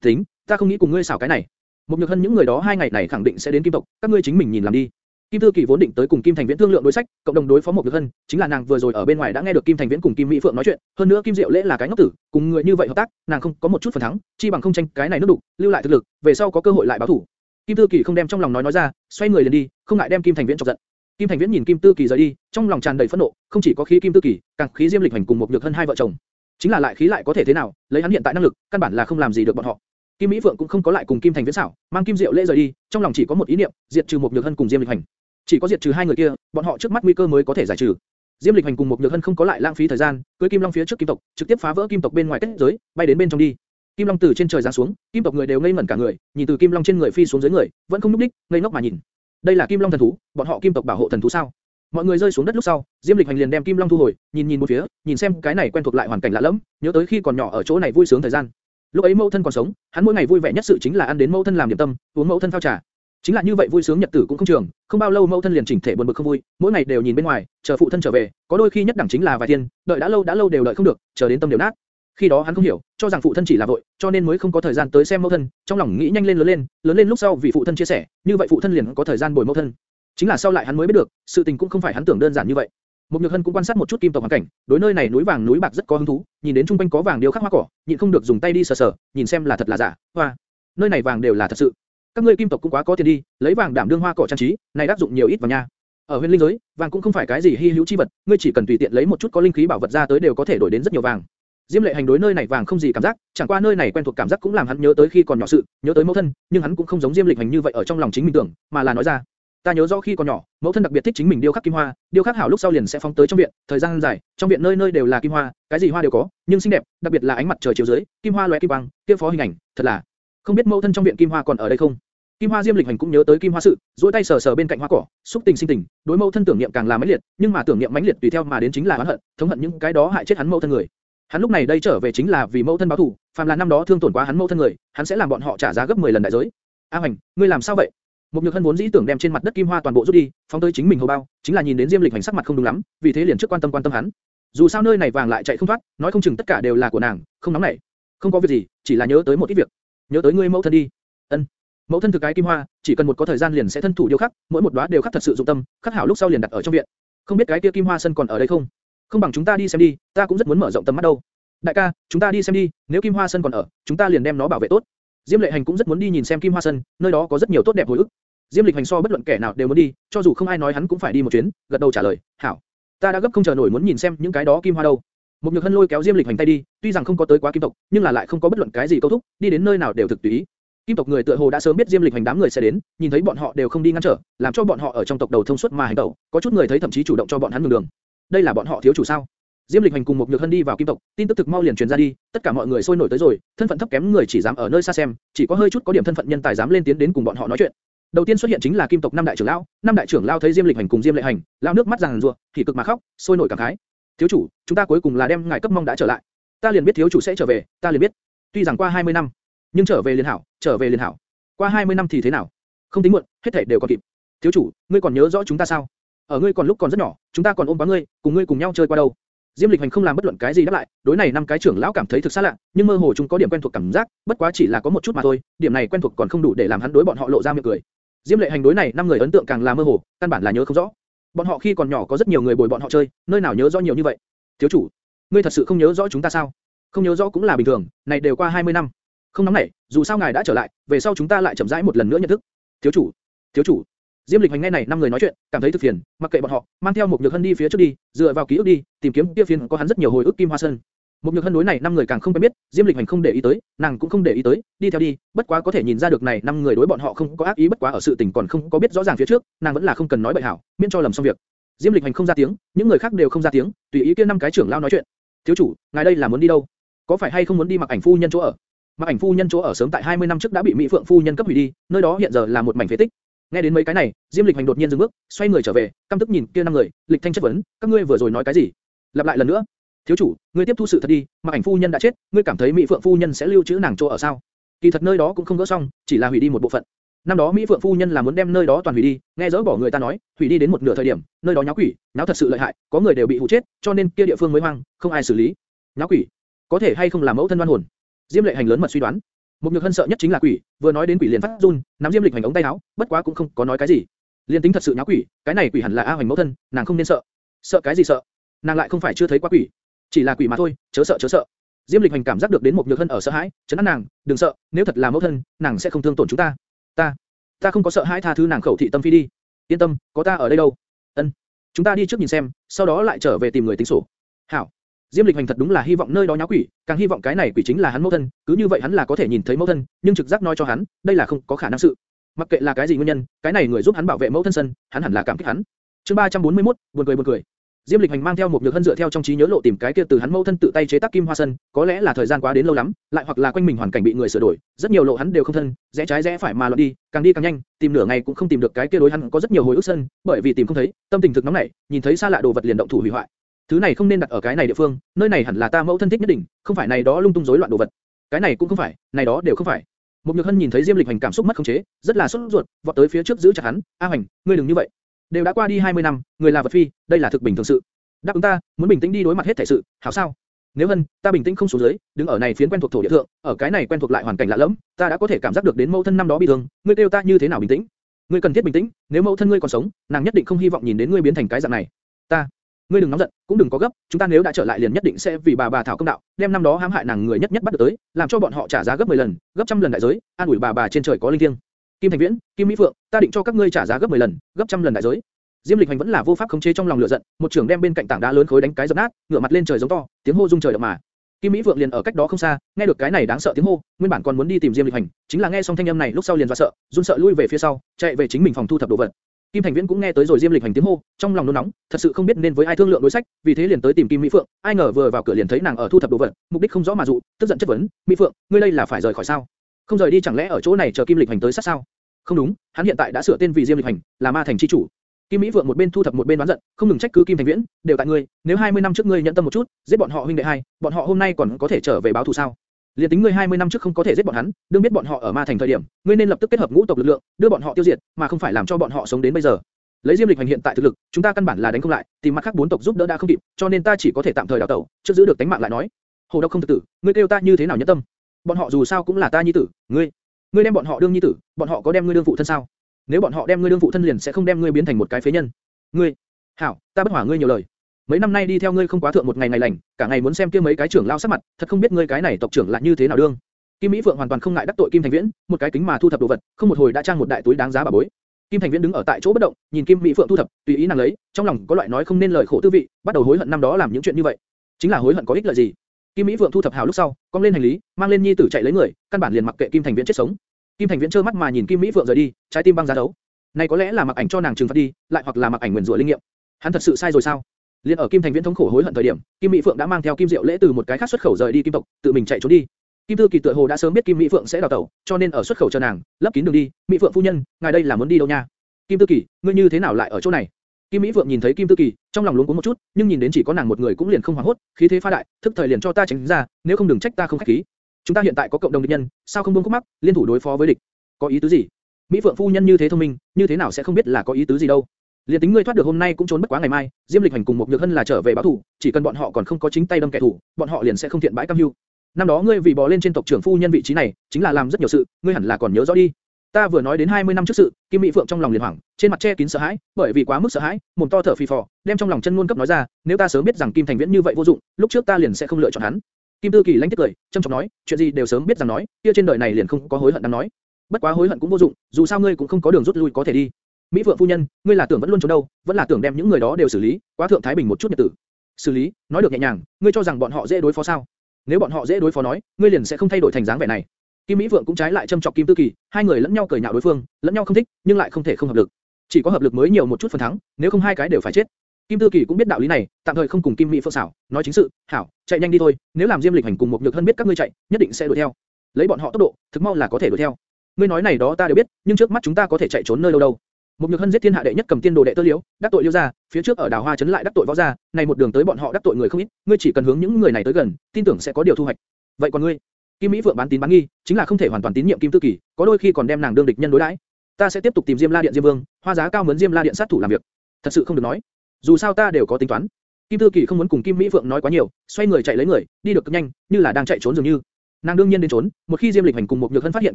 Tính, ta không nghĩ cùng ngươi xảo cái này. Một nhược hân những người đó hai ngày này khẳng định sẽ đến Kim tộc, các ngươi chính mình nhìn làm đi. Kim Tư Kỳ vốn định tới cùng Kim Thành Viễn thương lượng đối sách, cộng đồng đối phó một Nhược Hân, chính là nàng vừa rồi ở bên ngoài đã nghe được Kim Thành Viễn cùng Kim Mỹ Phượng nói chuyện, hơn nữa Kim Diệu Lễ là cái ngốc tử, cùng người như vậy hợp tác, nàng không có một chút phần thắng, chi bằng không tranh cái này nước đủ, lưu lại thực lực, về sau có cơ hội lại báo thủ. Kim Tư Kỳ không đem trong lòng nói nói ra, xoay người liền đi, không ngại đem Kim Thành Viễn chọc giận. Kim Thành Viễn nhìn Kim Tư Kỳ rời đi, trong lòng tràn đầy phẫn nộ, không chỉ có khí Kim Tư Kỳ, càng khí Diêm Lịch Hành cùng một Nhược hơn hai vợ chồng. Chính là lại khí lại có thể thế nào, lấy hắn hiện tại năng lực, căn bản là không làm gì được bọn họ. Kim Mỹ Phượng cũng không có lại cùng Kim Thành Viễn xảo, mang Kim Diệu Lễ rời đi, trong lòng chỉ có một ý niệm, diệt trừ một Nhược Hân cùng Diêm Lịch Hành. Chỉ có diệt trừ hai người kia, bọn họ trước mắt nguy cơ mới có thể giải trừ. Diêm Lịch Hành cùng một Nhược Hân không có lại lãng phí thời gian, cưới Kim Long phía trước Kim tộc, trực tiếp phá vỡ Kim tộc bên ngoài kết giới, bay đến bên trong đi. Kim Long từ trên trời giáng xuống, Kim tộc người đều ngây ngẩn cả người, nhìn từ Kim Long trên người phi xuống dưới người, vẫn không núp đích, ngây ngốc mà nhìn. Đây là Kim Long thần thú, bọn họ Kim tộc bảo hộ thần thú sao? Mọi người rơi xuống đất lúc sau, Diêm Lịch Hành liền đem Kim Long thu hồi, nhìn nhìn một phía, nhìn xem cái này quen thuộc lại hoàn cảnh lạ lẫm, nhớ tới khi còn nhỏ ở chỗ này vui sướng thời gian. Lúc ấy mẫu thân còn sống, hắn mỗi ngày vui vẻ nhất sự chính là ăn đến mẫu thân làm điểm tâm, uống mẫu thân phao trà. Chính là như vậy vui sướng nhật tử cũng không trường, không bao lâu mẫu thân liền chỉnh thể buồn bực không vui, mỗi ngày đều nhìn bên ngoài, chờ phụ thân trở về, có đôi khi nhất đẳng chính là vài thiên, đợi đã lâu đã lâu đều đợi không được, chờ đến tâm đều nát. Khi đó hắn không hiểu, cho rằng phụ thân chỉ là vội, cho nên mới không có thời gian tới xem mẫu thân, trong lòng nghĩ nhanh lên lớn lên, lớn lên lúc sau vì phụ thân chia sẻ, như vậy phụ thân liền có thời gian bồi mẫu thân. Chính là sau lại hắn mới biết được, sự tình cũng không phải hắn tưởng đơn giản như vậy. mục Nhược Hân cũng quan sát một chút kim tộc hoàn cảnh, đối nơi này núi vàng núi bạc rất có hứng thú, nhìn đến trung quanh có vàng điêu khắc hoa cỏ, nhịn không được dùng tay đi sờ sờ, nhìn xem là thật là giả. Hoa, nơi này vàng đều là thật sự. Các ngươi kim tộc cũng quá có tiền đi, lấy vàng đảm đương hoa cỏ trang trí, này đáp dụng nhiều ít vào nha. Ở huyền linh giới, vàng cũng không phải cái gì hi hữu chi vật, ngươi chỉ cần tùy tiện lấy một chút có linh khí bảo vật ra tới đều có thể đổi đến rất nhiều vàng. Diêm lệ hành đối nơi này vàng không gì cảm giác, chẳng qua nơi này quen thuộc cảm giác cũng làm hắn nhớ tới khi còn nhỏ sự, nhớ tới mẫu thân, nhưng hắn cũng không giống Diêm Lịch hành như vậy ở trong lòng chính mình tưởng, mà là nói ra. Ta nhớ rõ khi còn nhỏ, mẫu thân đặc biệt thích chính mình điêu khắc kim hoa, điêu khắc hảo lúc sau liền sẽ phóng tới trong viện, thời gian dài, trong viện nơi nơi đều là kim hoa, cái gì hoa đều có, nhưng xinh đẹp, đặc biệt là ánh mặt trời chiếu dưới, kim hoa lóe kim quang, kia phó hình ảnh, thật là. Không biết mẫu thân trong viện kim hoa còn ở đây không? Kim Hoa Diêm Lịch Hành cũng nhớ tới Kim Hoa sự, duỗi tay sờ sờ bên cạnh hoa cỏ, xúc tình sinh tình, đối mẫu thân tưởng niệm càng là mãnh liệt, nhưng mà tưởng niệm mãnh liệt tùy theo mà đến chính là oán hận, thống hận những cái đó hại chết hắn mẫu thân người. Hắn lúc này đây trở về chính là vì mẫu thân báo thù, phàm là năm đó thương tổn quá hắn mẫu thân người, hắn sẽ làm bọn họ trả giá gấp 10 lần đại giới. A Hoành, ngươi làm sao vậy? Một Nhược Hân vốn dĩ tưởng đem trên mặt đất kim hoa toàn bộ rút đi, phóng tới chính mình hầu bao, chính là nhìn đến Diêm Lịch Hành sắc mặt không đúng lắm, vì thế liền trước quan tâm quan tâm hắn. Dù sao nơi này vàng lại chạy không thoát, nói không chừng tất cả đều là của nàng, không nóng nảy. Không có việc gì, chỉ là nhớ tới một ít việc. Nhớ tới ngươi mẫu thân đi. Ân. Mẫu thân thực cái kim hoa, chỉ cần một có thời gian liền sẽ thân thủ điêu khắc, mỗi một đóa đều khắc thật sự dụng tâm, khắc hảo lúc sau liền đặt ở trong viện. Không biết cái kia kim hoa sân còn ở đây không? Không bằng chúng ta đi xem đi, ta cũng rất muốn mở rộng tầm mắt đâu. Đại ca, chúng ta đi xem đi, nếu kim hoa sân còn ở, chúng ta liền đem nó bảo vệ tốt. Diêm Lệ Hành cũng rất muốn đi nhìn xem kim hoa sân, nơi đó có rất nhiều tốt đẹp hồi ức. Diêm Lịch Hành so bất luận kẻ nào đều muốn đi, cho dù không ai nói hắn cũng phải đi một chuyến, gật đầu trả lời, hảo. Ta đã gấp không chờ nổi muốn nhìn xem những cái đó kim hoa đâu. Một Nhược Hân lôi kéo Diêm Lịch Hành tay đi, tuy rằng không có tới quá kim tộc, nhưng là lại không có bất luận cái gì câu thúc, đi đến nơi nào đều thực tùy ý. Kim tộc người tựa hồ đã sớm biết Diêm Lịch Hành đám người sẽ đến, nhìn thấy bọn họ đều không đi ngăn trở, làm cho bọn họ ở trong tộc đầu thông suốt mà hành động, có chút người thấy thậm chí chủ động cho bọn hắn đường đường. Đây là bọn họ thiếu chủ sao? Diêm Lịch Hành cùng một Nhược Hân đi vào Kim tộc, tin tức thực mau liền truyền ra đi, tất cả mọi người sôi nổi tới rồi, thân phận thấp kém người chỉ dám ở nơi xa xem, chỉ có hơi chút có điểm thân phận nhân tài dám lên tiến đến cùng bọn họ nói chuyện. Đầu tiên xuất hiện chính là Kim tộc năm đại trưởng lão, năm đại trưởng lão thấy Diêm Lịch Hành cùng Diêm Lệ Hành, lao nước mắt ràn rụa, thì cực mà khóc, sôi nổi cảm khái. Thiếu chủ, chúng ta cuối cùng là đem ngài cấp mong đã trở lại. Ta liền biết thiếu chủ sẽ trở về, ta liền biết. Tuy rằng qua 20 năm, nhưng trở về liền hảo, trở về liền hảo. Qua 20 năm thì thế nào? Không tính muộn, hết thảy đều còn kịp. Thiếu chủ, ngươi còn nhớ rõ chúng ta sao? Ở ngươi còn lúc còn rất nhỏ, chúng ta còn ôm quá ngươi, cùng ngươi cùng nhau chơi qua đâu. Diêm Lịch Hành không làm bất luận cái gì đáp lại, đối này năm cái trưởng lão cảm thấy thực xa lạ, nhưng mơ hồ chúng có điểm quen thuộc cảm giác, bất quá chỉ là có một chút mà thôi, điểm này quen thuộc còn không đủ để làm hắn đối bọn họ lộ ra miệng cười. Diêm Lệ Hành đối này năm người ấn tượng càng là mơ hồ, căn bản là nhớ không rõ. Bọn họ khi còn nhỏ có rất nhiều người bồi bọn họ chơi, nơi nào nhớ rõ nhiều như vậy? Thiếu chủ, ngươi thật sự không nhớ rõ chúng ta sao? Không nhớ rõ cũng là bình thường, này đều qua 20 năm. Không nóng nảy, dù sao ngài đã trở lại, về sau chúng ta lại chậm rãi một lần nữa nhận thức. Thiếu chủ, thiếu chủ. Diêm Lịch Hành nghe này năm người nói chuyện, cảm thấy thực phiền, mặc kệ bọn họ, mang theo một nhược hân đi phía trước đi, dựa vào ký ức đi, tìm kiếm kia phiền có hắn rất nhiều hồi ức kim hoa sơn. Một nhược hân đối này năm người càng không biết, Diêm Lịch Hành không để ý tới, nàng cũng không để ý tới, đi theo đi, bất quá có thể nhìn ra được này năm người đối bọn họ không có ác ý bất quá ở sự tình còn không có biết rõ ràng phía trước, nàng vẫn là không cần nói bậy hảo, miễn cho lầm xong việc. Diêm Lịch Hành không ra tiếng, những người khác đều không ra tiếng, tùy ý kia năm cái trưởng lao nói chuyện. Thiếu chủ, ngài đây là muốn đi đâu? Có phải hay không muốn đi mặc ảnh phu nhân chỗ ở? Mặc ảnh phu nhân chỗ ở sớm tại 20 năm trước đã bị Mỹ Phượng phu nhân cấp hủy đi, nơi đó hiện giờ là một mảnh phế tích. Nghe đến mấy cái này, Diêm Lịch Hành đột nhiên dừng bước, xoay người trở về, căm tức nhìn kia năm người, Lịch Thanh chất vấn, các ngươi vừa rồi nói cái gì? Lặp lại lần nữa. Thiếu chủ, ngươi tiếp thu sự thật đi, Mặc ảnh phu nhân đã chết, ngươi cảm thấy Mỹ Phượng phu nhân sẽ lưu trữ nàng chỗ ở sao? Kỳ thật nơi đó cũng không gỡ xong, chỉ là hủy đi một bộ phận. Năm đó Mỹ Phượng phu nhân là muốn đem nơi đó toàn hủy đi, nghe dỡ bỏ người ta nói, hủy đi đến một nửa thời điểm, nơi đó nháo quỷ, nháo thật sự lợi hại, có người đều bị hủ chết, cho nên kia địa phương mới hoang, không ai xử lý. Nháo quỷ, có thể hay không là mẫu thân đoan hồn? Diêm Lệ Hành lớn mật suy đoán. Một nhược hân sợ nhất chính là quỷ, vừa nói đến quỷ liền phát run, nắm Diêm Lịch Hành ống tay áo, bất quá cũng không có nói cái gì. Liên tính thật sự nháo quỷ, cái này quỷ hẳn là A Hoành mẫu thân, nàng không nên sợ. Sợ cái gì sợ? Nàng lại không phải chưa thấy qua quỷ, chỉ là quỷ mà thôi, chớ sợ chớ sợ. Diêm Lịch Hành cảm giác được đến một nhược hân ở sợ hãi, chấn an nàng, đừng sợ, nếu thật là mẫu thân, nàng sẽ không thương tổn chúng ta. Ta, ta không có sợ hãi tha thứ nàng khẩu thị tâm phi đi. Yên tâm, có ta ở đây đâu. Ân, chúng ta đi trước nhìn xem, sau đó lại trở về tìm người tính sổ. Hảo. Diêm Lịch Hành thật đúng là hy vọng nơi đó nháo quỷ, càng hy vọng cái này quỷ chính là hắn mẫu thân, cứ như vậy hắn là có thể nhìn thấy mẫu thân, nhưng trực giác nói cho hắn, đây là không có khả năng sự. Mặc kệ là cái gì nguyên nhân, cái này người giúp hắn bảo vệ mẫu thân sân, hắn hẳn là cảm kích hắn. Chương 341, buồn cười buồn cười. Diêm Lịch Hành mang theo một nhược hân dựa theo trong trí nhớ lộ tìm cái kia từ hắn mẫu thân tự tay chế tác kim hoa sân, có lẽ là thời gian quá đến lâu lắm, lại hoặc là quanh mình hoàn cảnh bị người sửa đổi, rất nhiều lộ hắn đều không thân, rẽ trái rẽ phải mà loạn đi, càng đi càng nhanh, tìm nửa ngày cũng không tìm được cái kia đối hắn có rất nhiều hồi ức sân, bởi vì tìm không thấy, tâm tình thực nóng nảy, nhìn thấy xa lạ đồ vật liền động thủ hủy hoại. Thứ này không nên đặt ở cái này địa phương, nơi này hẳn là ta mẫu thân thích nhất định, không phải này đó lung tung rối loạn đồ vật. Cái này cũng không phải, này đó đều không phải. Một Nhược Hân nhìn thấy Diêm Lịch Hành cảm xúc mất khống chế, rất là sốt ruột, vọt tới phía trước giữ chặt hắn, "A Hành, ngươi đừng như vậy. Đều đã qua đi 20 năm, người là vật phi, đây là thực bình thường sự. Đáp ứng ta, muốn bình tĩnh đi đối mặt hết thể sự, hảo sao? Nếu Hân, ta bình tĩnh không xuống dưới, đứng ở này phiến quen thuộc thổ địa thượng, ở cái này quen thuộc lại hoàn cảnh lạ lẫm, ta đã có thể cảm giác được đến mẫu thân năm đó bi thương, ngươi kêu ta như thế nào bình tĩnh? Ngươi cần thiết bình tĩnh, nếu mẫu thân ngươi còn sống, nàng nhất định không hy vọng nhìn đến ngươi biến thành cái dạng này. Ta, ngươi đừng nóng giận, cũng đừng có gấp, chúng ta nếu đã trở lại liền nhất định sẽ vì bà bà thảo công đạo, đem năm đó hãm hại nàng người nhất nhất bắt được tới, làm cho bọn họ trả giá gấp 10 lần, gấp trăm lần đại giới, an ủi bà bà trên trời có linh thiêng. Kim Thành Viễn, Kim Mỹ Phượng, ta định cho các ngươi trả giá gấp 10 lần, gấp trăm lần đại giới. Diêm Lịch Hành vẫn là vô pháp khống chế trong lòng lửa giận, một trường đem bên cạnh tảng đá lớn khối đánh cái dập nát, ngửa mặt lên trời giống to, tiếng hô rung trời động mà. Kim Mỹ Phượng liền ở cách đó không xa, nghe được cái này đáng sợ tiếng hô, nguyên bản còn muốn đi tìm Diêm Lịch Hành, chính là nghe xong thanh âm này lúc sau liền dọa sợ, run sợ lui về phía sau, chạy về chính mình phòng thu thập đồ vật. Kim Thành Viễn cũng nghe tới rồi Diêm Lịch Hành tiếng hô, trong lòng nôn nóng, thật sự không biết nên với ai thương lượng đối sách, vì thế liền tới tìm Kim Mỹ Phượng, ai ngờ vừa vào cửa liền thấy nàng ở thu thập đồ vật, mục đích không rõ mà dụ, tức giận chất vấn, "Mỹ Phượng, ngươi đây là phải rời khỏi sao? Không rời đi chẳng lẽ ở chỗ này chờ Kim Lịch Hành tới sát sao?" Không đúng, hắn hiện tại đã sửa tên vì Diêm Lịch Hành, là Ma Thành chi chủ. Kim Mỹ Vượng một bên thu thập một bên đoán giận, không ngừng trách cứ Kim Thành Viễn, đều tại ngươi, nếu 20 năm trước ngươi nhận tâm một chút, giết bọn họ huynh đệ hai, bọn họ hôm nay còn có thể trở về báo thù sao? Liên tính ngươi 20 năm trước không có thể giết bọn hắn, đương biết bọn họ ở Ma Thành thời điểm, ngươi nên lập tức kết hợp ngũ tộc lực lượng, đưa bọn họ tiêu diệt, mà không phải làm cho bọn họ sống đến bây giờ. Lấy Diêm Lịch Hành hiện tại thực lực, chúng ta căn bản là đánh không lại, tìm mặt khác bốn tộc giúp đỡ đã không kịp, cho nên ta chỉ có thể tạm thời đào tẩu, trước giữ được tính mạng lại nói. Hồ độc không thực tử, ngươi kêu ta như thế nào nhẫn tâm? Bọn họ dù sao cũng là ta nhi tử, ngươi, ngươi đem bọn họ đương nhi tử, bọn họ có đem ngươi đương phụ thân sao? Nếu bọn họ đem ngươi đương phụ thân liền sẽ không đem ngươi biến thành một cái phế nhân. Ngươi, hảo, ta bất hỏa ngươi nhiều lời. Mấy năm nay đi theo ngươi không quá thượng một ngày ngày lành, cả ngày muốn xem kia mấy cái trưởng lao sát mặt, thật không biết ngươi cái này tộc trưởng là như thế nào đương. Kim Mỹ Phượng hoàn toàn không ngại đắc tội Kim Thành Viễn, một cái kính mà thu thập đồ vật, không một hồi đã trang một đại túi đáng giá bà bối. Kim Thành Viễn đứng ở tại chỗ bất động, nhìn Kim Mỹ Phượng thu thập, tùy ý nàng lấy, trong lòng có loại nói không nên lời khổ tư vị, bắt đầu hối hận năm đó làm những chuyện như vậy. Chính là hối hận có ích lợi gì? Kim Mỹ Phượng thu thập hào lúc sau, cong lên hành lý, mang lên nhi tử chạy lấy người, căn bản liền mặc kệ Kim Thành Viễn chết sống. Kim Thành Viễn trơ mắt mà nhìn Kim Mỹ Phượng rời đi, trái tim băng giá đấu. Này có lẽ là mặc ảnh cho nàng trừng phạt đi, lại hoặc là mặc ảnh nguyền rủa linh nghiệm. Hắn thật sự sai rồi sao? Liên ở Kim Thành Viễn thống khổ hối hận thời điểm, Kim Mỹ Phượng đã mang theo Kim Diệu Lễ từ một cái khác xuất khẩu rời đi Kim tộc, tự mình chạy trốn đi. Kim Tư Kỳ tựa hồ đã sớm biết Kim Mỹ Phượng sẽ đào tẩu, cho nên ở xuất khẩu chờ nàng, lấp kín đường đi. Mỹ Phượng phu nhân, ngài đây là muốn đi đâu nha? Kim Tư Kỳ, ngươi như thế nào lại ở chỗ này? Kim Mỹ Phượng nhìn thấy Kim Tư Kỳ, trong lòng luống cuống một chút, nhưng nhìn đến chỉ có nàng một người cũng liền không hoảng hốt, khí thế pha đại, thức thời liền cho ta tránh ra, nếu không đừng trách ta không khách khí. Chúng ta hiện tại có cộng đồng địch nhân, sao không buông khúc mắc, liên thủ đối phó với địch? Có ý tứ gì? Mỹ Phượng phu nhân như thế thông minh, như thế nào sẽ không biết là có ý tứ gì đâu? Liên tính ngươi thoát được hôm nay cũng trốn bất quá ngày mai, Diêm Lịch Hành cùng một Nhược Hân là trở về báo thù, chỉ cần bọn họ còn không có chính tay đâm kẻ thù, bọn họ liền sẽ không thiện bãi cam hưu. Năm đó ngươi vì bò lên trên tộc trưởng phu nhân vị trí này, chính là làm rất nhiều sự, ngươi hẳn là còn nhớ rõ đi. Ta vừa nói đến 20 năm trước sự, Kim Mỹ Phượng trong lòng liền hoảng, trên mặt che kín sợ hãi, bởi vì quá mức sợ hãi, mồm to thở phì phò, đem trong lòng chân ngôn cấp nói ra, nếu ta sớm biết rằng Kim Thành Viễn như vậy vô dụng, lúc trước ta liền sẽ không lựa chọn hắn. Kim Tư Kỳ lãnh tiếc cười, trầm trọng nói, chuyện gì đều sớm biết rằng nói, kia trên đời này liền không có hối hận đang nói. Bất quá hối hận cũng vô dụng, dù sao ngươi cũng không có đường rút lui có thể đi. Mỹ Phượng phu nhân, ngươi là tưởng vẫn luôn trốn đâu, vẫn là tưởng đem những người đó đều xử lý, quá thượng thái bình một chút nhật tử. Xử lý, nói được nhẹ nhàng, ngươi cho rằng bọn họ dễ đối phó sao? Nếu bọn họ dễ đối phó nói, ngươi liền sẽ không thay đổi thành dáng vẻ này. Kim Mỹ Vượng cũng trái lại châm chọc Kim Tư Kỳ, hai người lẫn nhau cười nhạo đối phương, lẫn nhau không thích, nhưng lại không thể không hợp lực. Chỉ có hợp lực mới nhiều một chút phần thắng, nếu không hai cái đều phải chết. Kim Tư Kỳ cũng biết đạo lý này, tạm thời không cùng Kim Mỹ Phượng xảo, nói chính sự, hảo, chạy nhanh đi thôi, nếu làm Diêm Lịch Hành cùng một nhược hân biết các ngươi chạy, nhất định sẽ đuổi theo. Lấy bọn họ tốc độ, thực mau là có thể đuổi theo. Ngươi nói này đó ta đều biết, nhưng trước mắt chúng ta có thể chạy trốn nơi đâu đâu? Một nhược hân giết thiên hạ đệ nhất cầm tiên đồ đệ tơ liễu, đắc tội liêu gia, phía trước ở đào hoa chấn lại đắc tội võ gia, này một đường tới bọn họ đắc tội người không ít, ngươi chỉ cần hướng những người này tới gần, tin tưởng sẽ có điều thu hoạch. Vậy còn ngươi? Kim Mỹ Vượng bán tín bán nghi, chính là không thể hoàn toàn tín nhiệm Kim Tư Kỳ, có đôi khi còn đem nàng đương địch nhân đối đãi. Ta sẽ tiếp tục tìm Diêm La Điện Diêm Vương, hoa giá cao mướn Diêm La Điện sát thủ làm việc. Thật sự không được nói. Dù sao ta đều có tính toán. Kim Tư Kỳ không muốn cùng Kim Mỹ Vượng nói quá nhiều, xoay người chạy lấy người, đi được cực nhanh, như là đang chạy trốn dường như. Nàng đương nhiên đến trốn, một khi Diêm Lịch Hành cùng một Nhược Hân phát hiện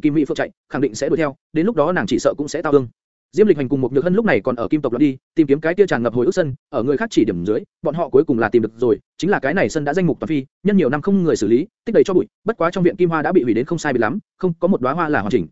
Kim Mỹ Phượng chạy, khẳng định sẽ đuổi theo, đến lúc đó nàng chỉ sợ cũng sẽ tao ương. Diêm Lịch Hành cùng một Nhược Hân lúc này còn ở Kim tộc loạn đi, tìm kiếm cái kia tràn ngập hồi ức sân, ở người khác chỉ điểm dưới, bọn họ cuối cùng là tìm được rồi, chính là cái này sân đã danh mục toàn phi, nhân nhiều năm không người xử lý, tích đầy cho bụi, bất quá trong viện kim hoa đã bị hủy đến không sai biệt lắm, không có một đóa hoa là hoàn chỉnh.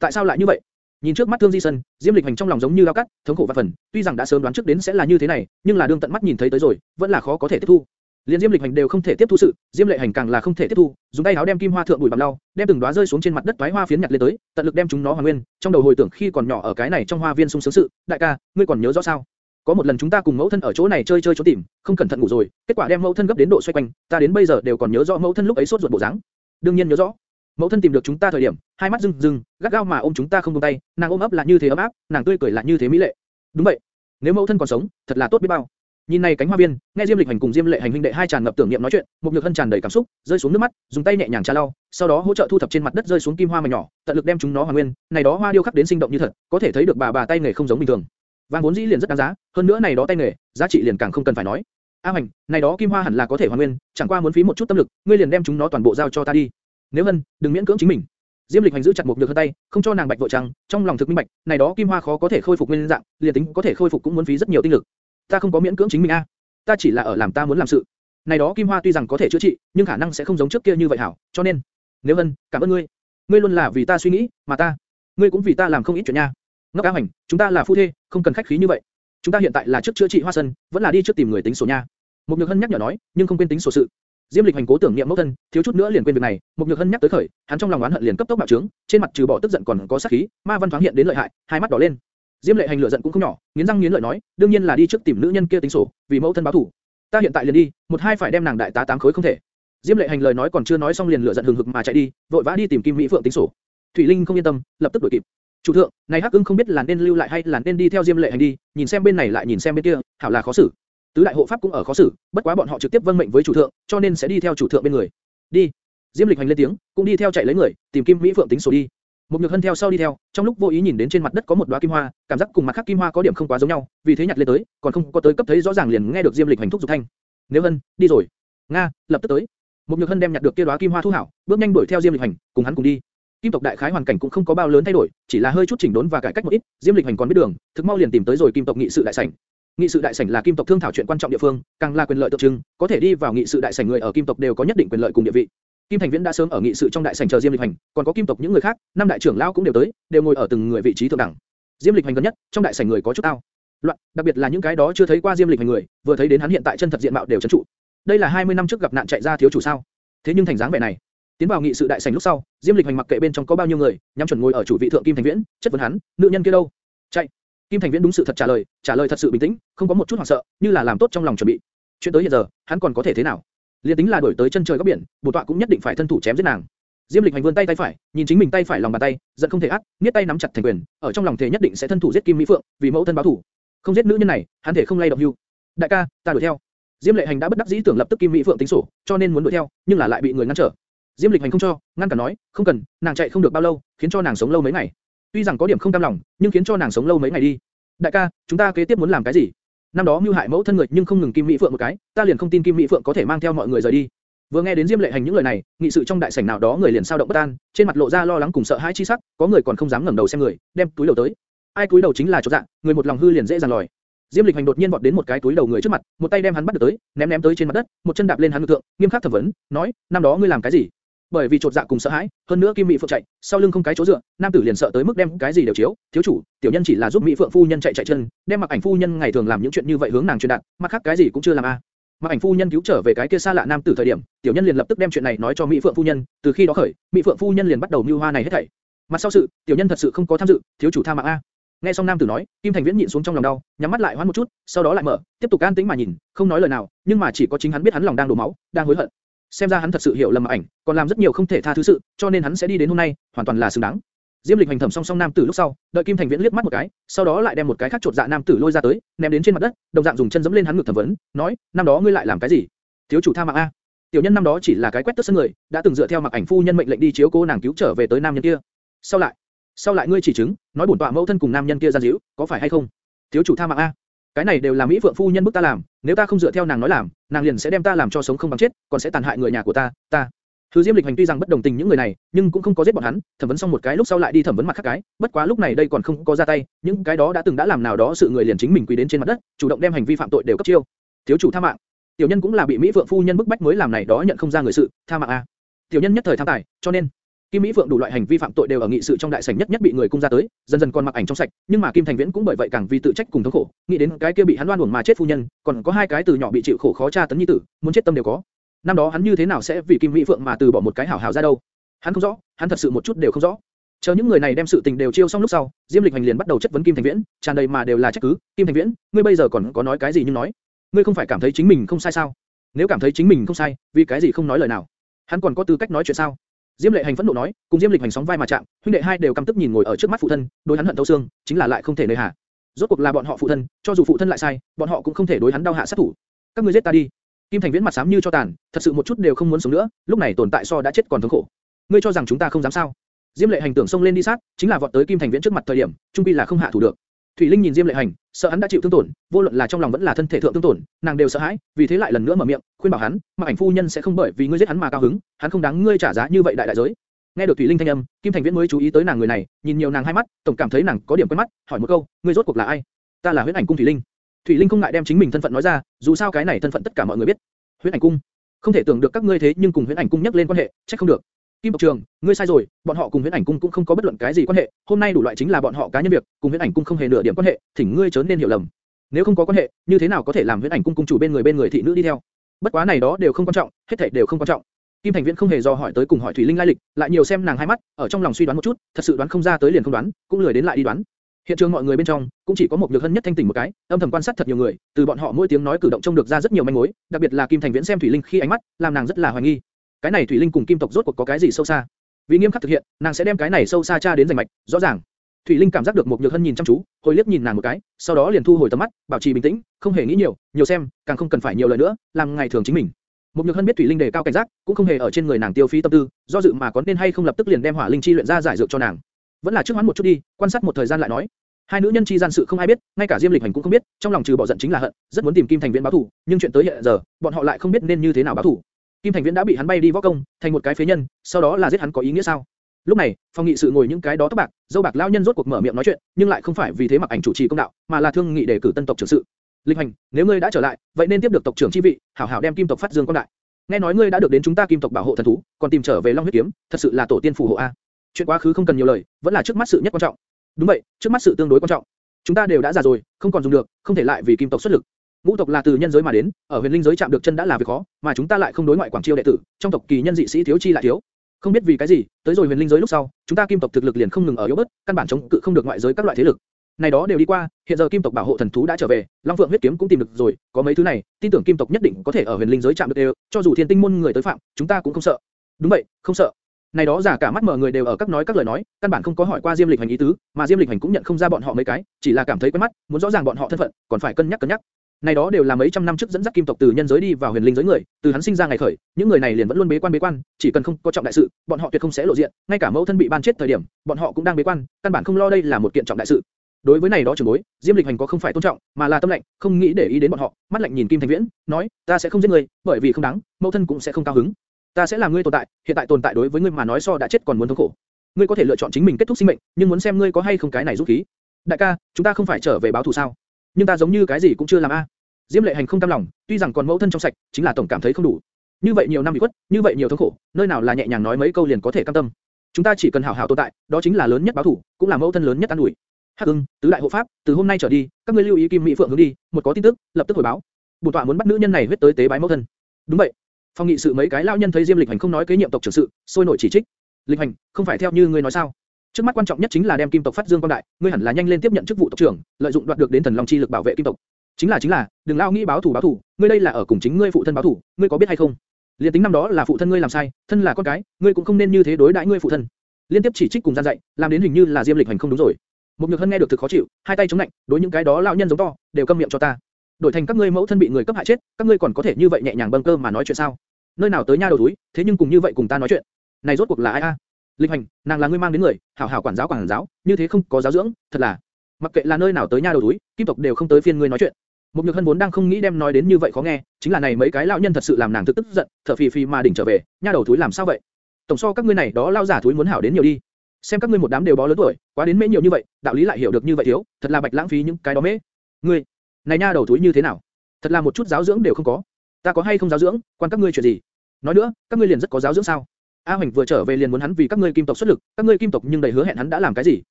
Tại sao lại như vậy? Nhìn trước mắt Thương Di Sân, Diêm Lịch Hành trong lòng giống như lao cắt, thống khổ và phần, tuy rằng đã sớm đoán trước đến sẽ là như thế này, nhưng là đương tận mắt nhìn thấy tới rồi, vẫn là khó có thể tiếp thu. Liên Diêm Lịch Hành đều không thể tiếp thu sự, Diêm Lệ Hành càng là không thể tiếp thu, dùng tay áo đem kim hoa thượng bụi bặm lau, đem từng đóa rơi xuống trên mặt đất toái hoa phiến nhặt lên tới, tận lực đem chúng nó hoàn nguyên. Trong đầu hồi tưởng khi còn nhỏ ở cái này trong hoa viên sung sướng sự, đại ca, ngươi còn nhớ rõ sao? Có một lần chúng ta cùng mẫu thân ở chỗ này chơi chơi trốn tìm, không cẩn thận ngủ rồi, kết quả đem mẫu thân gấp đến độ xoay quanh, ta đến bây giờ đều còn nhớ rõ mẫu thân lúc ấy sốt ruột bộ dáng. đương nhiên nhớ rõ. Mẫu thân tìm được chúng ta thời điểm, hai mắt rưng rưng, gắt gao mà ôm chúng ta không buông tay, nàng ôm ấp là như thế ấm áp, nàng tươi cười là như thế mỹ lệ. Đúng vậy, nếu mẫu thân còn sống, thật là tốt biết bao. Nhìn này cánh hoa viên, nghe Diêm Lịch Hành cùng Diêm Lệ Hành huynh đệ hai tràn ngập tưởng niệm nói chuyện, một nhược hân tràn đầy cảm xúc, rơi xuống nước mắt, dùng tay nhẹ nhàng trà lau, sau đó hỗ trợ thu thập trên mặt đất rơi xuống kim hoa mảnh nhỏ, tận lực đem chúng nó hoàn nguyên. Này đó hoa điêu khắc đến sinh động như thật, có thể thấy được bà bà tay nghề không giống bình thường. Vàng vốn dĩ liền rất đáng giá, hơn nữa này đó tay nghề, giá trị liền càng không cần phải nói. A Hành, này đó kim hoa hẳn là có thể hoàn nguyên, chẳng qua muốn phí một chút tâm lực, ngươi liền đem chúng nó toàn bộ giao cho ta đi. Nếu hân, đừng miễn cưỡng chính mình. Diêm Lịch Hành giữ chặt một nhược hân tay, không cho nàng bạch vội trăng, trong lòng thực minh bạch, này đó kim hoa khó có thể khôi phục nguyên dạng, liền tính có thể khôi phục cũng muốn phí rất nhiều tinh lực. Ta không có miễn cưỡng chính mình a ta chỉ là ở làm ta muốn làm sự. Này đó kim hoa tuy rằng có thể chữa trị, nhưng khả năng sẽ không giống trước kia như vậy hảo, cho nên, nếu Hân, cảm ơn ngươi. Ngươi luôn là vì ta suy nghĩ, mà ta, ngươi cũng vì ta làm không ít chuyện nha. Ngốc Á Hoành, chúng ta là phu thê, không cần khách khí như vậy. Chúng ta hiện tại là trước chữa trị hoa sân, vẫn là đi trước tìm người tính sổ nha. Một Nhược Hân nhắc nhở nói, nhưng không quên tính sổ sự. Diêm Lịch hành cố tưởng niệm mẫu thân, thiếu chút nữa liền quên việc này. Một Nhược Hân nhắc tới khởi, hắn trong lòng oán hận liền cấp tốc bạo trướng, trên mặt trừ bỏ tức giận còn có sát khí, ma văn thoáng hiện đến lợi hại, hai mắt đỏ lên. Diêm Lệ hành lửa giận cũng không nhỏ, nghiến răng nghiến lợi nói, đương nhiên là đi trước tìm nữ nhân kia tính sổ, vì mẫu thân báo thù ta hiện tại liền đi, một hai phải đem nàng đại tá tám khối không thể. Diêm lệ hành lời nói còn chưa nói xong liền lửa giận hừng hực mà chạy đi, vội vã đi tìm Kim Mỹ Phượng tính sổ. Thủy Linh không yên tâm, lập tức đuổi kịp. Chủ thượng, này Hắc Ưng không biết là nên lưu lại hay là nên đi theo Diêm lệ hành đi, nhìn xem bên này lại nhìn xem bên kia, hảo là khó xử. Tứ đại hộ pháp cũng ở khó xử, bất quá bọn họ trực tiếp vâng mệnh với chủ thượng, cho nên sẽ đi theo chủ thượng bên người. Đi. Diêm Lịch hành lên tiếng, cũng đi theo chạy lấy người, tìm Kim Mỹ Phượng tính sổ đi. Một nhược hân theo sau đi theo, trong lúc vô ý nhìn đến trên mặt đất có một đóa kim hoa, cảm giác cùng mặt khác kim hoa có điểm không quá giống nhau, vì thế nhặt lên tới, còn không có tới cấp thấy rõ ràng liền nghe được Diêm Lịch hành thúc giục thanh. Nếu Hân, đi rồi. Nga, lập tức tới. Một Nhược Hân đem nhặt được kia đóa kim hoa thu hảo, bước nhanh đuổi theo Diêm Lịch Hành, cùng hắn cùng đi. Kim tộc đại khái hoàn cảnh cũng không có bao lớn thay đổi, chỉ là hơi chút chỉnh đốn và cải cách một ít. Diêm Lịch Hành còn biết đường, thực mau liền tìm tới rồi Kim tộc nghị sự đại sảnh. Nghị sự đại sảnh là Kim tộc thương thảo chuyện quan trọng địa phương, càng là quyền lợi tượng trưng, có thể đi vào nghị sự đại sảnh người ở Kim tộc đều có nhất định quyền lợi cùng địa vị. Kim Thành Viễn đã sớm ở nghị sự trong đại sảnh chờ Diêm Lịch Hành, còn có Kim tộc những người khác, năm đại trưởng lão cũng đều tới, đều ngồi ở từng người vị trí thượng đẳng. Diêm Lịch Hành gần nhất, trong đại sảnh người có chút ao loạn, đặc biệt là những cái đó chưa thấy qua Diêm Lịch hành người, vừa thấy đến hắn hiện tại chân thật diện mạo đều chấn trụ. Đây là 20 năm trước gặp nạn chạy ra thiếu chủ sao? Thế nhưng thành dáng vẻ này, tiến vào nghị sự đại sảnh lúc sau, Diêm Lịch hành mặc kệ bên trong có bao nhiêu người, nhắm chuẩn ngồi ở chủ vị thượng Kim Thành Viễn, chất vấn hắn, nữ nhân kia đâu? Chạy. Kim Thành Viễn đúng sự thật trả lời, trả lời thật sự bình tĩnh, không có một chút hoảng sợ, như là làm tốt trong lòng chuẩn bị. Chuyện tới hiện giờ, hắn còn có thể thế nào? Liên tính là đổi tới chân trời góc biển, bổ tọa cũng nhất định phải thân thủ chém giết nàng. Diêm Lịch hành vươn tay tay phải, nhìn chính mình tay phải lòng bàn tay, giận không thể át, niết tay nắm chặt thành quyền, ở trong lòng thể nhất định sẽ thân thủ giết Kim Mỹ Phượng, vì mẫu thân báo thù. Không giết nữ nhân này, hắn thể không lay động hưu. Đại ca, ta đuổi theo. Diêm Lệ Hành đã bất đắc dĩ tưởng lập tức Kim Mỹ Phượng tính sổ, cho nên muốn đuổi theo, nhưng là lại bị người ngăn trở. Diêm Lịch Hành không cho, ngăn cả nói, không cần, nàng chạy không được bao lâu, khiến cho nàng sống lâu mấy ngày. Tuy rằng có điểm không cam lòng, nhưng khiến cho nàng sống lâu mấy ngày đi. Đại ca, chúng ta kế tiếp muốn làm cái gì? Năm đó mưu hại mẫu thân người nhưng không ngừng Kim Mỹ Phượng một cái, ta liền không tin Kim Mỹ Phượng có thể mang theo mọi người rời đi. Vừa nghe đến Diêm Lệ Hành những lời này, nghị sự trong đại sảnh nào đó người liền sao động bất an, trên mặt lộ ra lo lắng cùng sợ hãi chi sắc, có người còn không dám ngẩng đầu xem người, đem túi đầu tới. Ai túi đầu chính là chỗ dạng, người một lòng hư liền dễ dàng lòi. Diêm Lịch Hành đột nhiên vọt đến một cái túi đầu người trước mặt, một tay đem hắn bắt được tới, ném ném tới trên mặt đất, một chân đạp lên hắn ngực thượng, nghiêm khắc thẩm vấn, nói, năm đó ngươi làm cái gì? Bởi vì trột dạ cùng sợ hãi, hơn nữa Kim Mỹ Phượng chạy, sau lưng không cái chỗ dựa, nam tử liền sợ tới mức đem cái gì đều chiếu, thiếu chủ, tiểu nhân chỉ là giúp Mỹ Phượng phu nhân chạy chạy chân, đem mặc ảnh phu nhân ngày thường làm những chuyện như vậy hướng nàng truyền đạt, mặt khác cái gì cũng chưa làm a. Mặc ảnh phu nhân cứu trở về cái kia xa lạ nam tử thời điểm, tiểu nhân liền lập tức đem chuyện này nói cho Mỹ Phượng phu nhân, từ khi đó khởi, Mỹ Phượng phu nhân liền bắt đầu mưu hoa này hết thảy. Mặt sau sự, tiểu nhân thật sự không có tham dự, thiếu chủ tha mạng a. Nghe xong nam tử nói, Kim Thành Viễn nhịn xuống trong lòng đau, nhắm mắt lại hoãn một chút, sau đó lại mở, tiếp tục an tĩnh mà nhìn, không nói lời nào, nhưng mà chỉ có chính hắn biết hắn lòng đang đổ máu, đang hối hận. Xem ra hắn thật sự hiểu lầm ảnh, còn làm rất nhiều không thể tha thứ sự, cho nên hắn sẽ đi đến hôm nay, hoàn toàn là xứng đáng. Diêm Lịch hành thẩm song song nam tử lúc sau, đợi Kim Thành Viễn liếc mắt một cái, sau đó lại đem một cái khác trột dạ nam tử lôi ra tới, ném đến trên mặt đất, đồng dạng dùng chân giẫm lên hắn ngực thẩm vấn, nói, năm đó ngươi lại làm cái gì? Thiếu chủ tha mạng a. Tiểu nhân năm đó chỉ là cái quét tước sân người, đã từng dựa theo mặc ảnh phu nhân mệnh lệnh đi chiếu cố nàng cứu trở về tới nam nhân kia. Sau lại, sau lại ngươi chỉ chứng, nói bổn tọa mẫu thân cùng nam nhân kia gian dữ, có phải hay không? Thiếu chủ tha mạng a. Cái này đều là Mỹ Phượng phu nhân bức ta làm, nếu ta không dựa theo nàng nói làm, nàng liền sẽ đem ta làm cho sống không bằng chết, còn sẽ tàn hại người nhà của ta, ta. Thứ Diêm Lịch hành tuy rằng bất đồng tình những người này, nhưng cũng không có giết bọn hắn, thẩm vấn xong một cái lúc sau lại đi thẩm vấn mặt khác cái, bất quá lúc này đây còn không có ra tay, những cái đó đã từng đã làm nào đó sự người liền chính mình quỳ đến trên mặt đất, chủ động đem hành vi phạm tội đều cấp chiêu. Thiếu chủ tha mạng. Tiểu nhân cũng là bị Mỹ vượng phu nhân bức bách mới làm này đó nhận không ra người sự, tha mạng a. Tiểu nhân nhất thời tham tài, cho nên Kim Mỹ Phượng đủ loại hành vi phạm tội đều ở nghị sự trong đại sảnh nhất nhất bị người cung ra tới, dần dần còn mặc ảnh trong sạch, nhưng mà Kim Thành Viễn cũng bởi vậy càng vì tự trách cùng thống khổ, nghĩ đến cái kia bị hắn đoan uổng mà chết phu nhân, còn có hai cái từ nhỏ bị chịu khổ khó tra tấn nhi tử, muốn chết tâm đều có. Năm đó hắn như thế nào sẽ vì Kim Mỹ Phượng mà từ bỏ một cái hảo hảo ra đâu? Hắn không rõ, hắn thật sự một chút đều không rõ. Chờ những người này đem sự tình đều chiêu xong lúc sau, Diêm Lịch Hành liền bắt đầu chất vấn Kim Thành Viễn, tràn đầy mà đều là trách cứ. Kim Thành Viễn, ngươi bây giờ còn có nói cái gì nhưng nói? Ngươi không phải cảm thấy chính mình không sai sao? Nếu cảm thấy chính mình không sai, vì cái gì không nói lời nào? Hắn còn có tư cách nói chuyện sao? Diêm Lệ Hành phẫn nộ nói, cùng Diêm Lịch Hành sóng vai mà chạm, huynh đệ hai đều căm tức nhìn ngồi ở trước mắt phụ thân, đối hắn hận thấu xương, chính là lại không thể nơi hạ. Rốt cuộc là bọn họ phụ thân, cho dù phụ thân lại sai, bọn họ cũng không thể đối hắn đau hạ sát thủ. Các ngươi giết ta đi. Kim Thành Viễn mặt sám như cho tàn, thật sự một chút đều không muốn sống nữa, lúc này tồn tại so đã chết còn thống khổ. Ngươi cho rằng chúng ta không dám sao? Diêm Lệ Hành tưởng xông lên đi sát, chính là vọt tới Kim Thành Viễn trước mặt thời điểm, trung quy là không hạ thủ được. Thủy Linh nhìn Diêm Lệ Hành, sợ hắn đã chịu thương tổn, vô luận là trong lòng vẫn là thân thể thượng thương tổn, nàng đều sợ hãi, vì thế lại lần nữa mở miệng, khuyên bảo hắn, mà ảnh phu nhân sẽ không bởi vì ngươi giết hắn mà cao hứng, hắn không đáng ngươi trả giá như vậy đại đại giới. Nghe được Thủy Linh thanh âm, Kim Thành Viễn mới chú ý tới nàng người này, nhìn nhiều nàng hai mắt, tổng cảm thấy nàng có điểm quen mắt, hỏi một câu, ngươi rốt cuộc là ai? Ta là Huyễn Ảnh Cung Thủy Linh. Thủy Linh không ngại đem chính mình thân phận nói ra, dù sao cái này thân phận tất cả mọi người biết. Huyễn Ảnh Cung, không thể tưởng được các ngươi thế nhưng cùng Huyễn Ảnh Cung nhắc lên quan hệ, chắc không được. Kim Tộc Trường, ngươi sai rồi, bọn họ cùng Huyễn Ảnh Cung cũng không có bất luận cái gì quan hệ, hôm nay đủ loại chính là bọn họ cá nhân việc, cùng Huyễn Ảnh Cung không hề nửa điểm quan hệ, thỉnh ngươi chớ nên hiểu lầm. Nếu không có quan hệ, như thế nào có thể làm Huyễn Ảnh Cung cung chủ bên người bên người thị nữ đi theo? Bất quá này đó đều không quan trọng, hết thảy đều không quan trọng. Kim Thành Viễn không hề do hỏi tới cùng hỏi Thủy Linh lai lịch, lại nhiều xem nàng hai mắt, ở trong lòng suy đoán một chút, thật sự đoán không ra tới liền không đoán, cũng lười đến lại đi đoán. Hiện trường mọi người bên trong, cũng chỉ có một nhược hân nhất thanh tỉnh một cái, âm thầm quan sát thật nhiều người, từ bọn họ mỗi tiếng nói cử động trông được ra rất nhiều manh mối, đặc biệt là Kim Thành Viễn xem Thủy Linh khi ánh mắt, làm nàng rất là hoài nghi. Cái này Thủy Linh cùng Kim tộc rốt cuộc có cái gì sâu xa? Vì nghiêm khắc thực hiện, nàng sẽ đem cái này sâu xa tra đến rành mạch, rõ ràng. Thủy Linh cảm giác được một nhược hân nhìn chăm chú, hồi liếc nhìn nàng một cái, sau đó liền thu hồi tầm mắt, bảo trì bình tĩnh, không hề nghĩ nhiều, nhiều xem, càng không cần phải nhiều lời nữa, làm ngày thường chính mình. Một nhược hân biết Thủy Linh đề cao cảnh giác, cũng không hề ở trên người nàng tiêu phí tâm tư, do dự mà có nên hay không lập tức liền đem hỏa linh chi luyện ra giải dược cho nàng. Vẫn là trước hoán một chút đi, quan sát một thời gian lại nói. Hai nữ nhân chi gian sự không ai biết, ngay cả Diêm Lịch Hành cũng không biết, trong lòng trừ bỏ giận chính là hận, rất muốn tìm Kim Thành Viễn báo thù, nhưng chuyện tới hiện giờ, bọn họ lại không biết nên như thế nào báo thù. Kim Thành Viễn đã bị hắn bay đi võ công, thành một cái phế nhân, sau đó là giết hắn có ý nghĩa sao? Lúc này, phòng nghị sự ngồi những cái đó tóc bạc, dâu bạc lão nhân rốt cuộc mở miệng nói chuyện, nhưng lại không phải vì thế mặc ảnh chủ trì công đạo, mà là thương nghị đề cử tân tộc trưởng sự. Linh Hành, nếu ngươi đã trở lại, vậy nên tiếp được tộc trưởng chi vị, hảo hảo đem kim tộc phát dương quang đại. Nghe nói ngươi đã được đến chúng ta kim tộc bảo hộ thần thú, còn tìm trở về Long huyết kiếm, thật sự là tổ tiên phù hộ a. Chuyện quá khứ không cần nhiều lời, vẫn là trước mắt sự nhất quan trọng. Đúng vậy, trước mắt sự tương đối quan trọng. Chúng ta đều đã già rồi, không còn dùng được, không thể lại vì kim tộc xuất lực. Ngũ tộc là từ nhân giới mà đến, ở huyền linh giới chạm được chân đã là việc khó, mà chúng ta lại không đối ngoại quảng chiêu đệ tử, trong tộc kỳ nhân dị sĩ thiếu chi lại thiếu. Không biết vì cái gì, tới rồi huyền linh giới lúc sau, chúng ta kim tộc thực lực liền không ngừng ở yếu bớt, căn bản chống cự không được ngoại giới các loại thế lực. Này đó đều đi qua, hiện giờ kim tộc bảo hộ thần thú đã trở về, Long Phượng huyết kiếm cũng tìm được rồi, có mấy thứ này, tin tưởng kim tộc nhất định có thể ở huyền linh giới chạm được đều, cho dù thiên tinh môn người tới phạm, chúng ta cũng không sợ. Đúng vậy, không sợ. Này đó giả cả mắt mở người đều ở các nói các lời nói, căn bản không có hỏi qua Diêm Lịch Hành ý tứ, mà Diêm Lịch Hành cũng nhận không ra bọn họ mấy cái, chỉ là cảm thấy quen mắt, muốn rõ ràng bọn họ thân phận, còn phải cân nhắc cân nhắc. Này đó đều là mấy trăm năm trước dẫn dắt kim tộc từ nhân giới đi vào huyền linh giới người, từ hắn sinh ra ngày khởi, những người này liền vẫn luôn bế quan bế quan, chỉ cần không có trọng đại sự, bọn họ tuyệt không sẽ lộ diện, ngay cả mẫu thân bị ban chết thời điểm, bọn họ cũng đang bế quan, căn bản không lo đây là một kiện trọng đại sự. Đối với này đó trưởng bối, Diêm Lịch Hành có không phải tôn trọng, mà là tâm lạnh, không nghĩ để ý đến bọn họ, mắt lạnh nhìn Kim Thành Viễn, nói, ta sẽ không giết ngươi, bởi vì không đáng, mẫu thân cũng sẽ không cao hứng. Ta sẽ làm ngươi tồn tại, hiện tại tồn tại đối với ngươi mà nói so đã chết còn muốn thống khổ. Ngươi có thể lựa chọn chính mình kết thúc sinh mệnh, nhưng muốn xem ngươi có hay không cái này dũng khí. Đại ca, chúng ta không phải trở về báo thù sao? Nhưng ta giống như cái gì cũng chưa làm a. Diêm Lệ Hành không cam lòng, tuy rằng còn mẫu thân trong sạch, chính là tổng cảm thấy không đủ. Như vậy nhiều năm bị quất, như vậy nhiều thống khổ, nơi nào là nhẹ nhàng nói mấy câu liền có thể cam tâm. Chúng ta chỉ cần hảo hảo tồn tại, đó chính là lớn nhất báo thủ, cũng là mẫu thân lớn nhất an ủi. Hắc Ưng, tứ đại hộ pháp, từ hôm nay trở đi, các ngươi lưu ý Kim Mỹ Phượng hướng đi, một có tin tức, lập tức hồi báo. Bổn tọa muốn bắt nữ nhân này huyết tới tế bái mẫu thân. Đúng vậy. Phong nghị sự mấy cái lão nhân thấy Diêm Lịch Hành không nói kế nhiệm tộc trưởng sự, sôi nổi chỉ trích. Lịch Hành, không phải theo như ngươi nói sao? Trước mắt quan trọng nhất chính là đem Kim tộc phát dương quang đại, ngươi hẳn là nhanh lên tiếp nhận chức vụ tộc trưởng, lợi dụng đoạt được đến thần long chi lực bảo vệ Kim tộc. Chính là chính là, đừng lao nghĩ báo thù báo thù, ngươi đây là ở cùng chính ngươi phụ thân báo thù, ngươi có biết hay không? Liên tính năm đó là phụ thân ngươi làm sai, thân là con cái, ngươi cũng không nên như thế đối đãi ngươi phụ thân. Liên tiếp chỉ trích cùng gian dạy, làm đến hình như là Diêm Lịch Hành không đúng rồi. Một Nhược Hân nghe được thực khó chịu, hai tay chống lạnh, đối những cái đó lão nhân giống to, đều câm miệng cho ta. Đổi thành các ngươi mẫu thân bị người cấp hại chết, các ngươi còn có thể như vậy nhẹ nhàng bâng cơ mà nói chuyện sao? Nơi nào tới nha đầu túi, thế nhưng cùng như vậy cùng ta nói chuyện. Này rốt cuộc là ai a? Lịch Hành, nàng là ngươi mang đến người, hảo hảo quản giáo quản giáo, như thế không có giáo dưỡng, thật là. Mặc kệ là nơi nào tới nha đầu túi, kim tộc đều không tới phiên ngươi nói chuyện. Một Nhược Hân vốn đang không nghĩ đem nói đến như vậy khó nghe, chính là này mấy cái lão nhân thật sự làm nàng thực tức giận, thở phì phì mà đỉnh trở về, nha đầu túi làm sao vậy? Tổng so các ngươi này đó lao giả túi muốn hảo đến nhiều đi. Xem các ngươi một đám đều bó lớn tuổi, quá đến mễ nhiều như vậy, đạo lý lại hiểu được như vậy thiếu, thật là bạch lãng phí những cái đó mễ. Ngươi, này nha đầu túi như thế nào? Thật là một chút giáo dưỡng đều không có. Ta có hay không giáo dưỡng, quan các ngươi chuyện gì? Nói nữa, các ngươi liền rất có giáo dưỡng sao? A Hoành vừa trở về liền muốn hắn vì các ngươi kim tộc xuất lực, các ngươi kim tộc nhưng đầy hứa hẹn hắn đã làm cái gì?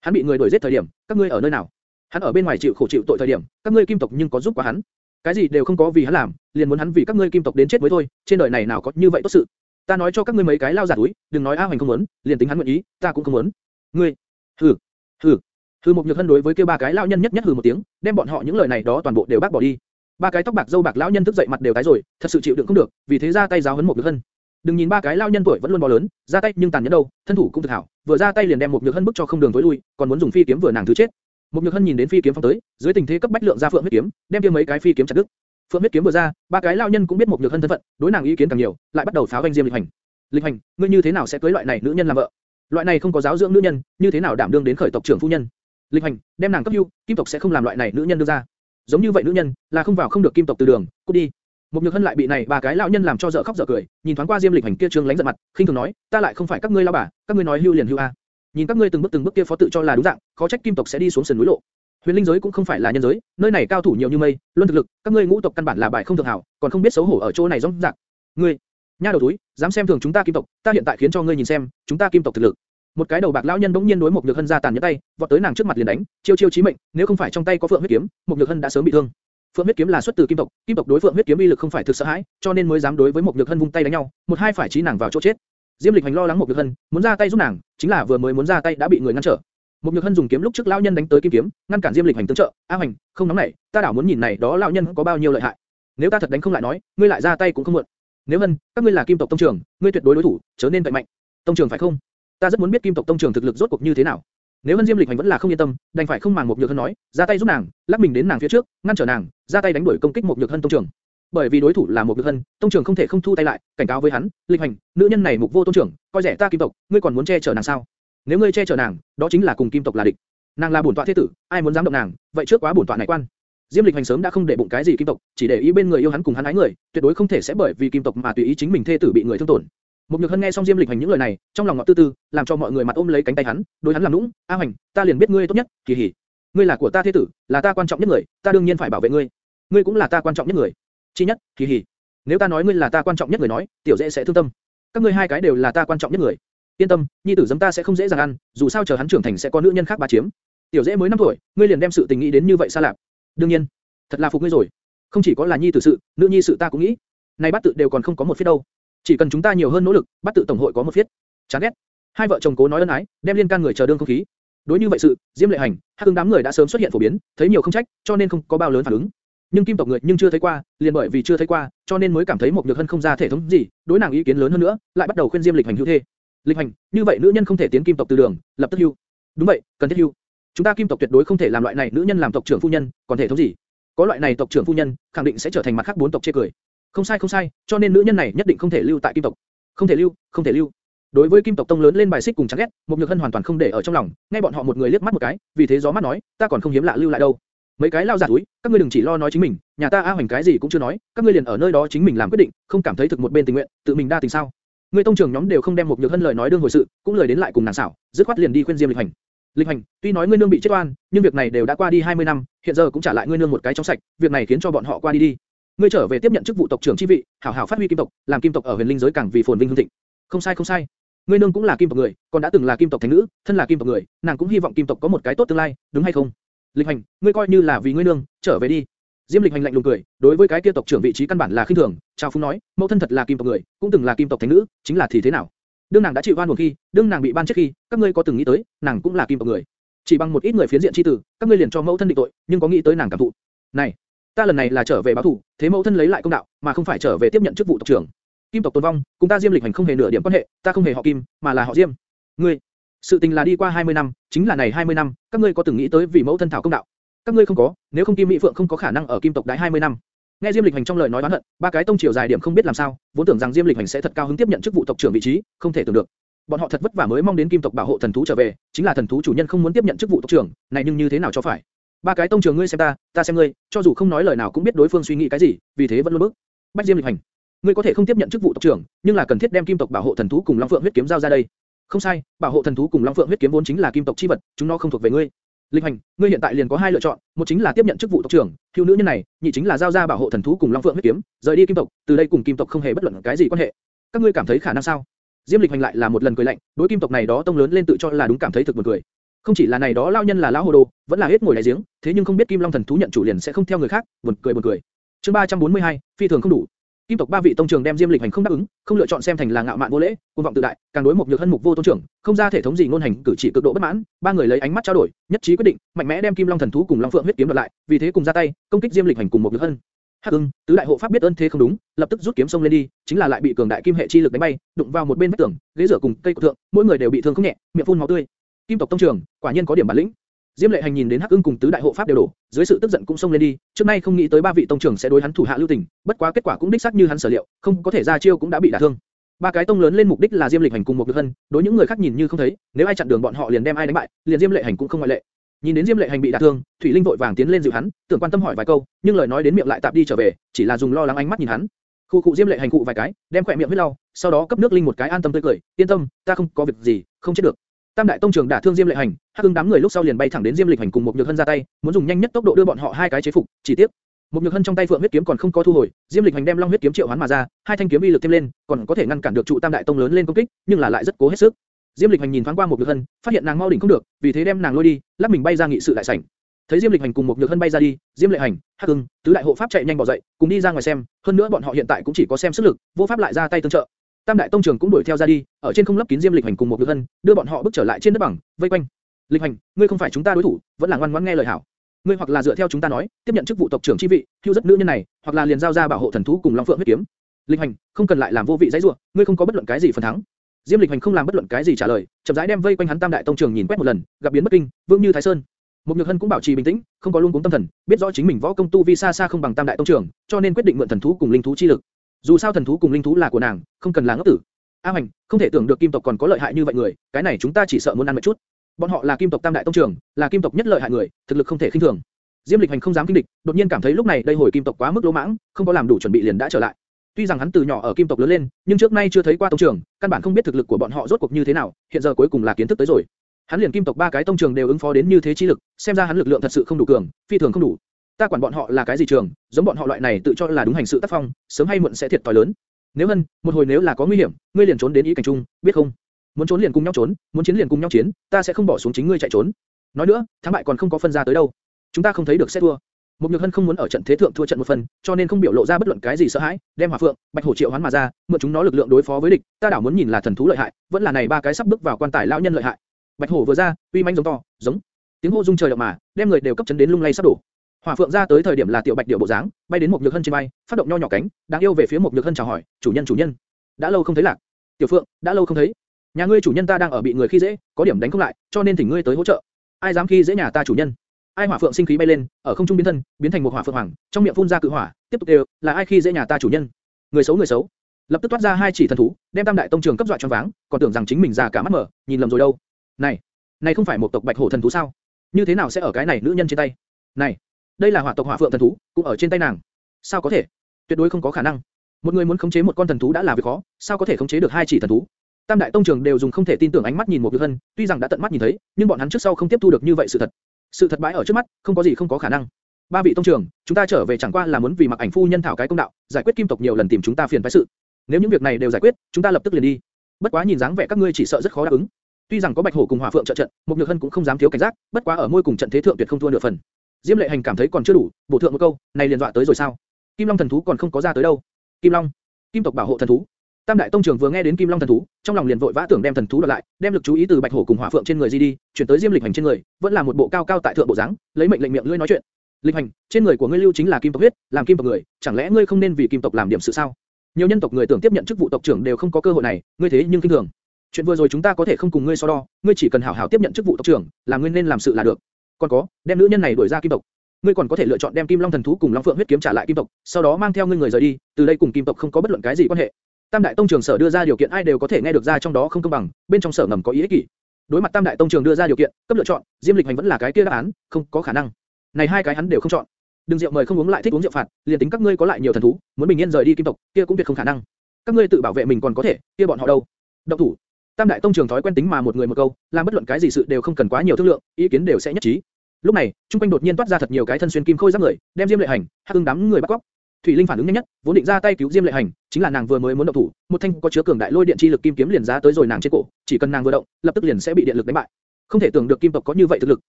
Hắn bị người đuổi giết thời điểm, các ngươi ở nơi nào? Hắn ở bên ngoài chịu khổ chịu tội thời điểm, các ngươi kim tộc nhưng có giúp quá hắn? Cái gì đều không có vì hắn làm, liền muốn hắn vì các ngươi kim tộc đến chết với thôi, trên đời này nào có như vậy tốt sự? Ta nói cho các ngươi mấy cái lao giả túi, đừng nói A Hoành không muốn, liền tính hắn nguyện ý, ta cũng không muốn. Ngươi, hừ, hừ, hừ một nhược hân đối với kia ba cái lao nhân nhất nhất hừ một tiếng, đem bọn họ những lời này đó toàn bộ đều bác bỏ đi. Ba cái tóc bạc dâu bạc lão nhân thức dậy mặt đều tái rồi, thật sự chịu đựng không được, vì thế ra tay giáo huấn một nhược hân. Đừng nhìn ba cái lao nhân tuổi vẫn luôn bò lớn, ra tay nhưng tàn nhẫn đâu, thân thủ cũng thực hảo, vừa ra tay liền đem một nhược hân bức cho không đường tối lui, còn muốn dùng phi kiếm vừa nàng thứ chết. Một nhược hân nhìn đến phi kiếm phong tới, dưới tình thế cấp bách lượng ra phượng huyết kiếm, đem kia mấy cái phi kiếm chặt đứt. Phượng huyết kiếm vừa ra, ba cái lao nhân cũng biết một nhược hân thân phận, đối nàng ý kiến càng nhiều, lại bắt đầu pháo vanh diêm lịch hành. Lịch hành, ngươi như thế nào sẽ cưới loại này nữ nhân làm vợ? Loại này không có giáo dưỡng nữ nhân, như thế nào đảm đương đến khởi tộc trưởng phu nhân? Lịch hành, đem nàng cấp hưu, kim tộc sẽ không làm loại này nữ nhân đưa ra. Giống như vậy nữ nhân, là không vào không được kim tộc từ đường, cút đi. Một nhược hân lại bị này ba cái lão nhân làm cho dở khóc dở cười, nhìn thoáng qua Diêm Lịch Hành kia trương lánh giận mặt, khinh thường nói, ta lại không phải các ngươi lão bà, các ngươi nói hưu liền hưu a. Nhìn các ngươi từng bước từng bước kia phó tự cho là đúng dạng, khó trách kim tộc sẽ đi xuống sườn núi lộ. Huyền linh giới cũng không phải là nhân giới, nơi này cao thủ nhiều như mây, luôn thực lực, các ngươi ngũ tộc căn bản là bài không thường hảo, còn không biết xấu hổ ở chỗ này rong rạc. Ngươi, nha đầu túi, dám xem thường chúng ta kim tộc, ta hiện tại khiến cho ngươi nhìn xem, chúng ta kim tộc thực lực. Một cái đầu bạc lão nhân bỗng nhiên đối một nhược hân ra tàn nhẫn tay, vọt tới nàng trước mặt liền đánh, chiêu chiêu chí mệnh, nếu không phải trong tay có phượng huyết kiếm, một nhược hân đã sớm bị thương. Phượng huyết kiếm là xuất từ kim tộc, kim tộc đối phượng huyết kiếm uy lực không phải thực sợ hãi, cho nên mới dám đối với một nhược hân vung tay đánh nhau, một hai phải chí nàng vào chỗ chết. Diêm Lịch Hành lo lắng một nhược hân, muốn ra tay giúp nàng, chính là vừa mới muốn ra tay đã bị người ngăn trở. Một nhược hân dùng kiếm lúc trước lão nhân đánh tới kim kiếm, ngăn cản Diêm Lịch Hành tương trợ. A Hành, không nóng nảy, ta đảo muốn nhìn này đó lão nhân có bao nhiêu lợi hại. Nếu ta thật đánh không lại nói, ngươi lại ra tay cũng không muộn. Nếu hân, các ngươi là kim tộc tông trưởng, ngươi tuyệt đối đối thủ, chớ nên vậy mạnh. Tông trưởng phải không? Ta rất muốn biết kim tộc tông trưởng thực lực rốt cuộc như thế nào. Nếu Hân Diêm Lịch Hành vẫn là không yên tâm, đành phải không màng một nhược hân nói, ra tay giúp nàng, lắc mình đến nàng phía trước, ngăn trở nàng, ra tay đánh đuổi công kích một nhược hân tông trưởng. Bởi vì đối thủ là một nhược hân, tông trưởng không thể không thu tay lại, cảnh cáo với hắn, Lịch Hành, nữ nhân này mục vô tôn trưởng, coi rẻ ta kim tộc, ngươi còn muốn che chở nàng sao? Nếu ngươi che chở nàng, đó chính là cùng kim tộc là địch. Nàng là bổn tọa thế tử, ai muốn dám động nàng, vậy trước quá bổn tọa này quan. Diêm Lịch Hành sớm đã không để bụng cái gì kim tộc, chỉ để ý bên người yêu hắn cùng hắn ái người, tuyệt đối không thể sẽ bởi vì kim tộc mà tùy ý chính mình thê tử bị người thương tổn. Một Nhược Hân nghe xong Diêm Lịch Hành những lời này, trong lòng ngọt tư tư, làm cho mọi người mặt ôm lấy cánh tay hắn, đối hắn làm nũng, "A Hành, ta liền biết ngươi tốt nhất, kỳ hỉ. Ngươi là của ta thế tử, là ta quan trọng nhất người, ta đương nhiên phải bảo vệ ngươi. Ngươi cũng là ta quan trọng nhất người. Chi nhất, kỳ hỉ. Nếu ta nói ngươi là ta quan trọng nhất người nói, tiểu dễ sẽ thương tâm. Các ngươi hai cái đều là ta quan trọng nhất người. Yên tâm, nhi tử giấm ta sẽ không dễ dàng ăn, dù sao chờ hắn trưởng thành sẽ có nữ nhân khác bá chiếm. Tiểu dễ mới 5 tuổi, ngươi liền đem sự tình nghĩ đến như vậy xa lạ. Đương nhiên, thật là phục ngươi rồi. Không chỉ có là nhi tử sự, nữ nhi sự ta cũng nghĩ. Này bát tự đều còn không có một phía đâu. Chỉ cần chúng ta nhiều hơn nỗ lực, bắt tự tổng hội có một phiết. Chán ghét. Hai vợ chồng cố nói ân ái, đem liên can người chờ đương không khí. Đối như vậy sự, Diêm Lệ Hành, Hắc Ưng đám người đã sớm xuất hiện phổ biến, thấy nhiều không trách, cho nên không có bao lớn phản ứng. Nhưng kim tộc người nhưng chưa thấy qua, liền bởi vì chưa thấy qua, cho nên mới cảm thấy một nhược hân không ra thể thống gì, đối nàng ý kiến lớn hơn nữa, lại bắt đầu khuyên Diêm Lịch Hành hưu thê. Lịch Hành, như vậy nữ nhân không thể tiến kim tộc từ đường, lập tức hưu. Đúng vậy, cần thiết hưu. Chúng ta kim tộc tuyệt đối không thể làm loại này nữ nhân làm tộc trưởng phu nhân, còn thể thống gì? Có loại này tộc trưởng phu nhân, khẳng định sẽ trở thành mặt khác bốn tộc chê cười. Không sai không sai, cho nên nữ nhân này nhất định không thể lưu tại kim tộc. Không thể lưu, không thể lưu. Đối với Kim tộc tông lớn lên bài xích cùng chán ghét, một nhược hân hoàn toàn không để ở trong lòng, nghe bọn họ một người liếc mắt một cái, vì thế gió mắt nói, ta còn không hiếm lạ lưu lại đâu. Mấy cái lao giả túi, các ngươi đừng chỉ lo nói chính mình, nhà ta a hoành cái gì cũng chưa nói, các ngươi liền ở nơi đó chính mình làm quyết định, không cảm thấy thực một bên tình nguyện, tự mình đa tình sao? Người tông trưởng nhóm đều không đem một nhược hân lời nói đương hồi sự, cũng lời đến lại cùng nàng xảo, dứt khoát liền đi khuyên Diêm Lịch Hành. Lịch Hành, tuy nói ngươi nương bị chết oan, nhưng việc này đều đã qua đi 20 năm, hiện giờ cũng trả lại ngươi nương một cái trong sạch, việc này khiến cho bọn họ qua đi đi. Ngươi trở về tiếp nhận chức vụ tộc trưởng chi vị, hảo hảo phát huy kim tộc, làm kim tộc ở huyền linh giới càng vì phồn vinh hưng thịnh. Không sai không sai. Ngươi nương cũng là kim tộc người, còn đã từng là kim tộc thánh nữ, thân là kim tộc người, nàng cũng hy vọng kim tộc có một cái tốt tương lai, đúng hay không? Lịch Hành, ngươi coi như là vì ngươi nương, trở về đi. Diêm Lịch Hành lạnh lùng cười, đối với cái kia tộc trưởng vị trí căn bản là khinh thường, chào phúng nói, mẫu thân thật là kim tộc người, cũng từng là kim tộc thánh nữ, chính là thì thế nào? đương nàng đã chịu oan uổng khi, đương nàng bị ban chết khi, các ngươi có từng nghĩ tới, nàng cũng là kim tộc người. Chỉ bằng một ít người phiến diện chi tử, các ngươi liền cho mẫu thân định tội, nhưng có nghĩ tới nàng cảm thụ. Này, ta lần này là trở về báo thù, thế mẫu thân lấy lại công đạo, mà không phải trở về tiếp nhận chức vụ tộc trưởng. Kim tộc tồn vong, cùng ta Diêm Lịch Hành không hề nửa điểm quan hệ, ta không hề họ Kim, mà là họ Diêm. Ngươi, sự tình là đi qua 20 năm, chính là này 20 năm, các ngươi có từng nghĩ tới vì mẫu thân thảo công đạo? Các ngươi không có, nếu không Kim Mỹ Phượng không có khả năng ở Kim tộc đái 20 năm. Nghe Diêm Lịch Hành trong lời nói oán hận, ba cái tông triều dài điểm không biết làm sao, vốn tưởng rằng Diêm Lịch Hành sẽ thật cao hứng tiếp nhận chức vụ tộc trưởng vị trí, không thể tưởng được. Bọn họ thật vất vả mới mong đến kim tộc bảo hộ thần thú trở về, chính là thần thú chủ nhân không muốn tiếp nhận chức vụ tộc trưởng, này nhưng như thế nào cho phải? Ba cái tông trưởng ngươi xem ta, ta xem ngươi, cho dù không nói lời nào cũng biết đối phương suy nghĩ cái gì, vì thế vẫn luôn bước. Bách Diêm Lịch Hành, ngươi có thể không tiếp nhận chức vụ tộc trưởng, nhưng là cần thiết đem kim tộc bảo hộ thần thú cùng Long Phượng huyết kiếm giao ra đây. Không sai, bảo hộ thần thú cùng Long Phượng huyết kiếm vốn chính là kim tộc chi vật, chúng nó không thuộc về ngươi. Lịch Hành, ngươi hiện tại liền có hai lựa chọn, một chính là tiếp nhận chức vụ tộc trưởng, thiếu nữ nhân này, nhị chính là giao ra bảo hộ thần thú cùng Long Phượng huyết kiếm, rời đi kim tộc, từ đây cùng kim tộc không hề bất luận cái gì quan hệ. Các ngươi cảm thấy khả năng sao? Diêm Lịch Hành lại là một lần cười lạnh, đối kim tộc này đó tông lớn lên tự cho là đúng cảm thấy thực buồn cười. Không chỉ là này đó lão nhân là lão hồ đồ, vẫn là hết ngồi đại giếng, thế nhưng không biết Kim Long thần thú nhận chủ liền sẽ không theo người khác, buồn cười buồn cười. Chương 342, phi thường không đủ. Kim tộc ba vị tông trưởng đem Diêm Lịch Hành không đáp ứng, không lựa chọn xem thành là ngạo mạn vô lễ, cuồng vọng tự đại, càng đối một nhược hân mục vô tôn trưởng, không ra thể thống gì ngôn hành cử chỉ cực độ bất mãn, ba người lấy ánh mắt trao đổi, nhất trí quyết định, mạnh mẽ đem Kim Long thần thú cùng Long Phượng huyết kiếm đoạt lại, vì thế cùng ra tay, công kích Diêm Lịch Hành cùng một nhược hân. Hắc Ưng, tứ đại hộ pháp biết ơn thế không đúng, lập tức rút kiếm xông lên đi, chính là lại bị cường đại kim hệ chi lực đánh bay, đụng vào một bên vách tường, ghế rửa cùng cây cổ thượng, mỗi người đều bị thương không nhẹ, miệng phun máu tươi. Kim tộc tông trưởng, quả nhiên có điểm bản lĩnh. Diêm Lệ Hành nhìn đến Hắc Ưng cùng tứ đại hộ pháp đều đổ, dưới sự tức giận cũng xông lên đi, trước nay không nghĩ tới ba vị tông trưởng sẽ đối hắn thủ hạ lưu tình, bất quá kết quả cũng đích xác như hắn sở liệu, không có thể ra chiêu cũng đã bị đả thương. Ba cái tông lớn lên mục đích là Diêm Lịch Hành cùng một được Hân, đối những người khác nhìn như không thấy, nếu ai chặn đường bọn họ liền đem ai đánh bại, liền Diêm Lệ Hành cũng không ngoại lệ. Nhìn đến Diêm Lệ Hành bị đả thương, Thủy Linh vội vàng tiến lên dịu hắn, tưởng quan tâm hỏi vài câu, nhưng lời nói đến miệng lại tạm đi trở về, chỉ là dùng lo lắng ánh mắt nhìn hắn. Khu cụ Diêm Lệ Hành cụ vài cái, đem khóe miệng huyết lau, sau đó cấp nước linh một cái an tâm tươi cười, yên tâm, ta không có việc gì, không chết được. Tam đại tông trưởng đả thương Diêm Lệ Hành, Hắc Hưng đám người lúc sau liền bay thẳng đến Diêm Lịch Hành cùng một Nhược Hân ra tay, muốn dùng nhanh nhất tốc độ đưa bọn họ hai cái chế phục, chỉ tiếc một nhược hân trong tay phượng huyết kiếm còn không có thu hồi, Diêm Lịch Hành đem long huyết kiếm triệu hoán mà ra, hai thanh kiếm uy lực thêm lên, còn có thể ngăn cản được trụ tam đại tông lớn lên công kích, nhưng là lại rất cố hết sức. Diêm Lịch Hành nhìn thoáng qua một nhược hân, phát hiện nàng mau đỉnh không được, vì thế đem nàng lôi đi, lắc mình bay ra nghị sự đại sảnh. Thấy Diêm Lịch Hành cùng một nhược hân bay ra đi, Diêm Lệ Hành, Hắc Hưng, tứ đại hộ pháp chạy nhanh bỏ dậy, cùng đi ra ngoài xem, hơn nữa bọn họ hiện tại cũng chỉ có xem sức lực, vô pháp lại ra tay tương trợ. Tam đại tông trưởng cũng đuổi theo ra đi, ở trên không lấp kín Diêm Lịch Hành cùng một đứa thân, đưa bọn họ bước trở lại trên đất bằng, vây quanh. Lịch Hành, ngươi không phải chúng ta đối thủ, vẫn là ngoan ngoãn nghe lời hảo. Ngươi hoặc là dựa theo chúng ta nói, tiếp nhận chức vụ tộc trưởng chi vị, hưu rất nữ nhân này, hoặc là liền giao ra bảo hộ thần thú cùng Long Phượng huyết kiếm. Lịch Hành, không cần lại làm vô vị dãy rủa, ngươi không có bất luận cái gì phần thắng. Diêm Lịch Hành không làm bất luận cái gì trả lời, chậm rãi đem vây quanh hắn Tam đại tông trưởng nhìn quét một lần, gặp biến bất kinh, vương như Thái Sơn. Một Nhược Hân cũng bảo trì bình tĩnh, không có luôn cuống tâm thần, biết rõ chính mình võ công tu vi xa xa không bằng Tam đại tông trưởng, cho nên quyết định mượn thần thú cùng linh thú chi lực. Dù sao thần thú cùng linh thú là của nàng, không cần là ngốc tử. A Hoành, không thể tưởng được kim tộc còn có lợi hại như vậy người, cái này chúng ta chỉ sợ muốn ăn một chút. Bọn họ là kim tộc tam đại tông trưởng, là kim tộc nhất lợi hại người, thực lực không thể khinh thường. Diêm Lịch Hành không dám kinh địch, đột nhiên cảm thấy lúc này đây hồi kim tộc quá mức lỗ mãng, không có làm đủ chuẩn bị liền đã trở lại. Tuy rằng hắn từ nhỏ ở kim tộc lớn lên, nhưng trước nay chưa thấy qua tông trưởng, căn bản không biết thực lực của bọn họ rốt cuộc như thế nào, hiện giờ cuối cùng là kiến thức tới rồi. Hắn liền kim tộc ba cái tông trưởng đều ứng phó đến như thế chi lực, xem ra hắn lực lượng thật sự không đủ cường, phi thường không đủ. Ta quản bọn họ là cái gì trường, giống bọn họ loại này tự cho là đúng hành sự tác phong, sớm hay muộn sẽ thiệt to lớn. Nếu hân, một hồi nếu là có nguy hiểm, ngươi liền trốn đến ý cảnh trung, biết không? Muốn trốn liền cùng nhau trốn, muốn chiến liền cùng nhau chiến, ta sẽ không bỏ xuống chính ngươi chạy trốn. Nói nữa, thắng bại còn không có phân ra tới đâu. Chúng ta không thấy được sẽ thua. Mục Nhược Hân không muốn ở trận thế thượng thua trận một phần, cho nên không biểu lộ ra bất luận cái gì sợ hãi, đem Hỏa Phượng, Bạch Hổ triệu hoán mà ra, mượn chúng nó lực lượng đối phó với địch, ta đảo muốn nhìn là thần thú lợi hại, vẫn là này ba cái sắp bước vào quan tài lão nhân lợi hại. Bạch Hổ vừa ra, uy mãnh giống to, giống. Tiếng hô rung trời động mà, đem người đều cấp chấn đến lung lay sắp đổ. Hỏa Phượng ra tới thời điểm là tiểu Bạch điệu bộ dáng, bay đến một Nhược Hân trên bay, phát động nho nhỏ cánh, đáng yêu về phía một Nhược Hân chào hỏi, chủ nhân chủ nhân, đã lâu không thấy lạc. Tiểu Phượng, đã lâu không thấy. Nhà ngươi chủ nhân ta đang ở bị người khi dễ, có điểm đánh không lại, cho nên thỉnh ngươi tới hỗ trợ. Ai dám khi dễ nhà ta chủ nhân? Ai hỏa phượng sinh khí bay lên, ở không trung biến thân, biến thành một hỏa phượng hoàng, trong miệng phun ra cự hỏa, tiếp tục đều, là ai khi dễ nhà ta chủ nhân? Người xấu người xấu. lập tức toát ra hai chỉ thần thú, đem Tam đại tông trưởng cấp dọa choáng váng, còn tưởng rằng chính mình già cả mắt mở, nhìn lầm rồi đâu. Này, này không phải một tộc bạch hổ thần thú sao? Như thế nào sẽ ở cái này nữ nhân trên tay? Này, đây là hỏa tộc hỏa phượng thần thú, cũng ở trên tay nàng. Sao có thể? Tuyệt đối không có khả năng. Một người muốn khống chế một con thần thú đã là việc khó, sao có thể khống chế được hai chỉ thần thú? Tam đại tông trưởng đều dùng không thể tin tưởng ánh mắt nhìn một Nhược Hân, tuy rằng đã tận mắt nhìn thấy, nhưng bọn hắn trước sau không tiếp thu được như vậy sự thật. Sự thật bãi ở trước mắt, không có gì không có khả năng. Ba vị tông trưởng, chúng ta trở về chẳng qua là muốn vì mặc ảnh phu nhân thảo cái công đạo, giải quyết kim tộc nhiều lần tìm chúng ta phiền phức sự. Nếu những việc này đều giải quyết, chúng ta lập tức liền đi. Bất quá nhìn dáng vẻ các ngươi chỉ sợ rất khó đáp ứng. Tuy rằng có bạch hổ cùng hỏa phượng trợ trận, một nhược hân cũng không dám thiếu cảnh giác, bất quá ở môi cùng trận thế thượng tuyệt không thua nửa phần. Diêm lệ hành cảm thấy còn chưa đủ, bổ thượng một câu, này liền dọa tới rồi sao? Kim Long thần thú còn không có ra tới đâu. Kim Long, Kim tộc bảo hộ thần thú. Tam đại tông trưởng vừa nghe đến Kim Long thần thú, trong lòng liền vội vã tưởng đem thần thú đoạt lại, đem lực chú ý từ bạch hổ cùng hỏa phượng trên người di đi, chuyển tới Diêm lịch hành trên người, vẫn là một bộ cao cao tại thượng bộ dáng, lấy mệnh lệnh miệng lưỡi nói chuyện. Lịch hành, trên người của ngươi lưu chính là kim tộc huyết, làm kim tộc người, chẳng lẽ ngươi không nên vì kim tộc làm điểm sự sao? Nhiều nhân tộc người tưởng tiếp nhận chức vụ tộc trưởng đều không có cơ hội này, ngươi thế nhưng kinh thường. Chuyện vừa rồi chúng ta có thể không cùng ngươi so đo, ngươi chỉ cần hảo hảo tiếp nhận chức vụ tộc trưởng, là ngươi nên làm sự là được. Còn có, đem nữ nhân này đuổi ra kim tộc. Ngươi còn có thể lựa chọn đem Kim Long thần thú cùng Long Phượng huyết kiếm trả lại kim tộc, sau đó mang theo ngươi người rời đi, từ đây cùng kim tộc không có bất luận cái gì quan hệ. Tam đại tông trưởng sở đưa ra điều kiện ai đều có thể nghe được ra trong đó không công bằng, bên trong sở ngầm có ý ích kỷ. Đối mặt Tam đại tông trưởng đưa ra điều kiện, cấp lựa chọn, Diêm Lịch Hành vẫn là cái kia đáp án, không có khả năng. Này hai cái hắn đều không chọn. Đừng rượu mời không uống lại thích uống rượu phạt, liền tính các ngươi có lại nhiều thần thú, muốn bình yên rời đi kim tộc, kia cũng tuyệt không khả năng. Các ngươi tự bảo vệ mình còn có thể, kia bọn họ đâu? Động thủ. Tam đại tông trưởng thói quen tính mà một người một câu, làm bất luận cái gì sự đều không cần quá nhiều thương lượng, ý kiến đều sẽ nhất trí. Lúc này, trung quanh đột nhiên toát ra thật nhiều cái thân xuyên kim khôi giáp người, đem Diêm Lệ Hành, Hắc Ưng đám người bắt cóc. Thủy Linh phản ứng nhanh nhất, vốn định ra tay cứu Diêm Lệ Hành, chính là nàng vừa mới muốn động thủ, một thanh có chứa cường đại lôi điện chi lực kim kiếm liền giá tới rồi nàng trên cổ, chỉ cần nàng vừa động, lập tức liền sẽ bị điện lực đánh bại. Không thể tưởng được kim tộc có như vậy thực lực,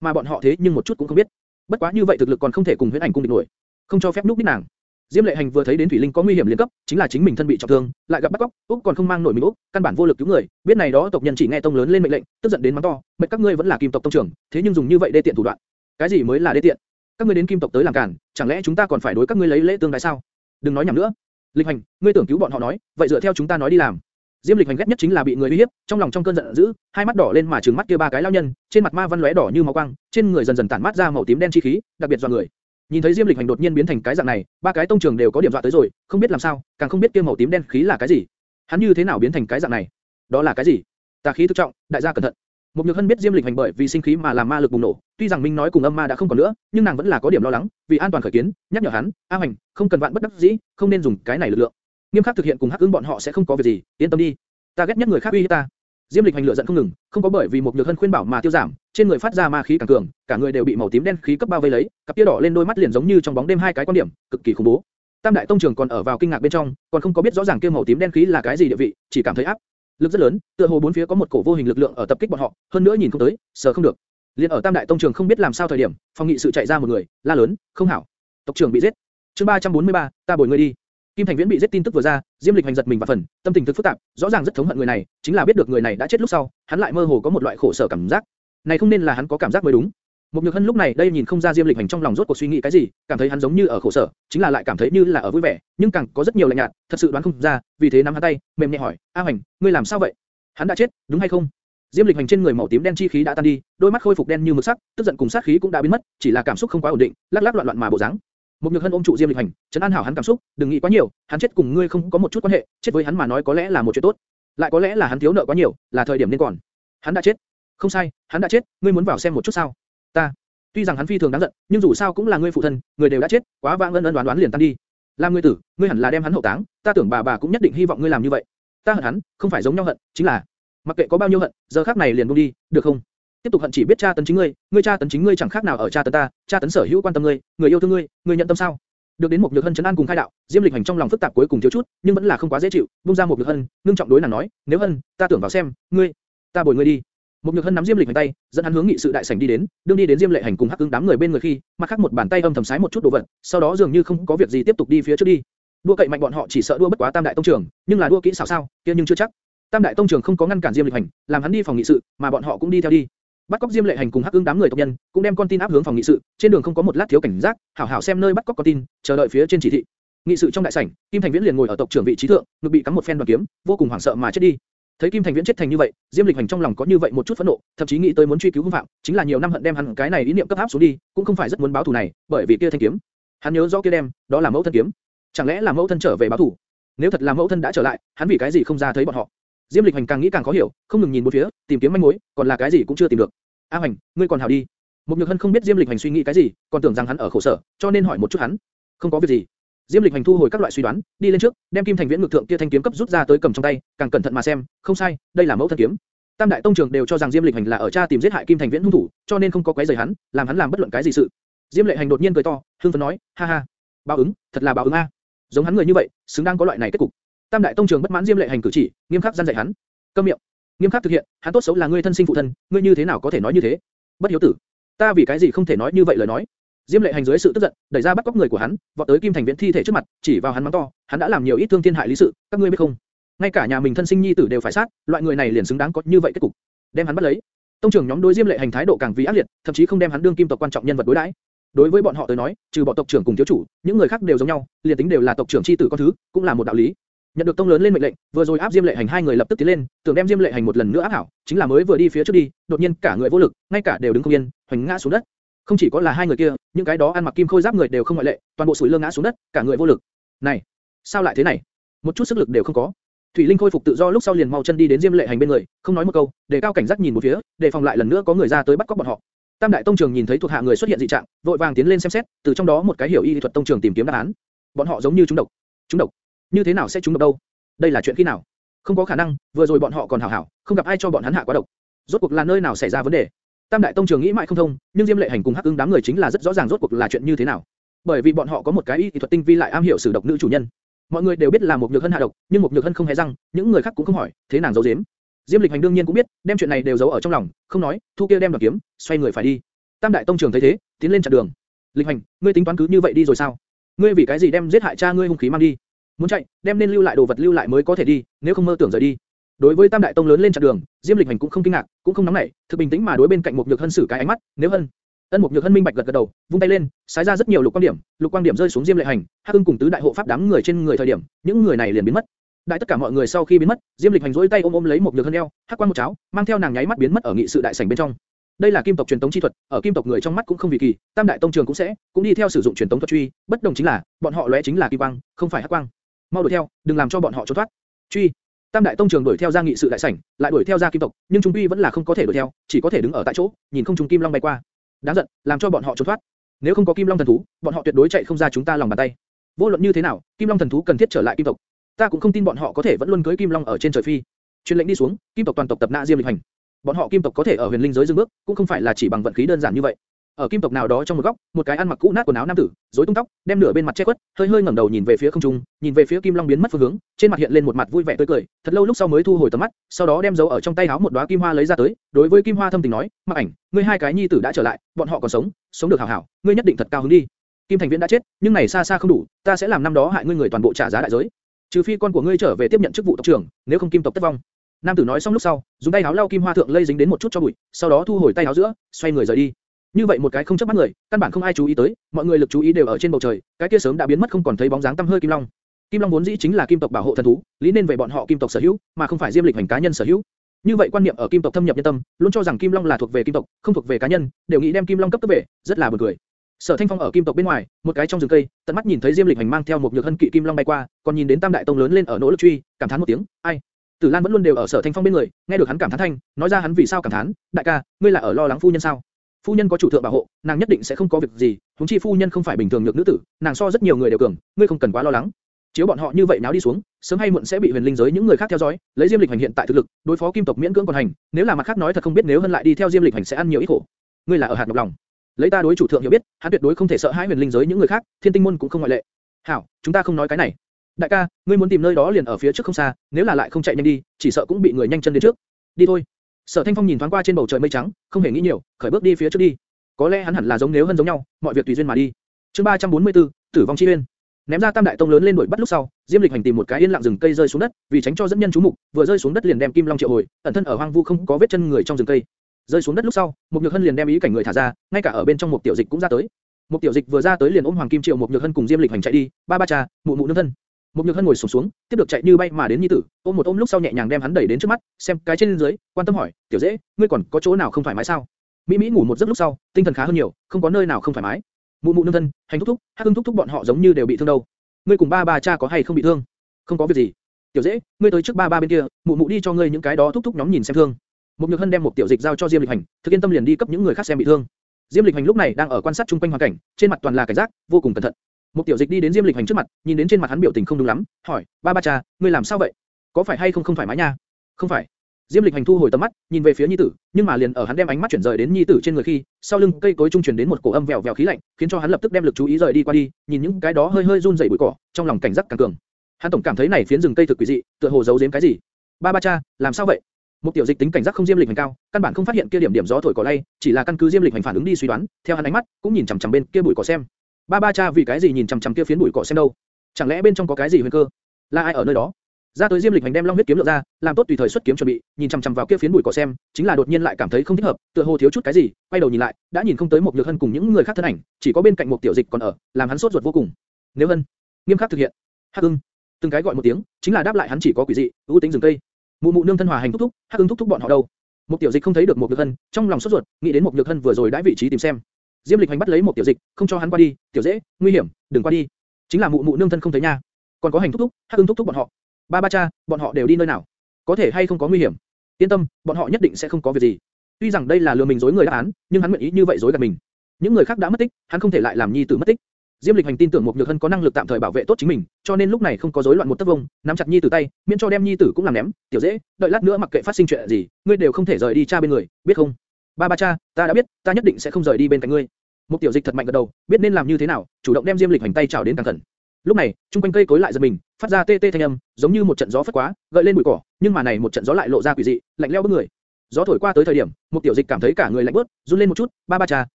mà bọn họ thế nhưng một chút cũng không biết. Bất quá như vậy thực lực còn không thể cùng huyễn ảnh cung địch nổi, không cho phép núp nít nàng. Diêm Lệ Hành vừa thấy đến Thủy Linh có nguy hiểm liên cấp, chính là chính mình thân bị trọng thương, lại gặp bắt cóc, Úc còn không mang nổi mình Úc, căn bản vô lực cứu người, biết này đó tộc nhân chỉ nghe tông lớn lên mệnh lệnh, tức giận đến mắng to, mệt các ngươi vẫn là kim tộc tông trưởng, thế nhưng dùng như vậy đê tiện thủ đoạn. Cái gì mới là đê tiện? Các ngươi đến kim tộc tới làm cản, chẳng lẽ chúng ta còn phải đối các ngươi lấy lễ tương đái sao? Đừng nói nhảm nữa. Lịch Hành, ngươi tưởng cứu bọn họ nói, vậy dựa theo chúng ta nói đi làm. Diêm Lịch Hành ghét nhất chính là bị người uy hiếp, trong lòng trong cơn giận dữ, hai mắt đỏ lên mà trừng mắt kia ba cái lão nhân, trên mặt ma văn lóe đỏ như máu quang, trên người dần dần tản mát ra màu tím đen chi khí, đặc biệt do người. Nhìn thấy Diêm Lịch Hành đột nhiên biến thành cái dạng này, ba cái tông trưởng đều có điểm dọa tới rồi, không biết làm sao, càng không biết kia màu tím đen khí là cái gì. Hắn như thế nào biến thành cái dạng này? Đó là cái gì? Tà khí thực trọng, đại gia cẩn thận. Một Nhược Hân biết Diêm Lịch Hành bởi vì sinh khí mà làm ma lực bùng nổ, tuy rằng Minh nói cùng âm ma đã không còn nữa, nhưng nàng vẫn là có điểm lo lắng, vì an toàn khởi kiến, nhắc nhở hắn, A Hành, không cần vạn bất đắc dĩ, không nên dùng cái này lực lượng. Nghiêm khắc thực hiện cùng Hắc Ưng bọn họ sẽ không có việc gì, yên tâm đi. Ta ghét nhất người khác uy hiếp ta. Diêm Lịch Hành lửa giận không ngừng, không có bởi vì một Nhược Hân khuyên bảo mà tiêu giảm, trên người phát ra ma khí càng cường, cả người đều bị màu tím đen khí cấp bao vây lấy, cặp tia đỏ lên đôi mắt liền giống như trong bóng đêm hai cái quan điểm, cực kỳ khủng bố. Tam đại tông trưởng còn ở vào kinh ngạc bên trong, còn không có biết rõ ràng kia màu tím đen khí là cái gì địa vị, chỉ cảm thấy áp lực rất lớn, tựa hồ bốn phía có một cổ vô hình lực lượng ở tập kích bọn họ, hơn nữa nhìn không tới, sợ không được. Liên ở Tam đại tông trưởng không biết làm sao thời điểm, phòng nghị sự chạy ra một người, la lớn, không hảo, tộc trưởng bị giết. Chương 343, ta bồi ngươi đi. Kim Thành Viễn bị giết tin tức vừa ra, Diêm Lịch hành giật mình và phần, tâm tình thực phức tạp, rõ ràng rất thống hận người này, chính là biết được người này đã chết lúc sau, hắn lại mơ hồ có một loại khổ sở cảm giác. Này không nên là hắn có cảm giác mới đúng. Một Nhược Hân lúc này đây nhìn không ra Diêm Lịch hành trong lòng rốt cuộc suy nghĩ cái gì, cảm thấy hắn giống như ở khổ sở, chính là lại cảm thấy như là ở vui vẻ, nhưng càng có rất nhiều lạnh nhạt, thật sự đoán không ra, vì thế nắm hắn tay, mềm nhẹ hỏi, A Hành, ngươi làm sao vậy? Hắn đã chết, đúng hay không? Diêm Lịch hành trên người màu tím đen chi khí đã tan đi, đôi mắt khôi phục đen như mực sắc, tức giận cùng sát khí cũng đã biến mất, chỉ là cảm xúc không quá ổn định, lắc lắc loạn loạn mà bộ dáng. Một Nhược Hân ôm trụ Diêm Lịch Hành, trấn an hảo hắn cảm xúc, đừng nghĩ quá nhiều, hắn chết cùng ngươi không có một chút quan hệ, chết với hắn mà nói có lẽ là một chuyện tốt, lại có lẽ là hắn thiếu nợ quá nhiều, là thời điểm nên còn. Hắn đã chết. Không sai, hắn đã chết, ngươi muốn vào xem một chút sao? Ta. Tuy rằng hắn phi thường đáng giận, nhưng dù sao cũng là ngươi phụ thân, người đều đã chết, quá vãng ân ân đoán đoán liền tan đi. Làm ngươi tử, ngươi hẳn là đem hắn hậu táng, ta tưởng bà bà cũng nhất định hy vọng ngươi làm như vậy. Ta hận hắn, không phải giống nhau hận, chính là mặc kệ có bao nhiêu hận, giờ khắc này liền buông đi, được không? Tiếp tục hận chỉ biết cha tấn chính ngươi, ngươi cha tấn chính ngươi chẳng khác nào ở cha tấn ta, cha tấn sở hữu quan tâm ngươi, người yêu thương ngươi, người nhận tâm sao? Được đến một nhược hân chấn an cùng khai đạo, Diêm Lịch hành trong lòng phức tạp cuối cùng thiếu chút, nhưng vẫn là không quá dễ chịu, buông ra một nhược hân, nương trọng đối nàng nói, nếu hân, ta tưởng vào xem, ngươi, ta bồi ngươi đi. Một nhược hân nắm Diêm Lịch hành tay, dẫn hắn hướng nghị sự đại sảnh đi đến, đương đi đến Diêm Lệ hành cùng Hắc ương đám người bên người khi, mặt khác một bàn tay âm thầm sái một chút đồ vật, sau đó dường như không có việc gì tiếp tục đi phía trước đi. Đua cậy mạnh bọn họ chỉ sợ đua bất quá Tam đại tông trưởng, nhưng là đua kỹ xảo sao, kia nhưng chưa chắc. Tam đại tông trưởng không có ngăn cản Diêm Lịch hành, làm hắn đi phòng nghị sự, mà bọn họ cũng đi theo đi bắt cóc Diêm Lệ Hành cùng Hắc ương đám người tộc nhân, cũng đem con tin áp hướng phòng nghị sự, trên đường không có một lát thiếu cảnh giác, hảo hảo xem nơi bắt cóc con tin, chờ đợi phía trên chỉ thị. Nghị sự trong đại sảnh, Kim Thành Viễn liền ngồi ở tộc trưởng vị trí thượng, ngực bị cắm một phen đoàn kiếm, vô cùng hoảng sợ mà chết đi. Thấy Kim Thành Viễn chết thành như vậy, Diêm Lịch Hành trong lòng có như vậy một chút phẫn nộ, thậm chí nghĩ tới muốn truy cứu hung phạm, chính là nhiều năm hận đem hắn cái này ý niệm cấp áp xuống đi, cũng không phải rất muốn báo thù này, bởi vì kia thanh kiếm, hắn nhớ rõ kia đem, đó là mẫu thân kiếm, chẳng lẽ là mẫu thân trở về báo thù? Nếu thật là mẫu thân đã trở lại, hắn vì cái gì không ra thấy bọn họ? Diêm Lịch Hành càng nghĩ càng khó hiểu, không ngừng nhìn bốn phía, tìm kiếm manh mối, còn là cái gì cũng chưa tìm được. A Hành, ngươi còn hảo đi. Mục Nhược Hân không biết Diêm Lịch Hành suy nghĩ cái gì, còn tưởng rằng hắn ở khổ sở, cho nên hỏi một chút hắn. Không có việc gì. Diêm Lịch Hành thu hồi các loại suy đoán, đi lên trước, đem Kim Thành Viễn ngược thượng kia thanh kiếm cấp rút ra tới cầm trong tay, càng cẩn thận mà xem, không sai, đây là mẫu thân kiếm. Tam đại tông trưởng đều cho rằng Diêm Lịch Hành là ở cha tìm giết hại Kim Thành Viễn hung thủ, cho nên không có quấy rầy hắn, làm hắn làm bất luận cái gì sự. Diêm Lệ Hành đột nhiên cười to, hưng phấn nói, ha ha, báo ứng, thật là báo ứng a. Giống hắn người như vậy, xứng đáng có loại này kết cục. Tam đại tông trưởng bất mãn Diêm Lệ Hành cử chỉ, nghiêm khắc gian dạy hắn. Câm miệng. Nghiêm khắc thực hiện, hắn tốt xấu là ngươi thân sinh phụ thân, ngươi như thế nào có thể nói như thế? Bất hiếu tử. Ta vì cái gì không thể nói như vậy lời nói? Diêm Lệ Hành dưới sự tức giận, đẩy ra bắt cóc người của hắn, vọt tới Kim Thành Viễn thi thể trước mặt, chỉ vào hắn mắng to, hắn đã làm nhiều ít thương thiên hại lý sự, các ngươi biết không? Ngay cả nhà mình thân sinh nhi tử đều phải sát, loại người này liền xứng đáng có như vậy kết cục. Đem hắn bắt lấy. Tông trưởng nhóm đối Diêm Lệ Hành thái độ càng vì ác liệt, thậm chí không đem hắn đương kim tộc quan trọng nhân vật đối đãi. Đối với bọn họ tới nói, trừ bọn tộc trưởng cùng thiếu chủ, những người khác đều giống nhau, liền tính đều là tộc trưởng chi tử con thứ, cũng là một đạo lý. Nhận được tông lớn lên mệnh lệnh, vừa rồi áp Diêm Lệ Hành hai người lập tức tiến lên, tưởng đem Diêm Lệ Hành một lần nữa áp hảo, chính là mới vừa đi phía trước đi, đột nhiên cả người vô lực, ngay cả đều đứng không yên, hoành ngã xuống đất. Không chỉ có là hai người kia, những cái đó ăn mặc kim khôi giáp người đều không ngoại lệ, toàn bộ sủi lơ ngã xuống đất, cả người vô lực. Này, sao lại thế này? Một chút sức lực đều không có. Thủy Linh khôi phục tự do lúc sau liền mau chân đi đến Diêm Lệ Hành bên người, không nói một câu, để cao cảnh giác nhìn một phía, để phòng lại lần nữa có người ra tới bắt cóc bọn họ. Tam đại tông trường nhìn thấy thuộc hạ người xuất hiện dị trạng, vội vàng tiến lên xem xét, từ trong đó một cái hiểu y thuật tông trường tìm kiếm đáp án. Bọn họ giống như chúng độc. Chúng độc? Như thế nào sẽ trúng độc đâu? Đây là chuyện khi nào? Không có khả năng, vừa rồi bọn họ còn hảo hảo, không gặp ai cho bọn hắn hạ quá độc. Rốt cuộc là nơi nào xảy ra vấn đề? Tam đại tông trường nghĩ mãi không thông, nhưng Diêm Lệ Hành cùng Hắc Ưng đám người chính là rất rõ ràng rốt cuộc là chuyện như thế nào. Bởi vì bọn họ có một cái y thuật tinh vi lại am hiểu sử độc nữ chủ nhân. Mọi người đều biết là một nhược hân hạ độc, nhưng một nhược hân không hề răng, những người khác cũng không hỏi, thế nàng giấu giếm. Diêm Lịch Hành đương nhiên cũng biết, đem chuyện này đều giấu ở trong lòng, không nói, thu kia đem đoạt kiếm, xoay người phải đi. Tam đại tông trưởng thấy thế, tiến lên chặn đường. Lịch Hành, ngươi tính toán cứ như vậy đi rồi sao? Ngươi vì cái gì đem giết hại cha ngươi hung khí mang đi? Muốn chạy, đem nên lưu lại đồ vật lưu lại mới có thể đi, nếu không mơ tưởng rời đi. Đối với Tam đại tông lớn lên chặn đường, Diêm Lịch Hành cũng không kinh ngạc, cũng không nóng nảy, thực bình tĩnh mà đối bên cạnh một nhược hân sử cái ánh mắt, nếu hân, Ân Mục Nhược Hân minh bạch gật gật đầu, vung tay lên, xái ra rất nhiều lục quang điểm, lục quang điểm rơi xuống Diêm Lệ Hành, Hắc Ưng cùng tứ đại hộ pháp đám người trên người thời điểm, những người này liền biến mất. Đại tất cả mọi người sau khi biến mất, Diêm Lịch Hành duỗi tay ôm ôm lấy một Nhược Hân eo, hắc quang một cháo, mang theo nàng nháy mắt biến mất ở nghị sự đại sảnh bên trong. Đây là kim tộc truyền tống chi thuật, ở kim tộc người trong mắt cũng không vì kỳ, Tam đại tông trường cũng sẽ, cũng đi theo sử dụng truyền tống thuật truy, bất đồng chính là, bọn họ lóe chính là kim quang, không phải hắc quang. Mau đuổi theo, đừng làm cho bọn họ trốn thoát. Truy. Tam đại tông trường đuổi theo ra nghị sự đại sảnh, lại đuổi theo ra kim tộc, nhưng trung quy vẫn là không có thể đuổi theo, chỉ có thể đứng ở tại chỗ, nhìn không trung kim long bay qua. Đáng giận, làm cho bọn họ trốn thoát. Nếu không có Kim Long thần thú, bọn họ tuyệt đối chạy không ra chúng ta lòng bàn tay. Vô luận như thế nào, Kim Long thần thú cần thiết trở lại kim tộc. Ta cũng không tin bọn họ có thể vẫn luôn cưới Kim Long ở trên trời phi. Truyền lệnh đi xuống, kim tộc toàn tộc tập nã Diêm Lịch Hành. Bọn họ kim tộc có thể ở huyền linh giới dừng bước, cũng không phải là chỉ bằng vận khí đơn giản như vậy. Ở kim tộc nào đó trong một góc, một cái ăn mặc cũ nát quần áo nam tử, rối tung tóc, đem nửa bên mặt che quất, hơi hơi ngẩng đầu nhìn về phía không trung, nhìn về phía Kim Long biến mất phương hướng, trên mặt hiện lên một mặt vui vẻ tươi cười, thật lâu lúc sau mới thu hồi tầm mắt, sau đó đem giấu ở trong tay áo một đóa kim hoa lấy ra tới, đối với kim hoa thâm tình nói, "Mặc ảnh, ngươi hai cái nhi tử đã trở lại, bọn họ còn sống, sống được hảo hảo, ngươi nhất định thật cao hứng đi. Kim Thành Viễn đã chết, nhưng này xa xa không đủ, ta sẽ làm năm đó hại ngươi người toàn bộ trả giá đại giới. Trừ phi con của ngươi trở về tiếp nhận chức vụ tộc trưởng, nếu không kim tộc tất vong." Nam tử nói xong lúc sau, dùng tay áo lau kim hoa thượng lây dính đến một chút cho bụi, sau đó thu hồi tay áo giữa, xoay người rời đi. Như vậy một cái không chấp mắt người, căn bản không ai chú ý tới, mọi người lực chú ý đều ở trên bầu trời, cái kia sớm đã biến mất không còn thấy bóng dáng tăm hơi kim long. Kim long vốn dĩ chính là kim tộc bảo hộ thần thú, lý nên về bọn họ kim tộc sở hữu, mà không phải diêm lịch hành cá nhân sở hữu. Như vậy quan niệm ở kim tộc thâm nhập nhân tâm, luôn cho rằng kim long là thuộc về kim tộc, không thuộc về cá nhân, đều nghĩ đem kim long cấp cấp về, rất là buồn cười. Sở Thanh Phong ở kim tộc bên ngoài, một cái trong rừng cây, tận mắt nhìn thấy Diêm Lịch Hành mang theo một nhược hân kỵ kim long bay qua, còn nhìn đến Tam đại tông lớn lên ở nỗ lực truy, cảm thán một tiếng, ai? Tử Lan vẫn luôn đều ở Sở Thanh Phong bên người, nghe được hắn cảm thán thanh, nói ra hắn vì sao cảm thán, đại ca, ngươi là ở lo lắng phu nhân sao? Phu nhân có chủ thượng bảo hộ, nàng nhất định sẽ không có việc gì. Huống chi phu nhân không phải bình thường nhược nữ tử, nàng so rất nhiều người đều cường, ngươi không cần quá lo lắng. Chiếu bọn họ như vậy náo đi xuống, sớm hay muộn sẽ bị huyền linh giới những người khác theo dõi, lấy Diêm Lịch hành hiện tại thực lực, đối phó kim tộc miễn cưỡng còn hành, nếu là mặt khác nói thật không biết nếu hơn lại đi theo Diêm Lịch hành sẽ ăn nhiều ít khổ. Ngươi là ở hạt độc lòng. Lấy ta đối chủ thượng hiểu biết, hắn tuyệt đối không thể sợ hãi huyền linh giới những người khác, thiên tinh môn cũng không ngoại lệ. Hảo, chúng ta không nói cái này. Đại ca, ngươi muốn tìm nơi đó liền ở phía trước không xa, nếu là lại không chạy nhanh đi, chỉ sợ cũng bị người nhanh chân đến trước. Đi thôi. Sở Thanh Phong nhìn thoáng qua trên bầu trời mây trắng, không hề nghĩ nhiều, khởi bước đi phía trước đi. Có lẽ hắn hẳn là giống nếu hơn giống nhau, mọi việc tùy duyên mà đi. Chương 344, Tử vong chi uyên. Ném ra Tam đại tông lớn lên đuổi bắt lúc sau, Diêm Lịch hành tìm một cái yên lặng rừng cây rơi xuống đất, vì tránh cho dẫn nhân chú mục, vừa rơi xuống đất liền đem Kim Long triệu hồi, ẩn thân ở hoang vu không có vết chân người trong rừng cây. Rơi xuống đất lúc sau, Mục nhược hân liền đem ý cảnh người thả ra, ngay cả ở bên trong một tiểu dịch cũng ra tới. Một tiểu dịch vừa ra tới liền ôm Hoàng Kim Triệu một nhược hân cùng Diêm Lịch hành chạy đi, ba ba trà, mụ mụ nương thân. Một nhược hân ngồi sụp xuống, xuống, tiếp được chạy như bay mà đến nhi tử, ôm một ôm lúc sau nhẹ nhàng đem hắn đẩy đến trước mắt, xem cái trên dưới, quan tâm hỏi, tiểu dễ, ngươi còn có chỗ nào không thoải mái sao? Mỹ Mỹ ngủ một giấc lúc sau, tinh thần khá hơn nhiều, không có nơi nào không thoải mái. Mụ mụ nương thân, hành thúc thúc, hắc hưng thúc thúc bọn họ giống như đều bị thương đâu. Ngươi cùng ba bà cha có hay không bị thương? Không có việc gì. Tiểu dễ, ngươi tới trước ba ba bên kia, mụ mụ đi cho ngươi những cái đó thúc thúc nhóm nhìn xem thương. Một Nhược Hân đem một tiểu dịch giao cho Diêm Lịch Hành, thực yên tâm liền đi cấp những người khác xem bị thương. Diêm Lịch Hành lúc này đang ở quan sát chung quanh hoàn cảnh, trên mặt toàn là cảnh giác, vô cùng cẩn thận. Một tiểu dịch đi đến Diêm Lịch Hành trước mặt, nhìn đến trên mặt hắn biểu tình không đúng lắm, hỏi: "Ba ba cha, ngươi làm sao vậy? Có phải hay không không thoải mái nha?" "Không phải." Diêm Lịch Hành thu hồi tầm mắt, nhìn về phía Nhi Tử, nhưng mà liền ở hắn đem ánh mắt chuyển rời đến Nhi Tử trên người khi, sau lưng cây cối trung truyền đến một cổ âm vèo vèo khí lạnh, khiến cho hắn lập tức đem lực chú ý rời đi qua đi, nhìn những cái đó hơi hơi run rẩy bụi cỏ, trong lòng cảnh giác càng cường. Hắn tổng cảm thấy này phiến rừng cây thực quỷ dị, tựa hồ giấu giếm cái gì. Ba ba cha, làm sao vậy? Một tiểu dịch tính cảnh giác không Diêm Lịch Hành cao, căn bản không phát hiện kia điểm điểm gió thổi cỏ lay, chỉ là căn cứ Diêm Lịch Hành phản ứng đi suy đoán, theo hắn ánh mắt, cũng nhìn chằm chằm bên kia bụi cỏ xem. Ba ba cha vì cái gì nhìn chằm chằm kia phiến bụi cỏ xem đâu? Chẳng lẽ bên trong có cái gì huyền cơ? Là ai ở nơi đó? Ra tới Diêm Lịch Hành đem Long huyết kiếm lựa ra, làm tốt tùy thời xuất kiếm chuẩn bị, nhìn chằm chằm vào kia phiến bụi cỏ xem, chính là đột nhiên lại cảm thấy không thích hợp, tựa hồ thiếu chút cái gì, quay đầu nhìn lại, đã nhìn không tới một Nhược Hân cùng những người khác thân ảnh, chỉ có bên cạnh một tiểu dịch còn ở, làm hắn sốt ruột vô cùng. Nếu Hân, nghiêm khắc thực hiện. Hắc Ưng, từng cái gọi một tiếng, chính là đáp lại hắn chỉ có quỷ dị, ưu tính rừng cây. Mụ mụ nương thân hòa hành thúc thúc, Hắc Ưng thúc thúc bọn họ đâu? Một tiểu dịch không thấy được một Nhược Hân, trong lòng sốt ruột, nghĩ đến một Nhược Hân vừa rồi đãi vị trí tìm xem. Diêm Lịch Hành bắt lấy một tiểu dịch, không cho hắn qua đi, tiểu dễ, nguy hiểm, đừng qua đi. Chính là mụ mụ nương thân không thấy nha. Còn có hành thúc thúc, Hắc Ưng thúc thúc bọn họ. Ba ba cha, bọn họ đều đi nơi nào? Có thể hay không có nguy hiểm? Yên tâm, bọn họ nhất định sẽ không có việc gì. Tuy rằng đây là lừa mình dối người đáp án, nhưng hắn nguyện ý như vậy dối gạt mình. Những người khác đã mất tích, hắn không thể lại làm nhi tử mất tích. Diêm Lịch Hành tin tưởng một nhược hân có năng lực tạm thời bảo vệ tốt chính mình, cho nên lúc này không có rối loạn một tấc vông, nắm chặt nhi tử tay, miễn cho đem nhi tử cũng làm ném. Tiểu dễ, đợi lát nữa mặc kệ phát sinh chuyện gì, ngươi đều không thể rời đi cha bên người, biết không? Ba ba cha, ta đã biết, ta nhất định sẽ không rời đi bên cạnh ngươi. Một tiểu dịch thật mạnh gật đầu, biết nên làm như thế nào, chủ động đem Diêm Lịch Hành tay chảo đến càng cẩn. Lúc này, trung quanh cây cối lại giật mình, phát ra tê tê thanh âm, giống như một trận gió phất quá, gợi lên bụi cỏ, nhưng mà này một trận gió lại lộ ra quỷ dị, lạnh lẽo bức người. Gió thổi qua tới thời điểm, một tiểu dịch cảm thấy cả người lạnh bớt, run lên một chút, ba ba Cha,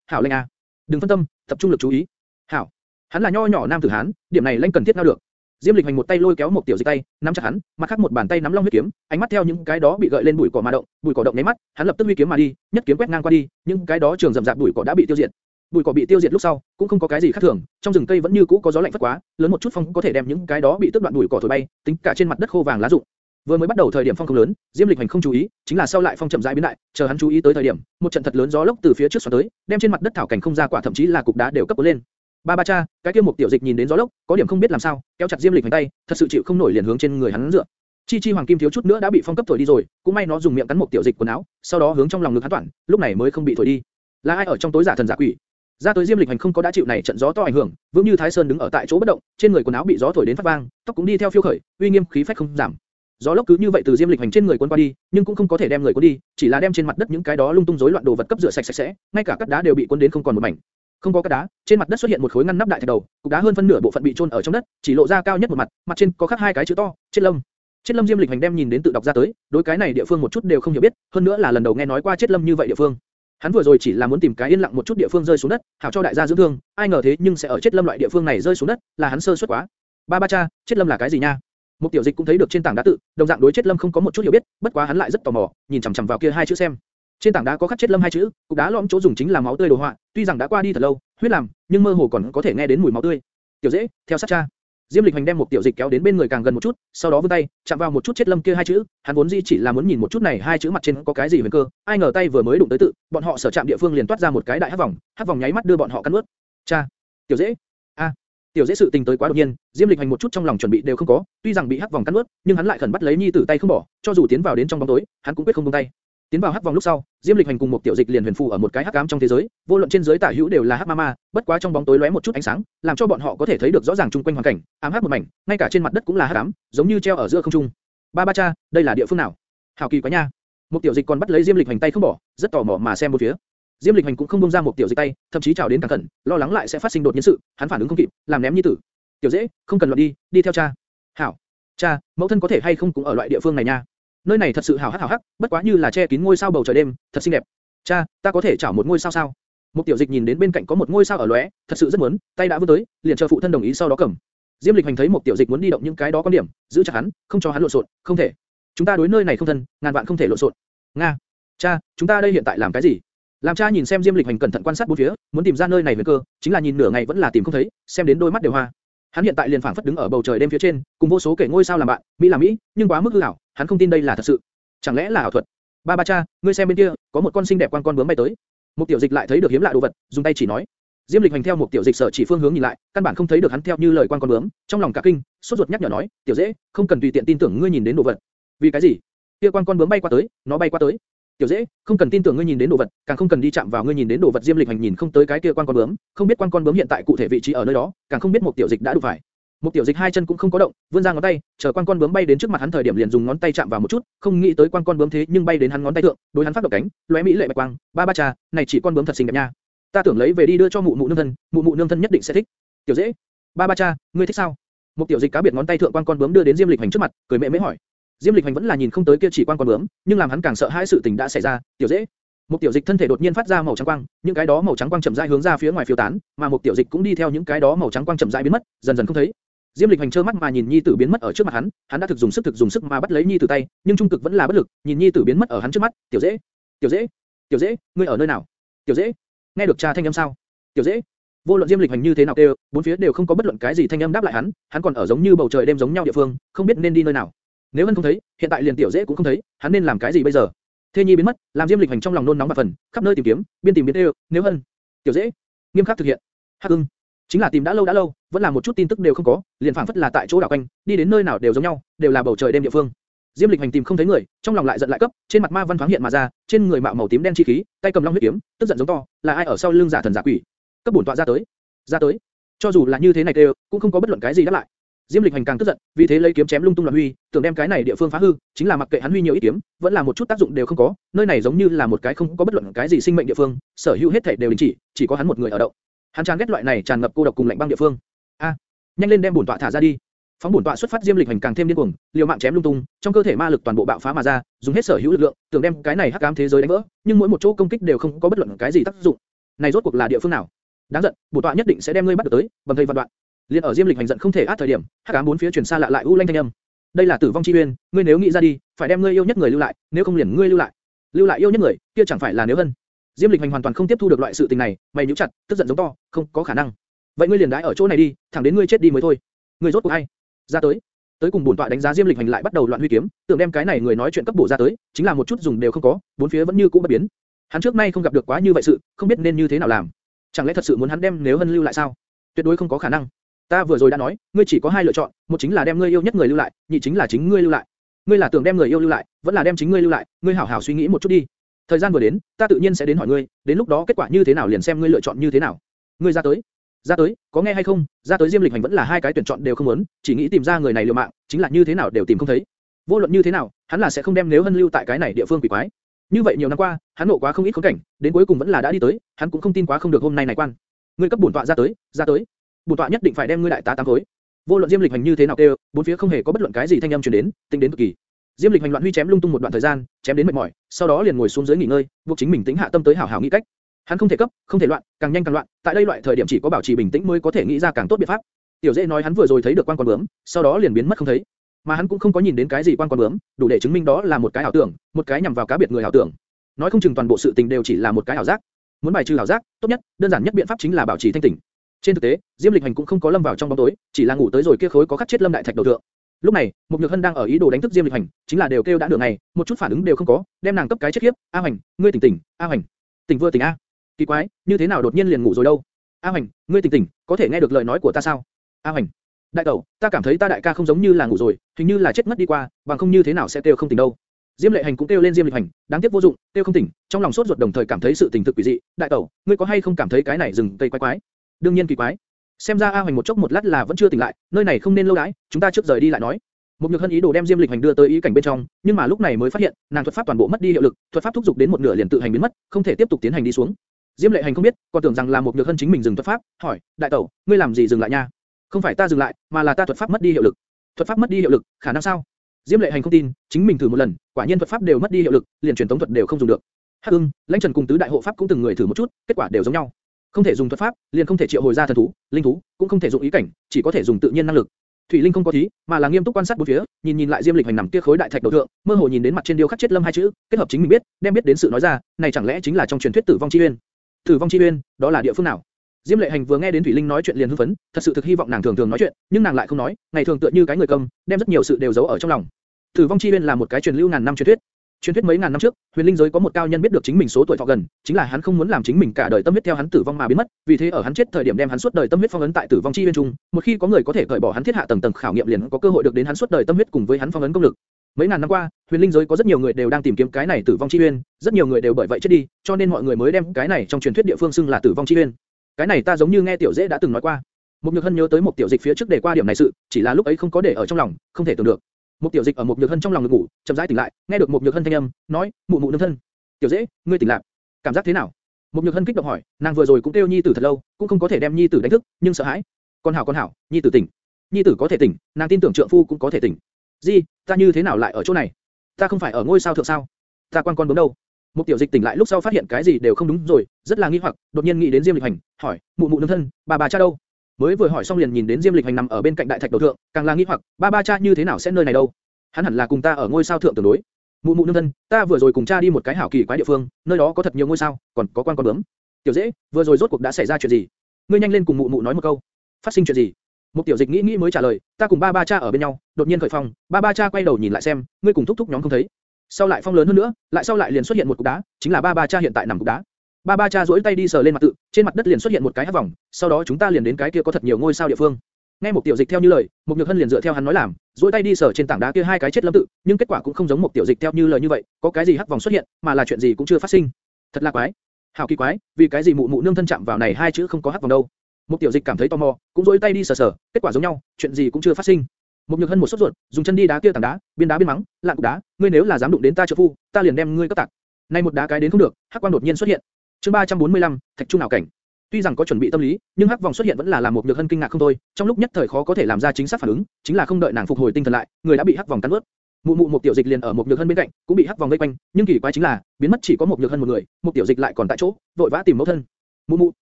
hảo lệnh à. Đừng phân tâm, tập trung lực chú ý. Hảo. Hắn là nho nhỏ nam tử hán, điểm này lãnh cần thiết nào được. Diêm Lịch Hành một tay lôi kéo một tiểu dịch tay, nắm chặt hắn, mặt khác một bàn tay nắm long huyết kiếm, ánh mắt theo những cái đó bị gợi lên bụi cỏ mà động, bụi cỏ động nháy mắt, hắn lập tức huy kiếm mà đi, nhất kiếm quét ngang qua đi, những cái đó trường rậm rạp bụi cỏ đã bị tiêu diệt. Bụi cỏ bị tiêu diệt lúc sau, cũng không có cái gì khác thường, trong rừng cây vẫn như cũ có gió lạnh phất quá, lớn một chút phong có thể đem những cái đó bị tước đoạn bụi cỏ thổi bay, tính cả trên mặt đất khô vàng lá rụng. Vừa mới bắt đầu thời điểm phong không lớn, Diêm Lịch Hành không chú ý, chính là sau lại phong chậm rãi biến đại, chờ hắn chú ý tới thời điểm, một trận thật lớn gió lốc từ phía trước xoắn tới, đem trên mặt đất thảo cảnh không ra quả thậm chí là cục đá đều cấp lên. Ba ba cha, cái kia một tiểu dịch nhìn đến gió lốc, có điểm không biết làm sao, kéo chặt Diêm Lịch Hành tay, thật sự chịu không nổi liền hướng trên người hắn dựa. Chi chi hoàng kim thiếu chút nữa đã bị phong cấp thổi đi rồi, cũng may nó dùng miệng cắn một tiểu dịch quần áo, sau đó hướng trong lòng ngực hắn toàn, lúc này mới không bị thổi đi. Là ai ở trong tối giả thần giả quỷ? Ra tới Diêm Lịch Hành không có đã chịu này trận gió to ảnh hưởng, vững như Thái Sơn đứng ở tại chỗ bất động, trên người quần áo bị gió thổi đến phát vang, tóc cũng đi theo phiêu khởi, uy nghiêm khí phách không giảm. Gió lốc cứ như vậy từ Diêm Lịch Hành trên người cuốn qua đi, nhưng cũng không có thể đem người cuốn đi, chỉ là đem trên mặt đất những cái đó lung tung rối loạn đồ vật cấp rửa sạch sạch sẽ, ngay cả cát đá đều bị cuốn đến không còn một mảnh. Không có cát đá, trên mặt đất xuất hiện một khối ngăn nắp đại thạch đầu, cục đá hơn phân nửa bộ phận bị chôn ở trong đất, chỉ lộ ra cao nhất một mặt, mặt trên có khắc hai cái chữ to, chết lâm. Chết lâm Diêm Lịch Hành đem nhìn đến tự đọc ra tới, đối cái này địa phương một chút đều không hiểu biết, hơn nữa là lần đầu nghe nói qua chết lâm như vậy địa phương. Hắn vừa rồi chỉ là muốn tìm cái yên lặng một chút địa phương rơi xuống đất, hảo cho đại gia dưỡng thương, ai ngờ thế nhưng sẽ ở chết lâm loại địa phương này rơi xuống đất, là hắn sơ suất quá. Ba ba cha, chết lâm là cái gì nha? Một tiểu dịch cũng thấy được trên tảng đá tự, đồng dạng đối chết lâm không có một chút hiểu biết, bất quá hắn lại rất tò mò, nhìn chằm chằm vào kia hai chữ xem. Trên tảng đá có khắc chết lâm hai chữ, cục đá lõm chỗ dùng chính là máu tươi đồ họa, tuy rằng đã qua đi thật lâu, huyết làm, nhưng mơ hồ còn có thể nghe đến mùi máu tươi. Tiểu dễ, theo sát cha. Diêm Lịch Hành đem một tiểu dịch kéo đến bên người càng gần một chút, sau đó vươn tay, chạm vào một chút chết lâm kia hai chữ, hắn vốn dĩ chỉ là muốn nhìn một chút này hai chữ mặt trên có cái gì huyền cơ, ai ngờ tay vừa mới đụng tới tự, bọn họ sở chạm địa phương liền toát ra một cái đại hắc vòng, hắc vòng nháy mắt đưa bọn họ cắn nuốt. Cha, tiểu dễ, a, tiểu dễ sự tình tới quá đột nhiên, Diêm Lịch Hành một chút trong lòng chuẩn bị đều không có, tuy rằng bị hắc vòng cắn nuốt, nhưng hắn lại khẩn bắt lấy nhi tử tay không bỏ, cho dù tiến vào đến trong bóng tối, hắn cũng quyết không buông tay. Tiến vào hắc vòng lúc sau, Diêm Lịch Hành cùng một tiểu dịch liền huyền phù ở một cái hắc ám trong thế giới, vô luận trên dưới tả hữu đều là hắc ma ma, bất quá trong bóng tối lóe một chút ánh sáng, làm cho bọn họ có thể thấy được rõ ràng chung quanh hoàn cảnh, ám hắc một mảnh, ngay cả trên mặt đất cũng là hắc ám, giống như treo ở giữa không trung. Ba ba cha, đây là địa phương nào? Hảo kỳ quá nha. Một tiểu dịch còn bắt lấy Diêm Lịch Hành tay không bỏ, rất tò mò mà xem một phía. Diêm Lịch Hành cũng không buông ra một tiểu dịch tay, thậm chí chào đến càng cẩn, lo lắng lại sẽ phát sinh đột nhiên sự, hắn phản ứng không kịp, làm ném như tử. Tiểu dễ, không cần luận đi, đi theo cha. Hảo. Cha, mẫu thân có thể hay không cũng ở loại địa phương này nha nơi này thật sự hào hắc hào hắc, bất quá như là che kín ngôi sao bầu trời đêm, thật xinh đẹp. Cha, ta có thể chảo một ngôi sao sao? Một tiểu dịch nhìn đến bên cạnh có một ngôi sao ở lóe, thật sự rất muốn, tay đã vươn tới, liền chờ phụ thân đồng ý sau đó cầm. Diêm Lịch Hành thấy một tiểu dịch muốn đi động những cái đó quan điểm, giữ chặt hắn, không cho hắn lộn xộn, không thể. Chúng ta đối nơi này không thân, ngàn vạn không thể lộn xộn. Nga, cha, chúng ta đây hiện tại làm cái gì? Làm cha nhìn xem Diêm Lịch Hành cẩn thận quan sát bốn phía, muốn tìm ra nơi này về cơ, chính là nhìn nửa ngày vẫn là tìm không thấy, xem đến đôi mắt đều hoa. Hắn hiện tại liền phảng phất đứng ở bầu trời đêm phía trên, cùng vô số kẻ ngôi sao làm bạn, mỹ là mỹ, nhưng quá mức hư ảo, hắn không tin đây là thật sự. Chẳng lẽ là ảo thuật? Ba ba cha, ngươi xem bên kia, có một con xinh đẹp quan con bướm bay tới. Một tiểu dịch lại thấy được hiếm lạ đồ vật, dùng tay chỉ nói. Diêm Lịch Hành theo một tiểu dịch sở chỉ phương hướng nhìn lại, căn bản không thấy được hắn theo như lời quan con bướm, trong lòng cả kinh, sốt ruột nhắc nhở nói, tiểu dễ, không cần tùy tiện tin tưởng ngươi nhìn đến đồ vật. Vì cái gì? Kia quan con bướm bay qua tới, nó bay qua tới. Tiểu dễ, không cần tin tưởng ngươi nhìn đến đồ vật, càng không cần đi chạm vào ngươi nhìn đến đồ vật. Diêm Lịch Hành nhìn không tới cái kia quan con bướm, không biết quan con bướm hiện tại cụ thể vị trí ở nơi đó, càng không biết một tiểu dịch đã đụng phải. Một tiểu dịch hai chân cũng không có động, vươn ra ngón tay, chờ quan con bướm bay đến trước mặt hắn thời điểm liền dùng ngón tay chạm vào một chút, không nghĩ tới quan con bướm thế nhưng bay đến hắn ngón tay thượng, đối hắn phát động cánh, lóe mỹ lệ bạch quang, ba ba trà, này chỉ con bướm thật xinh đẹp nha. Ta tưởng lấy về đi đưa cho mụ mụ nương thân, mụ mụ nương thân nhất định sẽ thích. Tiểu dễ, ba ba cha, ngươi thích sao? Một tiểu dịch cá biệt ngón tay thượng quan con bướm đưa đến Diêm Lịch Hành trước mặt, cười mẹ mễ hỏi. Diêm Lịch Hành vẫn là nhìn không tới kia chỉ quan con bướm, nhưng làm hắn càng sợ hãi sự tình đã xảy ra. Tiểu dễ, một tiểu dịch thân thể đột nhiên phát ra màu trắng quang, những cái đó màu trắng quang chậm rãi hướng ra phía ngoài phiêu tán, mà một tiểu dịch cũng đi theo những cái đó màu trắng quang chậm rãi biến mất, dần dần không thấy. Diêm Lịch Hành trơ mắt mà nhìn Nhi Tử biến mất ở trước mặt hắn, hắn đã thực dùng sức thực dùng sức mà bắt lấy Nhi Tử tay, nhưng trung cực vẫn là bất lực, nhìn Nhi Tử biến mất ở hắn trước mắt, "Tiểu Dễ, Tiểu Dễ, Tiểu Dễ, ngươi ở nơi nào? Tiểu Dễ?" Nghe được cha thanh âm sao? "Tiểu Dễ?" Vô luận Diêm Lịch Hành như thế nào kêu, bốn phía đều không có bất luận cái gì thanh âm đáp lại hắn, hắn còn ở giống như bầu trời đêm giống nhau địa phương, không biết nên đi nơi nào. Nếu hắn không thấy, hiện tại liền Tiểu Dễ cũng không thấy, hắn nên làm cái gì bây giờ? Thê Nhi biến mất, làm Diêm Lịch Hành trong lòng nôn nóng và phần, khắp nơi tìm kiếm, biên tìm biên đều, nếu hân, Tiểu Dễ, nghiêm khắc thực hiện. Hắc Ưng, chính là tìm đã lâu đã lâu, vẫn là một chút tin tức đều không có, liền phảng phất là tại chỗ đảo quanh, đi đến nơi nào đều giống nhau, đều là bầu trời đêm địa phương. Diêm Lịch Hành tìm không thấy người, trong lòng lại giận lại cấp, trên mặt ma văn thoáng hiện mà ra, trên người mạo màu tím đen chi khí, tay cầm long huyết kiếm, tức giận giống to, là ai ở sau lưng giả thần giả quỷ? Cấp bổn tọa ra tới, ra tới. Cho dù là như thế này đều, cũng không có bất luận cái gì đáp lại. Diêm Lịch Hành càng tức giận, vì thế lấy kiếm chém lung tung loạn huy, tưởng đem cái này địa phương phá hư, chính là mặc kệ hắn huy nhiều ít kiếm, vẫn là một chút tác dụng đều không có, nơi này giống như là một cái không có bất luận cái gì sinh mệnh địa phương, sở hữu hết thảy đều đình chỉ, chỉ có hắn một người ở động. Hắn chán ghét loại này tràn ngập cô độc cùng lạnh băng địa phương. A, nhanh lên đem bổn tọa thả ra đi. Phóng bổn tọa xuất phát Diêm Lịch Hành càng thêm điên cuồng, liều mạng chém lung tung, trong cơ thể ma lực toàn bộ bạo phá mà ra, dùng hết sở hữu lực lượng, tưởng đem cái này hắc ám thế giới đánh vỡ, nhưng mỗi một chỗ công kích đều không có bất luận cái gì tác dụng. Này rốt cuộc là địa phương nào? Đáng giận, bổn tọa nhất định sẽ đem ngươi bắt được tới, bằng thây vạn đoạn. Liên ở Diêm Lịch hành giận không thể át thời điểm, hắc ám bốn phía truyền xa lạ lại u lanh thanh âm. Đây là tử vong chi uyên, ngươi nếu nghĩ ra đi, phải đem ngươi yêu nhất người lưu lại, nếu không liền ngươi lưu lại. Lưu lại yêu nhất người, kia chẳng phải là nếu hơn. Diêm Lịch hành hoàn toàn không tiếp thu được loại sự tình này, mày nhíu chặt, tức giận giống to, không có khả năng. Vậy ngươi liền đái ở chỗ này đi, thẳng đến ngươi chết đi mới thôi. Ngươi rốt cuộc hay? Ra tới. Tới cùng bổn tọa đánh giá Diêm Lịch hành lại bắt đầu loạn huy kiếm, tưởng đem cái này người nói chuyện cấp bổ ra tới, chính là một chút dùng đều không có, bốn phía vẫn như cũ bất biến. Hắn trước nay không gặp được quá như vậy sự, không biết nên như thế nào làm. Chẳng lẽ thật sự muốn hắn đem nếu hân lưu lại sao? Tuyệt đối không có khả năng. Ta vừa rồi đã nói, ngươi chỉ có hai lựa chọn, một chính là đem ngươi yêu nhất người lưu lại, nhị chính là chính ngươi lưu lại. Ngươi là tưởng đem người yêu lưu lại, vẫn là đem chính ngươi lưu lại, ngươi hảo hảo suy nghĩ một chút đi. Thời gian vừa đến, ta tự nhiên sẽ đến hỏi ngươi, đến lúc đó kết quả như thế nào liền xem ngươi lựa chọn như thế nào. Ngươi ra tới, ra tới, có nghe hay không? Ra tới Diêm Lịch Hành vẫn là hai cái tuyển chọn đều không muốn, chỉ nghĩ tìm ra người này liều mạng, chính là như thế nào đều tìm không thấy. Vô luận như thế nào, hắn là sẽ không đem nếu hân lưu tại cái này địa phương quỷ quái. Như vậy nhiều năm qua, hắn nộ quá không ít khốn cảnh, đến cuối cùng vẫn là đã đi tới, hắn cũng không tin quá không được hôm nay này quan. Ngươi cấp bổn tọa ra tới, ra tới bổn tọa nhất định phải đem ngươi đại tá tám khối. Vô luận Diêm Lịch Hành như thế nào kêu, bốn phía không hề có bất luận cái gì thanh âm truyền đến, tinh đến cực kỳ. Diêm Lịch Hành loạn huy chém lung tung một đoạn thời gian, chém đến mệt mỏi, sau đó liền ngồi xuống dưới nghỉ ngơi, buộc chính mình tính hạ tâm tới hảo hảo nghĩ cách. Hắn không thể cấp, không thể loạn, càng nhanh càng loạn, tại đây loại thời điểm chỉ có bảo trì bình tĩnh mới có thể nghĩ ra càng tốt biện pháp. Tiểu Dễ nói hắn vừa rồi thấy được quan quan bướm, sau đó liền biến mất không thấy. Mà hắn cũng không có nhìn đến cái gì quan quan bướm, đủ để chứng minh đó là một cái ảo tưởng, một cái nhằm vào cá biệt người ảo tưởng. Nói không chừng toàn bộ sự tình đều chỉ là một cái ảo giác. Muốn bài trừ ảo giác, tốt nhất, đơn giản nhất biện pháp chính là bảo trì thanh tỉnh. Trên thực tế, Diêm Lịch Hành cũng không có lâm vào trong bóng tối, chỉ là ngủ tới rồi kia khối có khắc chết lâm đại thạch đầu thượng. Lúc này, Mục Nhược Hân đang ở ý đồ đánh thức Diêm Lịch Hành, chính là đều kêu đã nửa ngày, một chút phản ứng đều không có, đem nàng cấp cái chết khiếp. A Hành, ngươi tỉnh tỉnh, A Hành, tỉnh vừa tỉnh a. Kỳ quái, như thế nào đột nhiên liền ngủ rồi đâu? A Hành, ngươi tỉnh tỉnh, có thể nghe được lời nói của ta sao? A Hành, đại tẩu, ta cảm thấy ta đại ca không giống như là ngủ rồi, hình như là chết mất đi qua, bằng không như thế nào sẽ kêu không tỉnh đâu. Diêm Lệ Hành cũng kêu lên Diêm Lịch Hành, đáng tiếc vô dụng, kêu không tỉnh, trong lòng sốt ruột đồng thời cảm thấy sự tình thực quỷ dị. Đại tẩu, ngươi có hay không cảm thấy cái này rừng cây quái quái? Đương nhiên kỳ quái. Xem ra A Hoành một chốc một lát là vẫn chưa tỉnh lại, nơi này không nên lâu đãi, chúng ta trước rời đi lại nói. Một nhược hân ý đồ đem Diêm Lịch Hành đưa tới ý cảnh bên trong, nhưng mà lúc này mới phát hiện, nàng thuật pháp toàn bộ mất đi hiệu lực, thuật pháp thúc dục đến một nửa liền tự hành biến mất, không thể tiếp tục tiến hành đi xuống. Diêm Lệ Hành không biết, còn tưởng rằng là một nhược hân chính mình dừng thuật pháp, hỏi, đại tẩu, ngươi làm gì dừng lại nha? Không phải ta dừng lại, mà là ta thuật pháp mất đi hiệu lực. Thuật pháp mất đi hiệu lực, khả năng sao? Diêm Lệ Hành không tin, chính mình thử một lần, quả nhiên thuật pháp đều mất đi hiệu lực, liền truyền tống thuật đều không dùng được. Hắc Ưng, Lãnh Trần cùng tứ đại hộ pháp cũng từng người thử một chút, kết quả đều giống nhau. Không thể dùng thuật pháp, liền không thể triệu hồi ra thần thú, linh thú, cũng không thể dùng ý cảnh, chỉ có thể dùng tự nhiên năng lực. Thủy Linh không có thí, mà là nghiêm túc quan sát bốn phía, nhìn nhìn lại Diêm Lịch hành nằm kia khối đại thạch đầu thượng, mơ hồ nhìn đến mặt trên điêu khắc chết lâm hai chữ, kết hợp chính mình biết, đem biết đến sự nói ra, này chẳng lẽ chính là trong truyền thuyết tử vong chi uyên? Tử vong chi uyên, đó là địa phương nào? Diêm Lệ Hành vừa nghe đến Thủy Linh nói chuyện liền hưng phấn, thật sự thực hy vọng nàng thường thường nói chuyện, nhưng nàng lại không nói, ngày thường tựa như cái người cầm, đem rất nhiều sự đều giấu ở trong lòng. Tử vong chi uyên là một cái truyền lưu ngàn năm truyền thuyết. Truyền thuyết mấy ngàn năm trước, huyền linh giới có một cao nhân biết được chính mình số tuổi thọ gần, chính là hắn không muốn làm chính mình cả đời tâm huyết theo hắn tử vong mà biến mất, vì thế ở hắn chết thời điểm đem hắn suốt đời tâm huyết phong ấn tại tử vong chi bên trung, một khi có người có thể cởi bỏ hắn thiết hạ tầng tầng khảo nghiệm liền có cơ hội được đến hắn suốt đời tâm huyết cùng với hắn phong ấn công lực. Mấy ngàn năm qua, huyền linh giới có rất nhiều người đều đang tìm kiếm cái này tử vong chi uyên, rất nhiều người đều bởi vậy chết đi, cho nên mọi người mới đem cái này trong truyền thuyết địa phương xưng là tử vong chi uyên. Cái này ta giống như nghe tiểu dễ đã từng nói qua. Một Nhược Hân nhớ tới một tiểu dịch phía trước để qua điểm này sự, chỉ là lúc ấy không có để ở trong lòng, không thể tưởng được. Một tiểu dịch ở một Nhược Hân trong lòng ngủ, chậm rãi tỉnh lại, nghe được một Nhược Hân thanh âm, nói, mụ mụ nương thân. Tiểu dễ, ngươi tỉnh lại, cảm giác thế nào? Một Nhược Hân kích động hỏi, nàng vừa rồi cũng kêu nhi tử thật lâu, cũng không có thể đem nhi tử đánh thức, nhưng sợ hãi. Con hảo con hảo, nhi tử tỉnh. Nhi tử có thể tỉnh, nàng tin tưởng trượng phu cũng có thể tỉnh. Gì, ta như thế nào lại ở chỗ này? Ta không phải ở ngôi sao thượng sao? Ta quan con bướm đâu? Một tiểu dịch tỉnh lại lúc sau phát hiện cái gì đều không đúng rồi, rất là nghi hoặc, đột nhiên nghĩ đến Diêm Lịch Hành, hỏi, mụ mụ nương thân, bà bà cha đâu? Mới vừa hỏi xong liền nhìn đến Diêm Lịch Hành nằm ở bên cạnh đại thạch đầu thượng, càng là nghi hoặc, ba ba cha như thế nào sẽ nơi này đâu? Hắn hẳn là cùng ta ở ngôi sao thượng tương đối. Mụ mụ nương thân, ta vừa rồi cùng cha đi một cái hảo kỳ quái địa phương, nơi đó có thật nhiều ngôi sao, còn có quan con bướm. Tiểu dễ, vừa rồi rốt cuộc đã xảy ra chuyện gì? Ngươi nhanh lên cùng mụ mụ nói một câu. Phát sinh chuyện gì? Một tiểu dịch nghĩ nghĩ mới trả lời, ta cùng ba ba cha ở bên nhau, đột nhiên khởi phong, ba ba cha quay đầu nhìn lại xem, ngươi cùng thúc thúc nhóm không thấy. Sau lại phong lớn hơn nữa, lại sau lại liền xuất hiện một cục đá, chính là ba ba cha hiện tại nằm cục đá. Ba ba cha duỗi tay đi sờ lên mặt tự, trên mặt đất liền xuất hiện một cái hắc vòng, sau đó chúng ta liền đến cái kia có thật nhiều ngôi sao địa phương. Nghe một tiểu dịch theo như lời, một nhược hân liền dựa theo hắn nói làm, duỗi tay đi sờ trên tảng đá kia hai cái chết lâm tự, nhưng kết quả cũng không giống một tiểu dịch theo như lời như vậy, có cái gì hắc vòng xuất hiện, mà là chuyện gì cũng chưa phát sinh. Thật là quái. Hảo kỳ quái, vì cái gì mụ mụ nương thân chạm vào này hai chữ không có hắc vòng đâu? Một tiểu dịch cảm thấy tò mò, cũng duỗi tay đi sờ sờ, kết quả giống nhau, chuyện gì cũng chưa phát sinh. Một nhược hân một sốt ruột, dùng chân đi đá kia tảng đá, biên đá biên mắng, lạn cục đá, ngươi nếu là dám đụng đến ta trợ phu, ta liền đem ngươi cấp tạc. Nay một đá cái đến không được, hắc quang đột nhiên xuất hiện. Chương 345, thạch trung nào cảnh. Tuy rằng có chuẩn bị tâm lý, nhưng hắc vòng xuất hiện vẫn là làm một nhược hân kinh ngạc không thôi, trong lúc nhất thời khó có thể làm ra chính xác phản ứng, chính là không đợi nàng phục hồi tinh thần lại, người đã bị hắc vòng cắn nuốt. Mụ mụ một tiểu dịch liền ở một nhược hân bên cạnh, cũng bị hắc vòng vây quanh, nhưng kỳ quái chính là, biến mất chỉ có một nhược hân một người, một tiểu dịch lại còn tại chỗ, vội vã tìm mẫu thân. Mụ mụ,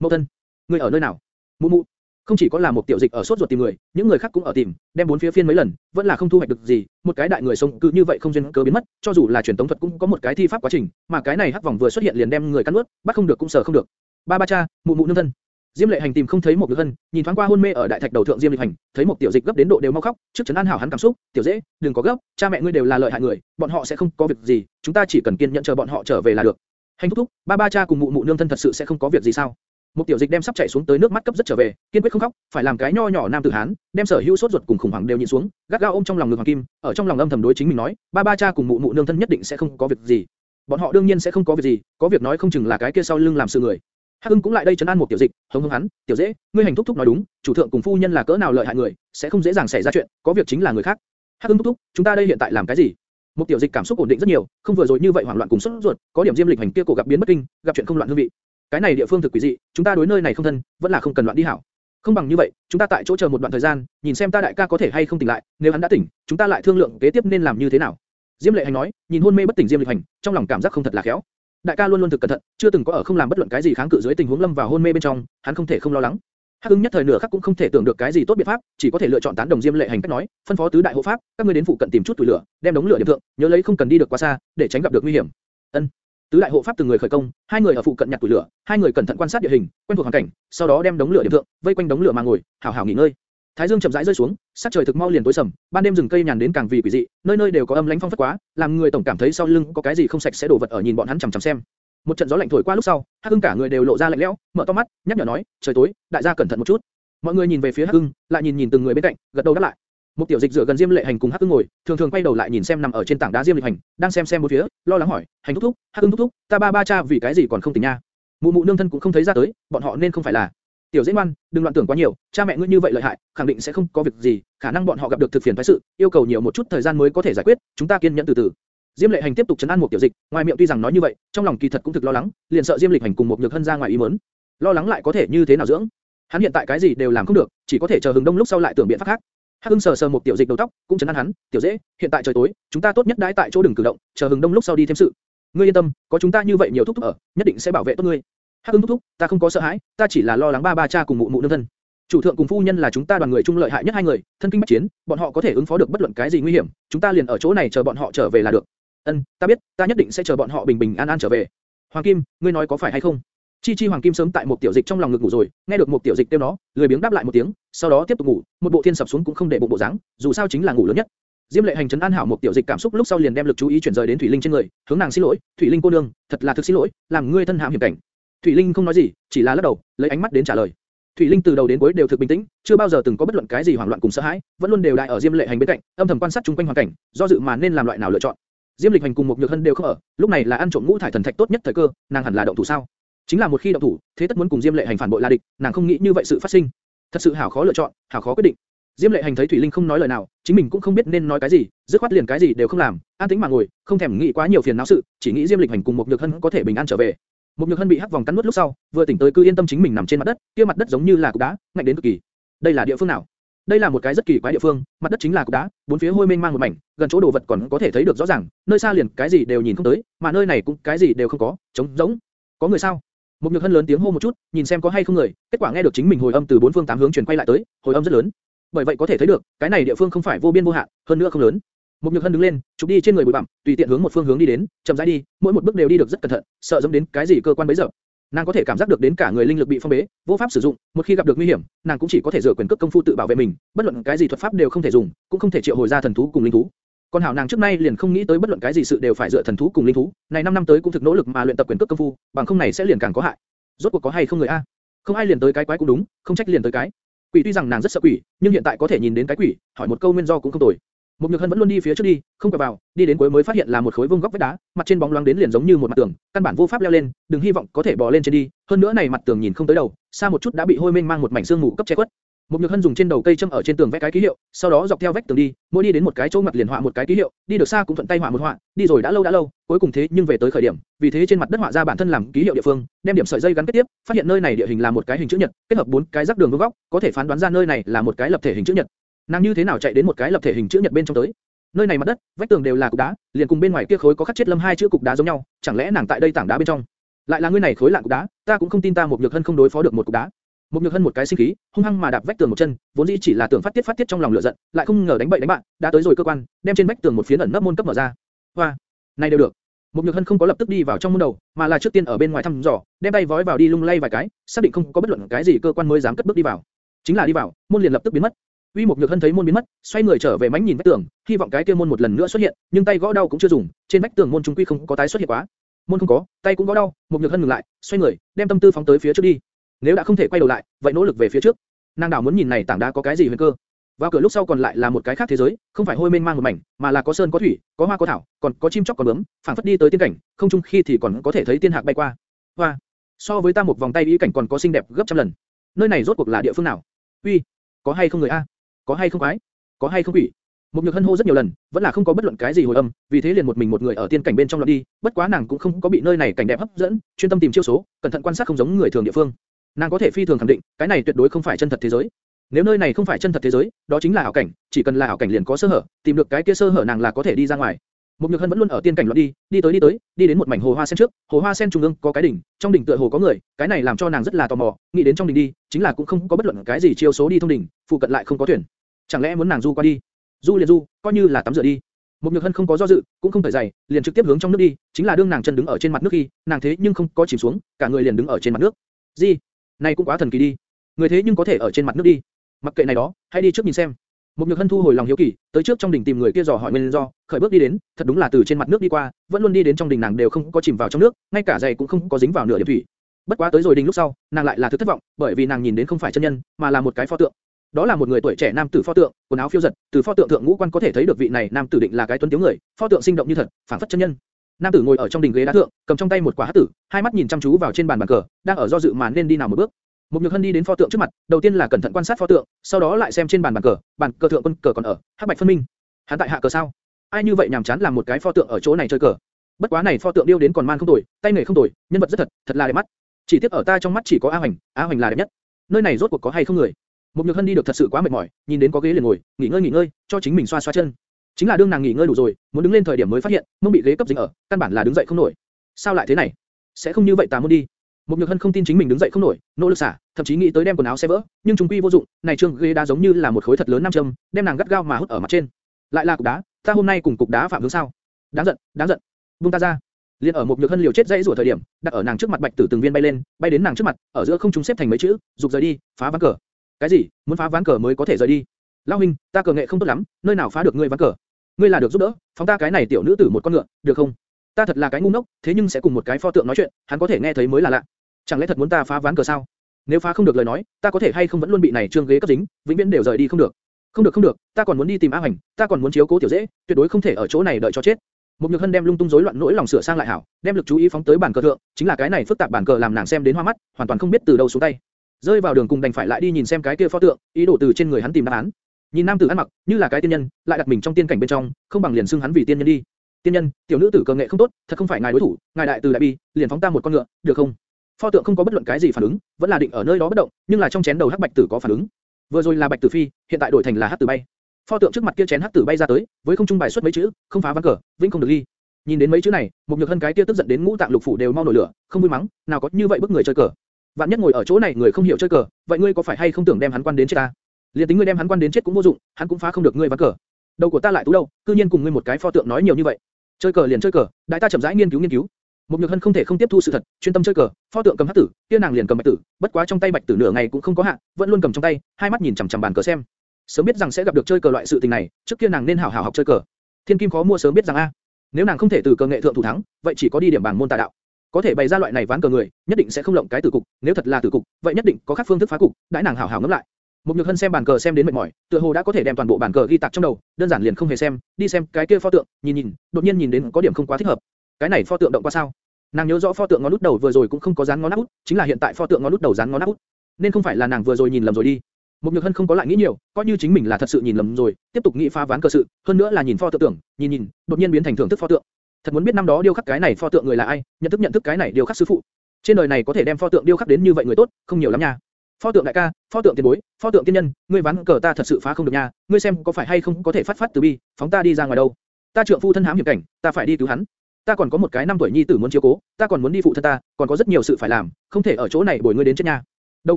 mẫu thân, ngươi ở nơi nào? Mụ mụ, không chỉ có là một tiểu dịch ở sốt ruột tìm người, những người khác cũng ở tìm, đem bốn phía phiên mấy lần, vẫn là không thu hoạch được gì, một cái đại người sống cứ như vậy không duyên cớ biến mất, cho dù là truyền tống thuật cũng có một cái thi pháp quá trình, mà cái này hắc vòng vừa xuất hiện liền đem người cắn nuốt, bắt không được cũng sở không được. Ba ba cha, mụ mụ nương thân. Diêm Lệ Hành tìm không thấy một đứa thân, nhìn thoáng qua hôn mê ở đại thạch đầu thượng Diêm Lịch Hành, thấy một tiểu dịch gấp đến độ đều mau khóc, trước trấn an hảo hắn cảm xúc, tiểu dễ, đừng có gấp, cha mẹ ngươi đều là lợi hại người, bọn họ sẽ không có việc gì, chúng ta chỉ cần kiên nhẫn chờ bọn họ trở về là được. Hành thúc thúc, ba ba cha cùng mụ mụ nương thân thật sự sẽ không có việc gì sao? Một tiểu dịch đem sắp chảy xuống tới nước mắt cấp rất trở về, kiên quyết không khóc, phải làm cái nho nhỏ nam tử hán, đem sở hữu sốt ruột cùng khủng hoảng đều nhịn xuống, gắt gao ôm trong lòng ngực hoàng kim, ở trong lòng âm thầm đối chính mình nói, ba ba cha cùng mụ mụ nương thân nhất định sẽ không có việc gì. Bọn họ đương nhiên sẽ không có việc gì, có việc nói không chừng là cái kia sau lưng làm sự người. Hắc Ưng cũng lại đây trấn an một tiểu dịch, hống hống hắn, tiểu dễ, ngươi hành thúc thúc nói đúng, chủ thượng cùng phu nhân là cỡ nào lợi hại người, sẽ không dễ dàng xảy ra chuyện, có việc chính là người khác. Hắc Ưng thúc thúc, chúng ta đây hiện tại làm cái gì? Một tiểu dịch cảm xúc ổn định rất nhiều, không vừa rồi như vậy hoảng loạn cùng sốt ruột, có điểm diêm lịch hành kia cổ gặp biến bất kinh, gặp chuyện không loạn hương vị. Cái này địa phương thực quỷ dị, chúng ta đối nơi này không thân, vẫn là không cần loạn đi hảo. Không bằng như vậy, chúng ta tại chỗ chờ một đoạn thời gian, nhìn xem ta đại ca có thể hay không tỉnh lại, nếu hắn đã tỉnh, chúng ta lại thương lượng kế tiếp nên làm như thế nào. Diêm Lệ Hành nói, nhìn hôn mê bất tỉnh Diêm Lịch Hành, trong lòng cảm giác không thật là khéo. Đại ca luôn luôn thực cẩn thận, chưa từng có ở không làm bất luận cái gì kháng cự dưới tình huống lâm vào hôn mê bên trong, hắn không thể không lo lắng. Hắc Ưng nhất thời nửa khắc cũng không thể tưởng được cái gì tốt biện pháp, chỉ có thể lựa chọn tán đồng Diêm Lệ Hành cách nói, phân phó tứ đại hộ pháp, các ngươi đến phụ cận tìm chút tuổi lửa, đem đống lửa điểm thượng, nhớ lấy không cần đi được quá xa, để tránh gặp được nguy hiểm. Ân. Tứ đại hộ pháp từng người khởi công, hai người ở phụ cận nhặt củi lửa, hai người cẩn thận quan sát địa hình, quen thuộc hoàn cảnh, sau đó đem đống lửa điểm thượng, vây quanh đống lửa mà ngồi, hảo hảo nghỉ ngơi. Thái dương chậm rãi rơi xuống, sắc trời thực mau liền tối sầm, ban đêm rừng cây nhàn đến càng vì quỷ dị, nơi nơi đều có âm lãnh phong phất quá, làm người tổng cảm thấy sau lưng có cái gì không sạch sẽ đổ vật ở nhìn bọn hắn chằm chằm xem. Một trận gió lạnh thổi qua lúc sau, Hắc Hưng cả người đều lộ ra lạnh lẽo, mở to mắt, nhắc nhở nói, trời tối, đại gia cẩn thận một chút. Mọi người nhìn về phía Hắc Hưng, lại nhìn nhìn từng người bên cạnh, gật đầu đáp lại. Một tiểu dịch dựa gần Diêm Lệ Hành cùng Hắc Ưng ngồi, thường thường quay đầu lại nhìn xem nằm ở trên tảng đá Diêm Lệ Hành, đang xem xem bốn phía, lo lắng hỏi, Hành thúc thúc, Hắc Ưng thúc thúc, ta ba ba cha vì cái gì còn không tỉnh nha? Mụ mụ nương thân cũng không thấy ra tới, bọn họ nên không phải là. Tiểu dễ ngoan, đừng loạn tưởng quá nhiều, cha mẹ ngươi như vậy lợi hại, khẳng định sẽ không có việc gì, khả năng bọn họ gặp được thực phiền phái sự, yêu cầu nhiều một chút thời gian mới có thể giải quyết, chúng ta kiên nhẫn từ từ. Diêm Lệ Hành tiếp tục chấn an một tiểu dịch, ngoài miệng tuy rằng nói như vậy, trong lòng kỳ thật cũng thực lo lắng, liền sợ Diêm Lịch Hành cùng một nhược hân ra ngoài ý muốn. Lo lắng lại có thể như thế nào dưỡng? Hắn hiện tại cái gì đều làm không được, chỉ có thể chờ hừng đông lúc sau lại tưởng biện pháp khác. Hắc Hưng sờ sờ một tiểu dịch đầu tóc, cũng chấn an hắn, tiểu dễ, hiện tại trời tối, chúng ta tốt nhất đãi tại chỗ đừng cử động, chờ hừng đông lúc sau đi thêm sự. Ngươi yên tâm, có chúng ta như vậy nhiều thúc thúc ở, nhất định sẽ bảo vệ tốt ngươi. Hắc Hưng thúc thúc, ta không có sợ hãi, ta chỉ là lo lắng ba ba cha cùng mụ mụ nương thân. Chủ thượng cùng phu nhân là chúng ta đoàn người trung lợi hại nhất hai người, thân kinh bách chiến, bọn họ có thể ứng phó được bất luận cái gì nguy hiểm, chúng ta liền ở chỗ này chờ bọn họ trở về là được. Ân, ta biết, ta nhất định sẽ chờ bọn họ bình bình an an trở về. Hoàng Kim, ngươi nói có phải hay không? Chi Chi Hoàng Kim sớm tại một tiểu dịch trong lòng ngực ngủ rồi, nghe được một tiểu dịch kêu nó, lười biếng đáp lại một tiếng, sau đó tiếp tục ngủ, một bộ thiên sập xuống cũng không để bụng bộ dáng, dù sao chính là ngủ lớn nhất. Diêm Lệ Hành trấn an hảo một tiểu dịch cảm xúc lúc sau liền đem lực chú ý chuyển rời đến Thủy Linh trên người, hướng nàng xin lỗi, "Thủy Linh cô nương, thật là thực xin lỗi, làm ngươi thân hãm hiểm cảnh." Thủy Linh không nói gì, chỉ là lắc đầu, lấy ánh mắt đến trả lời. Thủy Linh từ đầu đến cuối đều thực bình tĩnh, chưa bao giờ từng có bất luận cái gì hoảng loạn cùng sợ hãi, vẫn luôn đều đại ở Diêm Lệ Hành bên cạnh, âm thầm quan sát chung quanh hoàn cảnh, do dự mà nên làm loại nào lựa chọn. Diêm Lịch Hành cùng một Nhược Hân đều không ở, lúc này là ăn trộm ngũ thải thần thạch tốt nhất thời cơ, nàng hẳn là động thủ sao? Chính là một khi động thủ, thế tất muốn cùng Diêm Lệ Hành phản bội là địch, nàng không nghĩ như vậy sự phát sinh. Thật sự hảo khó lựa chọn, hảo khó quyết định. Diêm Lệ Hành thấy Thủy Linh không nói lời nào, chính mình cũng không biết nên nói cái gì, dứt khoát liền cái gì đều không làm, an tĩnh mà ngồi, không thèm nghĩ quá nhiều phiền não sự, chỉ nghĩ Diêm Lịch Hành cùng một Nhược Hân có thể bình an trở về. Một Nhược Hân bị hắc vòng cắn nuốt lúc sau, vừa tỉnh tới cứ yên tâm chính mình nằm trên mặt đất, kia mặt đất giống như là cục đá, ngạnh đến cực kỳ. Đây là địa phương nào? Đây là một cái rất kỳ quái địa phương, mặt đất chính là cục đá, bốn phía hôi mênh mang một mảnh, gần chỗ đồ vật còn có thể thấy được rõ ràng, nơi xa liền cái gì đều nhìn không tới, mà nơi này cũng cái gì đều không có, trống rỗng. Có người sao? Một nhược hân lớn tiếng hô một chút, nhìn xem có hay không người, kết quả nghe được chính mình hồi âm từ bốn phương tám hướng truyền quay lại tới, hồi âm rất lớn. Bởi vậy có thể thấy được, cái này địa phương không phải vô biên vô hạn, hơn nữa không lớn. Một nhược hân đứng lên, chụp đi trên người bụi bặm, tùy tiện hướng một phương hướng đi đến, chậm rãi đi, mỗi một bước đều đi được rất cẩn thận, sợ giống đến cái gì cơ quan bấy giờ. Nàng có thể cảm giác được đến cả người linh lực bị phong bế, vô pháp sử dụng, một khi gặp được nguy hiểm, nàng cũng chỉ có thể dựa quyền cước công phu tự bảo vệ mình, bất luận cái gì thuật pháp đều không thể dùng, cũng không thể triệu hồi ra thần thú cùng linh thú. Con hảo nàng trước nay liền không nghĩ tới bất luận cái gì sự đều phải dựa thần thú cùng linh thú, này 5 năm tới cũng thực nỗ lực mà luyện tập quyền cước công phu, bằng không này sẽ liền càng có hại. Rốt cuộc có hay không người a? Không ai liền tới cái quái cũng đúng, không trách liền tới cái. Quỷ tuy rằng nàng rất sợ quỷ, nhưng hiện tại có thể nhìn đến cái quỷ, hỏi một câu nguyên do cũng không tồi. Một Nhược Hân vẫn luôn đi phía trước đi, không quay vào, đi đến cuối mới phát hiện là một khối vuông góc vách đá, mặt trên bóng loáng đến liền giống như một mặt tường, căn bản vô pháp leo lên, đừng hy vọng có thể bò lên trên đi. Hơn nữa này mặt tường nhìn không tới đầu, xa một chút đã bị hôi mênh mang một mảnh xương mù cấp che quất. Một Nhược Hân dùng trên đầu cây châm ở trên tường vẽ cái ký hiệu, sau đó dọc theo vách tường đi, mỗi đi đến một cái chỗ mặt liền họa một cái ký hiệu, đi được xa cũng thuận tay họa một họa, đi rồi đã lâu đã lâu, cuối cùng thế nhưng về tới khởi điểm, vì thế trên mặt đất họa ra bản thân làm ký hiệu địa phương, đem điểm sợi dây gắn kết tiếp, phát hiện nơi này địa hình là một cái hình chữ nhật, kết hợp bốn cái rắc đường vuông góc, có thể phán đoán ra nơi này là một cái lập thể hình chữ nhật. Nàng như thế nào chạy đến một cái lập thể hình chữ nhật bên trong tới? Nơi này mặt đất, vách tường đều là cục đá, liền cùng bên ngoài kia khối có khắc chết lâm hai chữ cục đá giống nhau, chẳng lẽ nàng tại đây tảng đá bên trong? Lại là ngươi này khối lạng cục đá, ta cũng không tin ta một nhược hân không đối phó được một cục đá. Một nhược hân một cái sinh khí, hung hăng mà đạp vách tường một chân, vốn dĩ chỉ là tưởng phát tiết phát tiết trong lòng lửa giận, lại không ngờ đánh bậy đánh bạn, đã tới rồi cơ quan, đem trên vách tường một phiến ẩn nấp môn cấp mở ra. Hoa, này đều được. Một nhược hân không có lập tức đi vào trong môn đầu, mà là trước tiên ở bên ngoài thăm dò, đem tay vói vào đi lung lay vài cái, xác định không có bất luận cái gì cơ quan mới dám cất bước đi vào. Chính là đi vào, môn liền lập tức biến mất. Uy Mục Nhược Hân thấy môn biến mất, xoay người trở về mánh nhìn vách tường, hy vọng cái kia môn một lần nữa xuất hiện, nhưng tay gõ đau cũng chưa dùng, trên vách tường môn trung quy không có tái xuất hiện quá. Môn không có, tay cũng gõ đau, Mục Nhược Hân ngừng lại, xoay người, đem tâm tư phóng tới phía trước đi. Nếu đã không thể quay đầu lại, vậy nỗ lực về phía trước. Nàng đảo muốn nhìn này tảng đá có cái gì huyền cơ. Vào cửa lúc sau còn lại là một cái khác thế giới, không phải hôi mênh mang một mảnh, mà là có sơn có thủy, có hoa có thảo, còn có chim chóc có bướm, phảng phất đi tới tiên cảnh, không chung khi thì còn có thể thấy tiên hạc bay qua. Hoa, so với ta một vòng tay ý cảnh còn có xinh đẹp gấp trăm lần. Nơi này rốt cuộc là địa phương nào? Uy, có hay không người a? có hay không quái, có hay không quỷ. Một nhược hân hô rất nhiều lần, vẫn là không có bất luận cái gì hồi âm, vì thế liền một mình một người ở tiên cảnh bên trong lọt đi, bất quá nàng cũng không có bị nơi này cảnh đẹp hấp dẫn, chuyên tâm tìm chiêu số, cẩn thận quan sát không giống người thường địa phương. Nàng có thể phi thường khẳng định, cái này tuyệt đối không phải chân thật thế giới. Nếu nơi này không phải chân thật thế giới, đó chính là ảo cảnh, chỉ cần là ảo cảnh liền có sơ hở, tìm được cái kia sơ hở nàng là có thể đi ra ngoài. Mục nhược hân vẫn luôn ở tiên cảnh loạn đi, đi tới đi tới, đi đến một mảnh hồ hoa sen trước, hồ hoa sen trung ương có cái đỉnh, trong đỉnh tựa hồ có người, cái này làm cho nàng rất là tò mò, nghĩ đến trong đỉnh đi, chính là cũng không có bất luận cái gì chiêu số đi thông đỉnh, phụ cận lại không có thuyền, chẳng lẽ muốn nàng du qua đi? Du liền du, coi như là tắm rửa đi. Mục nhược hân không có do dự, cũng không thể dày, liền trực tiếp hướng trong nước đi, chính là đương nàng chân đứng ở trên mặt nước khi, nàng thế nhưng không có chìm xuống, cả người liền đứng ở trên mặt nước. Gì? Này cũng quá thần kỳ đi. Người thế nhưng có thể ở trên mặt nước đi. Mặc kệ này đó, hãy đi trước nhìn xem. Một nhược hân thu hồi lòng hiếu kỳ, tới trước trong đỉnh tìm người kia dò hỏi nguyên do, khởi bước đi đến, thật đúng là từ trên mặt nước đi qua, vẫn luôn đi đến trong đỉnh nàng đều không có chìm vào trong nước, ngay cả giày cũng không có dính vào nửa điểm thủy. Bất quá tới rồi đỉnh lúc sau, nàng lại là thực thất vọng, bởi vì nàng nhìn đến không phải chân nhân, mà là một cái pho tượng. Đó là một người tuổi trẻ nam tử pho tượng, quần áo phiêu giật, từ pho tượng thượng ngũ quan có thể thấy được vị này nam tử định là cái tuấn tiếu người, pho tượng sinh động như thật, phản phất chân nhân. Nam tử ngồi ở trong đình ghế đá thượng, cầm trong tay một quả hắc tử, hai mắt nhìn chăm chú vào trên bàn bàn cờ, đang ở do dự mà nên đi nào một bước. Mục nhược hân đi đến pho tượng trước mặt, đầu tiên là cẩn thận quan sát pho tượng, sau đó lại xem trên bàn bàn cờ, bàn cờ thượng quân cờ còn ở, hắc bạch phân minh. Hắn tại hạ cờ sao? Ai như vậy nhàm chán làm một cái pho tượng ở chỗ này chơi cờ? Bất quá này pho tượng điêu đến còn man không tồi, tay nghề không tồi, nhân vật rất thật, thật là đẹp mắt. Chỉ tiếc ở ta trong mắt chỉ có A Hoành, A Hoành là đẹp nhất. Nơi này rốt cuộc có hay không người? Mục nhược hân đi được thật sự quá mệt mỏi, nhìn đến có ghế liền ngồi, nghỉ ngơi nghỉ ngơi, cho chính mình xoa xoa chân. Chính là đương nàng nghỉ ngơi đủ rồi, muốn đứng lên thời điểm mới phát hiện, mông bị ghế cấp dính ở, căn bản là đứng dậy không nổi. Sao lại thế này? Sẽ không như vậy ta muốn đi. Một nhược hân không tin chính mình đứng dậy không nổi, nỗ lực xả, thậm chí nghĩ tới đem quần áo xé vỡ, nhưng chúng quy vô dụng, này trương ghế đá giống như là một khối thật lớn nam châm, đem nàng gắt gao mà hút ở mặt trên. Lại là cục đá, ta hôm nay cùng cục đá phạm hướng sao? Đáng giận, đáng giận. Buông ta ra. Liên ở một nhược hân liều chết dãy rủa thời điểm, đặt ở nàng trước mặt bạch tử từng viên bay lên, bay đến nàng trước mặt, ở giữa không trung xếp thành mấy chữ, dục rời đi, phá ván cờ. Cái gì? Muốn phá ván cờ mới có thể rời đi? Lão huynh, ta cờ nghệ không tốt lắm, nơi nào phá được ngươi ván cờ? ngươi là được giúp đỡ, phóng ta cái này tiểu nữ tử một con ngựa, được không? Ta thật là cái ngu ngốc, thế nhưng sẽ cùng một cái pho tượng nói chuyện, hắn có thể nghe thấy mới là lạ. Chẳng lẽ thật muốn ta phá ván cờ sao? Nếu phá không được lời nói, ta có thể hay không vẫn luôn bị này trương ghế cấp dính, vĩnh viễn đều rời đi không được. Không được không được, ta còn muốn đi tìm A Hành, ta còn muốn chiếu cố tiểu dễ, tuyệt đối không thể ở chỗ này đợi cho chết. Một Nhược Hân đem lung tung rối loạn nỗi lòng sửa sang lại hảo, đem lực chú ý phóng tới bàn cờ thượng, chính là cái này phức tạp bàn cờ làm nàng xem đến hoa mắt, hoàn toàn không biết từ đâu xuống tay. Rơi vào đường cùng đành phải lại đi nhìn xem cái kia pho tượng, ý đồ từ trên người hắn tìm đáp án. Nhìn nam tử ăn mặc, như là cái tiên nhân, lại đặt mình trong tiên cảnh bên trong, không bằng liền xưng hắn vì tiên nhân đi. Tiên nhân, tiểu nữ tử cơ nghệ không tốt, thật không phải ngài đối thủ, ngài đại từ đại bi, liền phóng ta một con ngựa, được không? Pho tượng không có bất luận cái gì phản ứng, vẫn là định ở nơi đó bất động, nhưng là trong chén đầu hắc bạch tử có phản ứng. Vừa rồi là bạch tử phi, hiện tại đổi thành là hắc tử bay. Pho tượng trước mặt kia chén hắc tử bay ra tới, với không trung bài xuất mấy chữ, không phá ván cờ, vĩnh không được ly. Nhìn đến mấy chữ này, một nhược hân cái kia tức giận đến ngũ tạng lục phủ đều mau nổi lửa, không vui mắng, nào có như vậy bức người chơi cờ. Vạn nhất ngồi ở chỗ này người không hiểu chơi cờ, vậy ngươi có phải hay không tưởng đem hắn quan đến chết ta? Liên tính ngươi đem hắn quan đến chết cũng vô dụng, hắn cũng phá không được ngươi ván cờ. Đầu của ta lại tú đâu, cư nhiên cùng ngươi một cái pho tượng nói nhiều như vậy. Chơi cờ liền chơi cờ, đại ta chậm rãi nghiên cứu nghiên cứu. Một nhược hân không thể không tiếp thu sự thật, chuyên tâm chơi cờ, pho tượng cầm hắc tử, kia nàng liền cầm bạch tử, bất quá trong tay bạch tử nửa ngày cũng không có hạ, vẫn luôn cầm trong tay, hai mắt nhìn chằm chằm bàn cờ xem. Sớm biết rằng sẽ gặp được chơi cờ loại sự tình này, trước kia nàng nên hảo hảo học chơi cờ. Thiên kim khó mua sớm biết rằng a. Nếu nàng không thể từ cờ nghệ thượng thủ thắng, vậy chỉ có đi điểm bảng môn tà đạo. Có thể bày ra loại này ván cờ người, nhất định sẽ không lộng cái tử cục, nếu thật là tử cục, vậy nhất định có khác phương thức phá cục, đãi nàng hảo hảo ngẫm lại. Một nhược hân xem bàn cờ xem đến mệt mỏi, tựa hồ đã có thể đem toàn bộ bàn cờ ghi tạc trong đầu, đơn giản liền không hề xem, đi xem cái kia pho tượng, nhìn nhìn, đột nhiên nhìn đến có điểm không quá thích hợp. Cái này pho tượng động qua sao? Nàng nhớ rõ pho tượng ngón út đầu vừa rồi cũng không có dán ngón út, chính là hiện tại pho tượng ngón út đầu dán ngón út, nên không phải là nàng vừa rồi nhìn lầm rồi đi. Một Nhược Hân không có lại nghĩ nhiều, coi như chính mình là thật sự nhìn lầm rồi, tiếp tục nghĩ phá ván cờ sự, hơn nữa là nhìn pho tượng tưởng, nhìn nhìn, đột nhiên biến thành thưởng thức pho tượng. Thật muốn biết năm đó điêu khắc cái này pho tượng người là ai, nhận thức nhận thức cái này điêu khắc sư phụ. Trên đời này có thể đem pho tượng điêu khắc đến như vậy người tốt, không nhiều lắm nha. Pho tượng đại ca, pho tượng tiền bối, pho tượng tiên nhân, ngươi ván cờ ta thật sự phá không được nha, ngươi xem có phải hay không có thể phát phát từ bi, phóng ta đi ra ngoài đâu. Ta trượng phu thân hãm hiểm cảnh, ta phải đi cứu hắn. Ta còn có một cái năm tuổi nhi tử muốn chiếu cố, ta còn muốn đi phụ thân ta, còn có rất nhiều sự phải làm, không thể ở chỗ này bồi ngươi đến chết nha. Đầu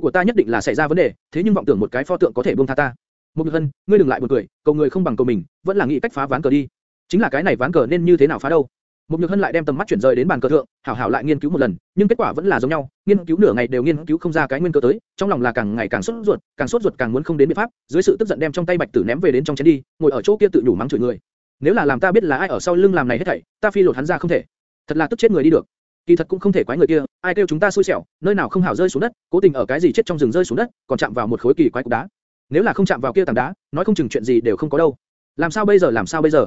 của ta nhất định là xảy ra vấn đề, thế nhưng vọng tưởng một cái pho tượng có thể buông tha ta. Một Nhược Hân, ngươi đừng lại buồn cười, cầu người không bằng cầu mình, vẫn là nghĩ cách phá ván cờ đi. Chính là cái này ván cờ nên như thế nào phá đâu? Một Nhược Hân lại đem tầm mắt chuyển rời đến bàn cờ thượng, hảo hảo lại nghiên cứu một lần, nhưng kết quả vẫn là giống nhau, nghiên cứu nửa ngày đều nghiên cứu không ra cái nguyên cơ tới, trong lòng là càng ngày càng sốt ruột, càng sốt ruột càng muốn không đến biện pháp, dưới sự tức giận đem trong tay bạch tử ném về đến trong chén đi, ngồi ở chỗ kia tự nhủ mắng chửi người. Nếu là làm ta biết là ai ở sau lưng làm này hết thảy, ta phi lột hắn ra không thể. Thật là tức chết người đi được. Kỳ thật cũng không thể quái người kia, ai kêu chúng ta xui xẻo, nơi nào không hảo rơi xuống đất, cố tình ở cái gì chết trong rừng rơi xuống đất, còn chạm vào một khối kỳ quái cục đá. Nếu là không chạm vào kia tảng đá, nói không chừng chuyện gì đều không có đâu. Làm sao bây giờ làm sao bây giờ?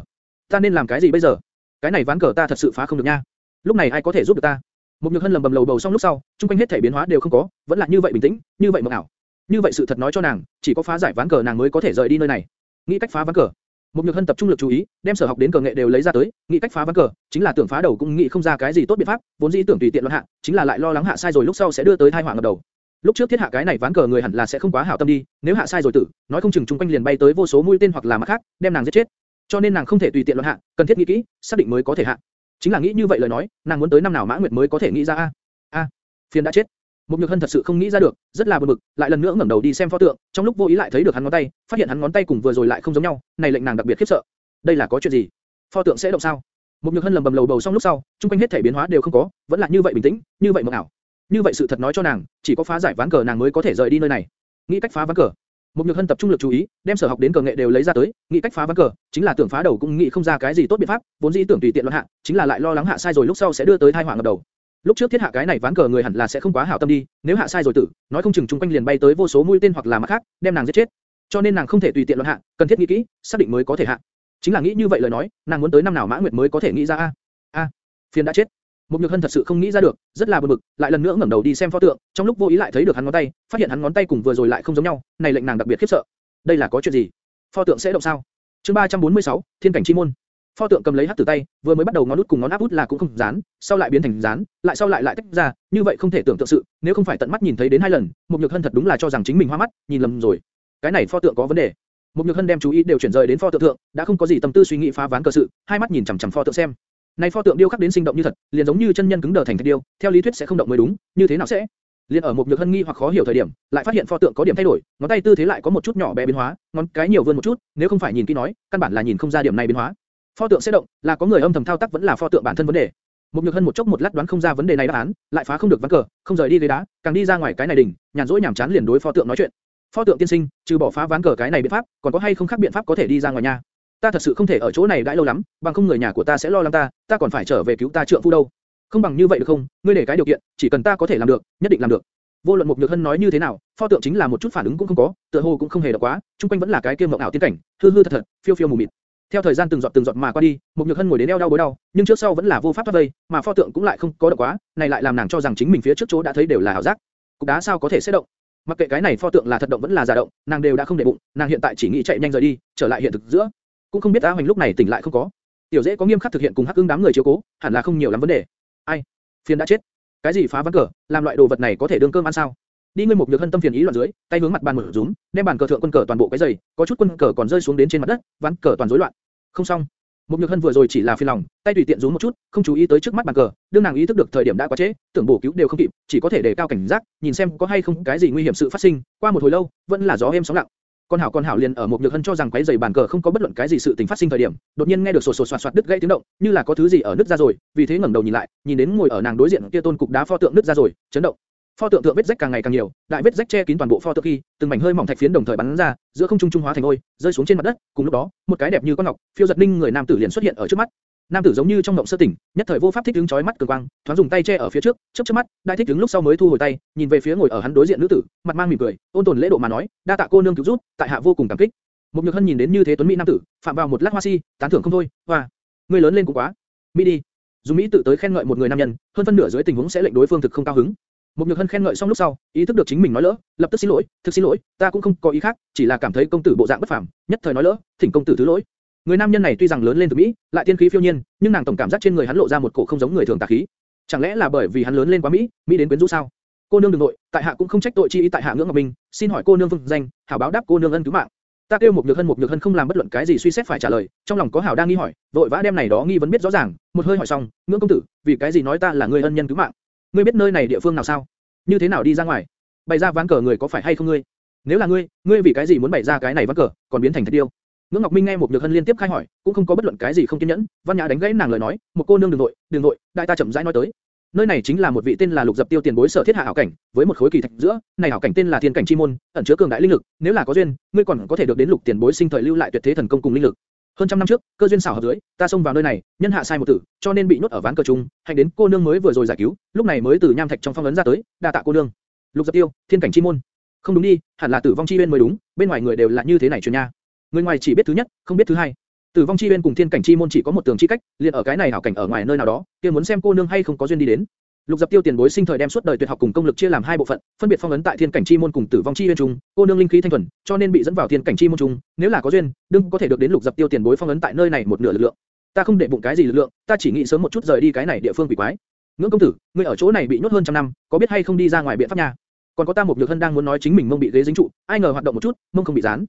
Ta nên làm cái gì bây giờ? Cái này ván cờ ta thật sự phá không được nha. Lúc này ai có thể giúp được ta? Một nhược hân lầm bầm lầu bầu xong lúc sau, trung quanh hết thể biến hóa đều không có, vẫn là như vậy bình tĩnh, như vậy mộng ảo. Như vậy sự thật nói cho nàng, chỉ có phá giải ván cờ nàng mới có thể rời đi nơi này. Nghĩ cách phá ván cờ. Một nhược hân tập trung lực chú ý, đem sở học đến cờ nghệ đều lấy ra tới, nghĩ cách phá ván cờ, chính là tưởng phá đầu cũng nghĩ không ra cái gì tốt biện pháp, vốn dĩ tưởng tùy tiện loạn hạ, chính là lại lo lắng hạ sai rồi lúc sau sẽ đưa tới tai họa ngập đầu. Lúc trước thiết hạ cái này ván cờ người hẳn là sẽ không quá hảo tâm đi, nếu hạ sai rồi tử, nói không chừng trung quanh liền bay tới vô số mũi tên hoặc là mặt khác, đem nàng giết chết. Cho nên nàng không thể tùy tiện luận hạ, cần thiết nghĩ kỹ, xác định mới có thể hạ. Chính là nghĩ như vậy lời nói, nàng muốn tới năm nào Mã Nguyệt mới có thể nghĩ ra a. A, phiền đã chết. Một Nhược Hân thật sự không nghĩ ra được, rất là buồn bực, lại lần nữa ngẩng đầu đi xem pho tượng, trong lúc vô ý lại thấy được hắn ngón tay, phát hiện hắn ngón tay cùng vừa rồi lại không giống nhau, này lệnh nàng đặc biệt khiếp sợ. Đây là có chuyện gì? Pho tượng sẽ động sao? Một Nhược Hân lầm bầm lầu bầu xong lúc sau, trung quanh hết thể biến hóa đều không có, vẫn là như vậy bình tĩnh, như vậy mộng ảo. Như vậy sự thật nói cho nàng, chỉ có phá giải ván cờ nàng mới có thể rời đi nơi này. Nghĩ cách phá ván cờ. Một Nhược Hân tập trung lực chú ý, đem sở học đến cờ nghệ đều lấy ra tới, nghĩ cách phá ván cờ, chính là tưởng phá đầu cũng nghĩ không ra cái gì tốt biện pháp, vốn dĩ tưởng tùy tiện luận hạ, chính là lại lo lắng hạ sai rồi lúc sau sẽ đưa tới tai họa ngập đầu. Lúc trước thiết hạ cái này ván cờ người hẳn là sẽ không quá hảo tâm đi, nếu hạ sai rồi tử, nói không chừng trung quanh liền bay tới vô số mũi tên hoặc là mặt khác, đem nàng giết chết. Cho nên nàng không thể tùy tiện luận hạ, cần thiết nghĩ kỹ, xác định mới có thể hạ. Chính là nghĩ như vậy lời nói, nàng muốn tới năm nào Mã Nguyệt mới có thể nghĩ ra a. A, phiền đã chết. Một Nhược Hân thật sự không nghĩ ra được, rất là buồn bực, lại lần nữa ngẩng đầu đi xem pho tượng, trong lúc vô ý lại thấy được hắn ngón tay, phát hiện hắn ngón tay cùng vừa rồi lại không giống nhau, này lệnh nàng đặc biệt khiếp sợ. Đây là có chuyện gì? Pho tượng sẽ động sao? Chương 346, Thiên cảnh chi môn. Pho tượng cầm lấy hắc tử tay, vừa mới bắt đầu ngón út cùng ngón áp út là cũng không dán, sau lại biến thành dán, lại sau lại lại tách ra, như vậy không thể tưởng tượng sự, nếu không phải tận mắt nhìn thấy đến hai lần, Mục Nhược Hân thật đúng là cho rằng chính mình hoa mắt, nhìn lầm rồi. Cái này pho tượng có vấn đề. Mục Nhược Hân đem chú ý đều chuyển rời đến pho tượng thượng, đã không có gì tâm tư suy nghĩ phá ván cơ sự, hai mắt nhìn chằm chằm pho tượng xem. Này pho tượng điêu khắc đến sinh động như thật, liền giống như chân nhân cứng đờ thành thạch điêu, theo lý thuyết sẽ không động mới đúng, như thế nào sẽ? Liên ở một nhược hân nghi hoặc khó hiểu thời điểm, lại phát hiện pho tượng có điểm thay đổi, ngón tay tư thế lại có một chút nhỏ bé biến hóa, ngón cái nhiều vươn một chút, nếu không phải nhìn kỹ nói, căn bản là nhìn không ra điểm này biến hóa. Pho tượng sẽ động, là có người âm thầm thao tác vẫn là pho tượng bản thân vấn đề. Một nhược hân một chốc một lát đoán không ra vấn đề này đáp án, lại phá không được ván cờ, không rời đi ghế đá, càng đi ra ngoài cái này đỉnh, nhàn rỗi nhảm chán liền đối pho tượng nói chuyện. Pho tượng tiên sinh, trừ bỏ phá ván cờ cái này biện pháp, còn có hay không khác biện pháp có thể đi ra ngoài nhà? Ta thật sự không thể ở chỗ này đãi lâu lắm, bằng không người nhà của ta sẽ lo lắng ta, ta còn phải trở về cứu ta trượng phu đâu. Không bằng như vậy được không? Ngươi để cái điều kiện, chỉ cần ta có thể làm được, nhất định làm được. Vô luận một nhược hân nói như thế nào, pho tượng chính là một chút phản ứng cũng không có, tựa hồ cũng không hề độc quá, trung quanh vẫn là cái kia mộng ảo tiên cảnh, hư hư thật thật, phiêu phiêu mù mịt. Theo thời gian từng giọt từng giọt mà qua đi, một nhược hân ngồi đến eo đau bối đau, nhưng trước sau vẫn là vô pháp thoát vây, mà pho tượng cũng lại không có động quá, này lại làm nàng cho rằng chính mình phía trước chỗ đã thấy đều là ảo giác. Cục đá sao có thể sẽ động? Mặc kệ cái này pho tượng là thật động vẫn là giả động, nàng đều đã không để bụng, nàng hiện tại chỉ nghĩ chạy nhanh rời đi, trở lại hiện thực giữa. Cũng không biết A Hoành lúc này tỉnh lại không có. Tiểu Dễ có nghiêm khắc thực hiện cùng Hắc Ưng đám người chiếu cố, hẳn là không nhiều lắm vấn đề. Ai? Phiền đã chết. Cái gì phá ván cờ, làm loại đồ vật này có thể đương cơm ăn sao? Đi ngươi một nhược hân tâm phiền ý loạn dưới, tay hướng mặt bàn mở rúm, đem bàn cờ thượng quân cờ toàn bộ cái giày, có chút quân cờ còn rơi xuống đến trên mặt đất, ván cờ toàn rối loạn. Không xong. Một nhược hân vừa rồi chỉ là phiền lòng, tay tùy tiện rúm một chút, không chú ý tới trước mắt bàn cờ, đương nàng ý thức được thời điểm đã quá trễ, tưởng bổ cứu đều không kịp, chỉ có thể đề cao cảnh giác, nhìn xem có hay không cái gì nguy hiểm sự phát sinh. Qua một hồi lâu, vẫn là gió êm sóng lặng. Con hảo con hảo liền ở một nhược hân cho rằng quấy giày bàn cờ không có bất luận cái gì sự tình phát sinh thời điểm, đột nhiên nghe được sột sột soạt soạt đứt gãy tiếng động, như là có thứ gì ở nứt ra rồi, vì thế ngẩng đầu nhìn lại, nhìn đến ngồi ở nàng đối diện kia tôn cục đá pho tượng nứt ra rồi, chấn động. Pho tượng thượng vết rách càng ngày càng nhiều, đại vết rách che kín toàn bộ pho tượng khi, từng mảnh hơi mỏng thạch phiến đồng thời bắn ra, giữa không trung trung hóa thành ôi, rơi xuống trên mặt đất. Cùng lúc đó, một cái đẹp như con ngọc, phiêu giật ninh người nam tử liền xuất hiện ở trước mắt. Nam tử giống như trong động sơ tỉnh, nhất thời vô pháp thích ứng chói mắt cường quang, thoáng dùng tay che ở phía trước, chớp chớp mắt, đại thích ứng lúc sau mới thu hồi tay, nhìn về phía ngồi ở hắn đối diện nữ tử, mặt mang mỉm cười, ôn tồn lễ độ mà nói, đa tạ cô nương cứu giúp, tại hạ vô cùng cảm kích. Mục nhược hân nhìn đến như thế tuấn mỹ nam tử, phạm vào một lát hoa si, tán thưởng không thôi, hoa, ngươi lớn lên cũng quá, mỹ đi. Dùng mỹ tự tới khen ngợi một người nam nhân, hơn phân nửa dưới tình huống sẽ lệnh đối phương thực không cao hứng. Mục nhược hân khen ngợi xong lúc sau, ý thức được chính mình nói lỡ, lập tức xin lỗi, thực xin lỗi, ta cũng không có ý khác, chỉ là cảm thấy công tử bộ dạng bất phàm, nhất thời nói lỡ, thỉnh công tử thứ lỗi. Người nam nhân này tuy rằng lớn lên từ mỹ, lại tiên khí phiêu nhiên, nhưng nàng tổng cảm giác trên người hắn lộ ra một cổ không giống người thường tà khí. Chẳng lẽ là bởi vì hắn lớn lên quá mỹ, mỹ đến quyến rũ sao? Cô nương đừng nội, tại hạ cũng không trách tội chi ý tại hạ ngưỡng ngọc minh, xin hỏi cô nương vương danh, hảo báo đáp cô nương ân cứu mạng. Ta kêu một nhược hân một nhược hân không làm bất luận cái gì suy xét phải trả lời, trong lòng có hảo đang nghi hỏi, vội vã đem này đó nghi vấn biết rõ ràng, một hơi hỏi xong, ngưỡng công tử, vì cái gì nói ta là người ân nhân cứu mạng? Ngươi biết nơi này địa phương nào sao? Như thế nào đi ra ngoài? Bày ra ván cờ người có phải hay không ngươi? Nếu là ngươi, ngươi vì cái gì muốn bày ra cái này ván cờ, còn biến thành thạch điêu? Ngưỡng Ngọc Minh nghe một nhược hân liên tiếp khai hỏi, cũng không có bất luận cái gì không kiên nhẫn, văn nhã đánh gãy nàng lời nói, một cô nương đừng nội, đừng nội, đại ta chậm rãi nói tới. Nơi này chính là một vị tên là Lục Dập Tiêu tiền bối sở thiết hạ hảo cảnh, với một khối kỳ thạch giữa, này hảo cảnh tên là Thiên cảnh chi môn, ẩn chứa cường đại linh lực, nếu là có duyên, ngươi còn có thể được đến Lục tiền bối sinh thời lưu lại tuyệt thế thần công cùng linh lực. Hơn trăm năm trước, cơ duyên xảo hợp dưới, ta xông vào nơi này, nhân hạ sai một tử, cho nên bị nhốt ở ván cờ chung, hành đến cô nương mới vừa rồi giải cứu, lúc này mới từ nham thạch trong phong ấn ra tới, đa tạ cô nương. Lục Dập Tiêu, Thiên cảnh chi môn. Không đúng đi, hẳn là tử vong chi bên mới đúng, bên ngoài người đều là như thế này truyền nha. Người ngoài chỉ biết thứ nhất, không biết thứ hai. Tử vong chi bên cùng thiên cảnh chi môn chỉ có một tường chi cách, liền ở cái này hảo cảnh ở ngoài nơi nào đó, kia muốn xem cô nương hay không có duyên đi đến. Lục Dập Tiêu tiền bối sinh thời đem suốt đời tuyệt học cùng công lực chia làm hai bộ phận, phân biệt phong ấn tại thiên cảnh chi môn cùng tử vong chi bên trung, cô nương linh khí thanh thuần, cho nên bị dẫn vào thiên cảnh chi môn trung, nếu là có duyên, đương có thể được đến Lục Dập Tiêu tiền bối phong ấn tại nơi này một nửa lực lượng. Ta không để bụng cái gì lực lượng, ta chỉ nghĩ sớm một chút rời đi cái này địa phương quỷ quái. Ngưỡng công tử, ngươi ở chỗ này bị nhốt hơn trăm năm, có biết hay không đi ra ngoài biện pháp nhà? Còn có ta một nhược hân đang muốn nói chính mình mông bị ghế dính trụ, ai ngờ hoạt động một chút, mông không bị dán.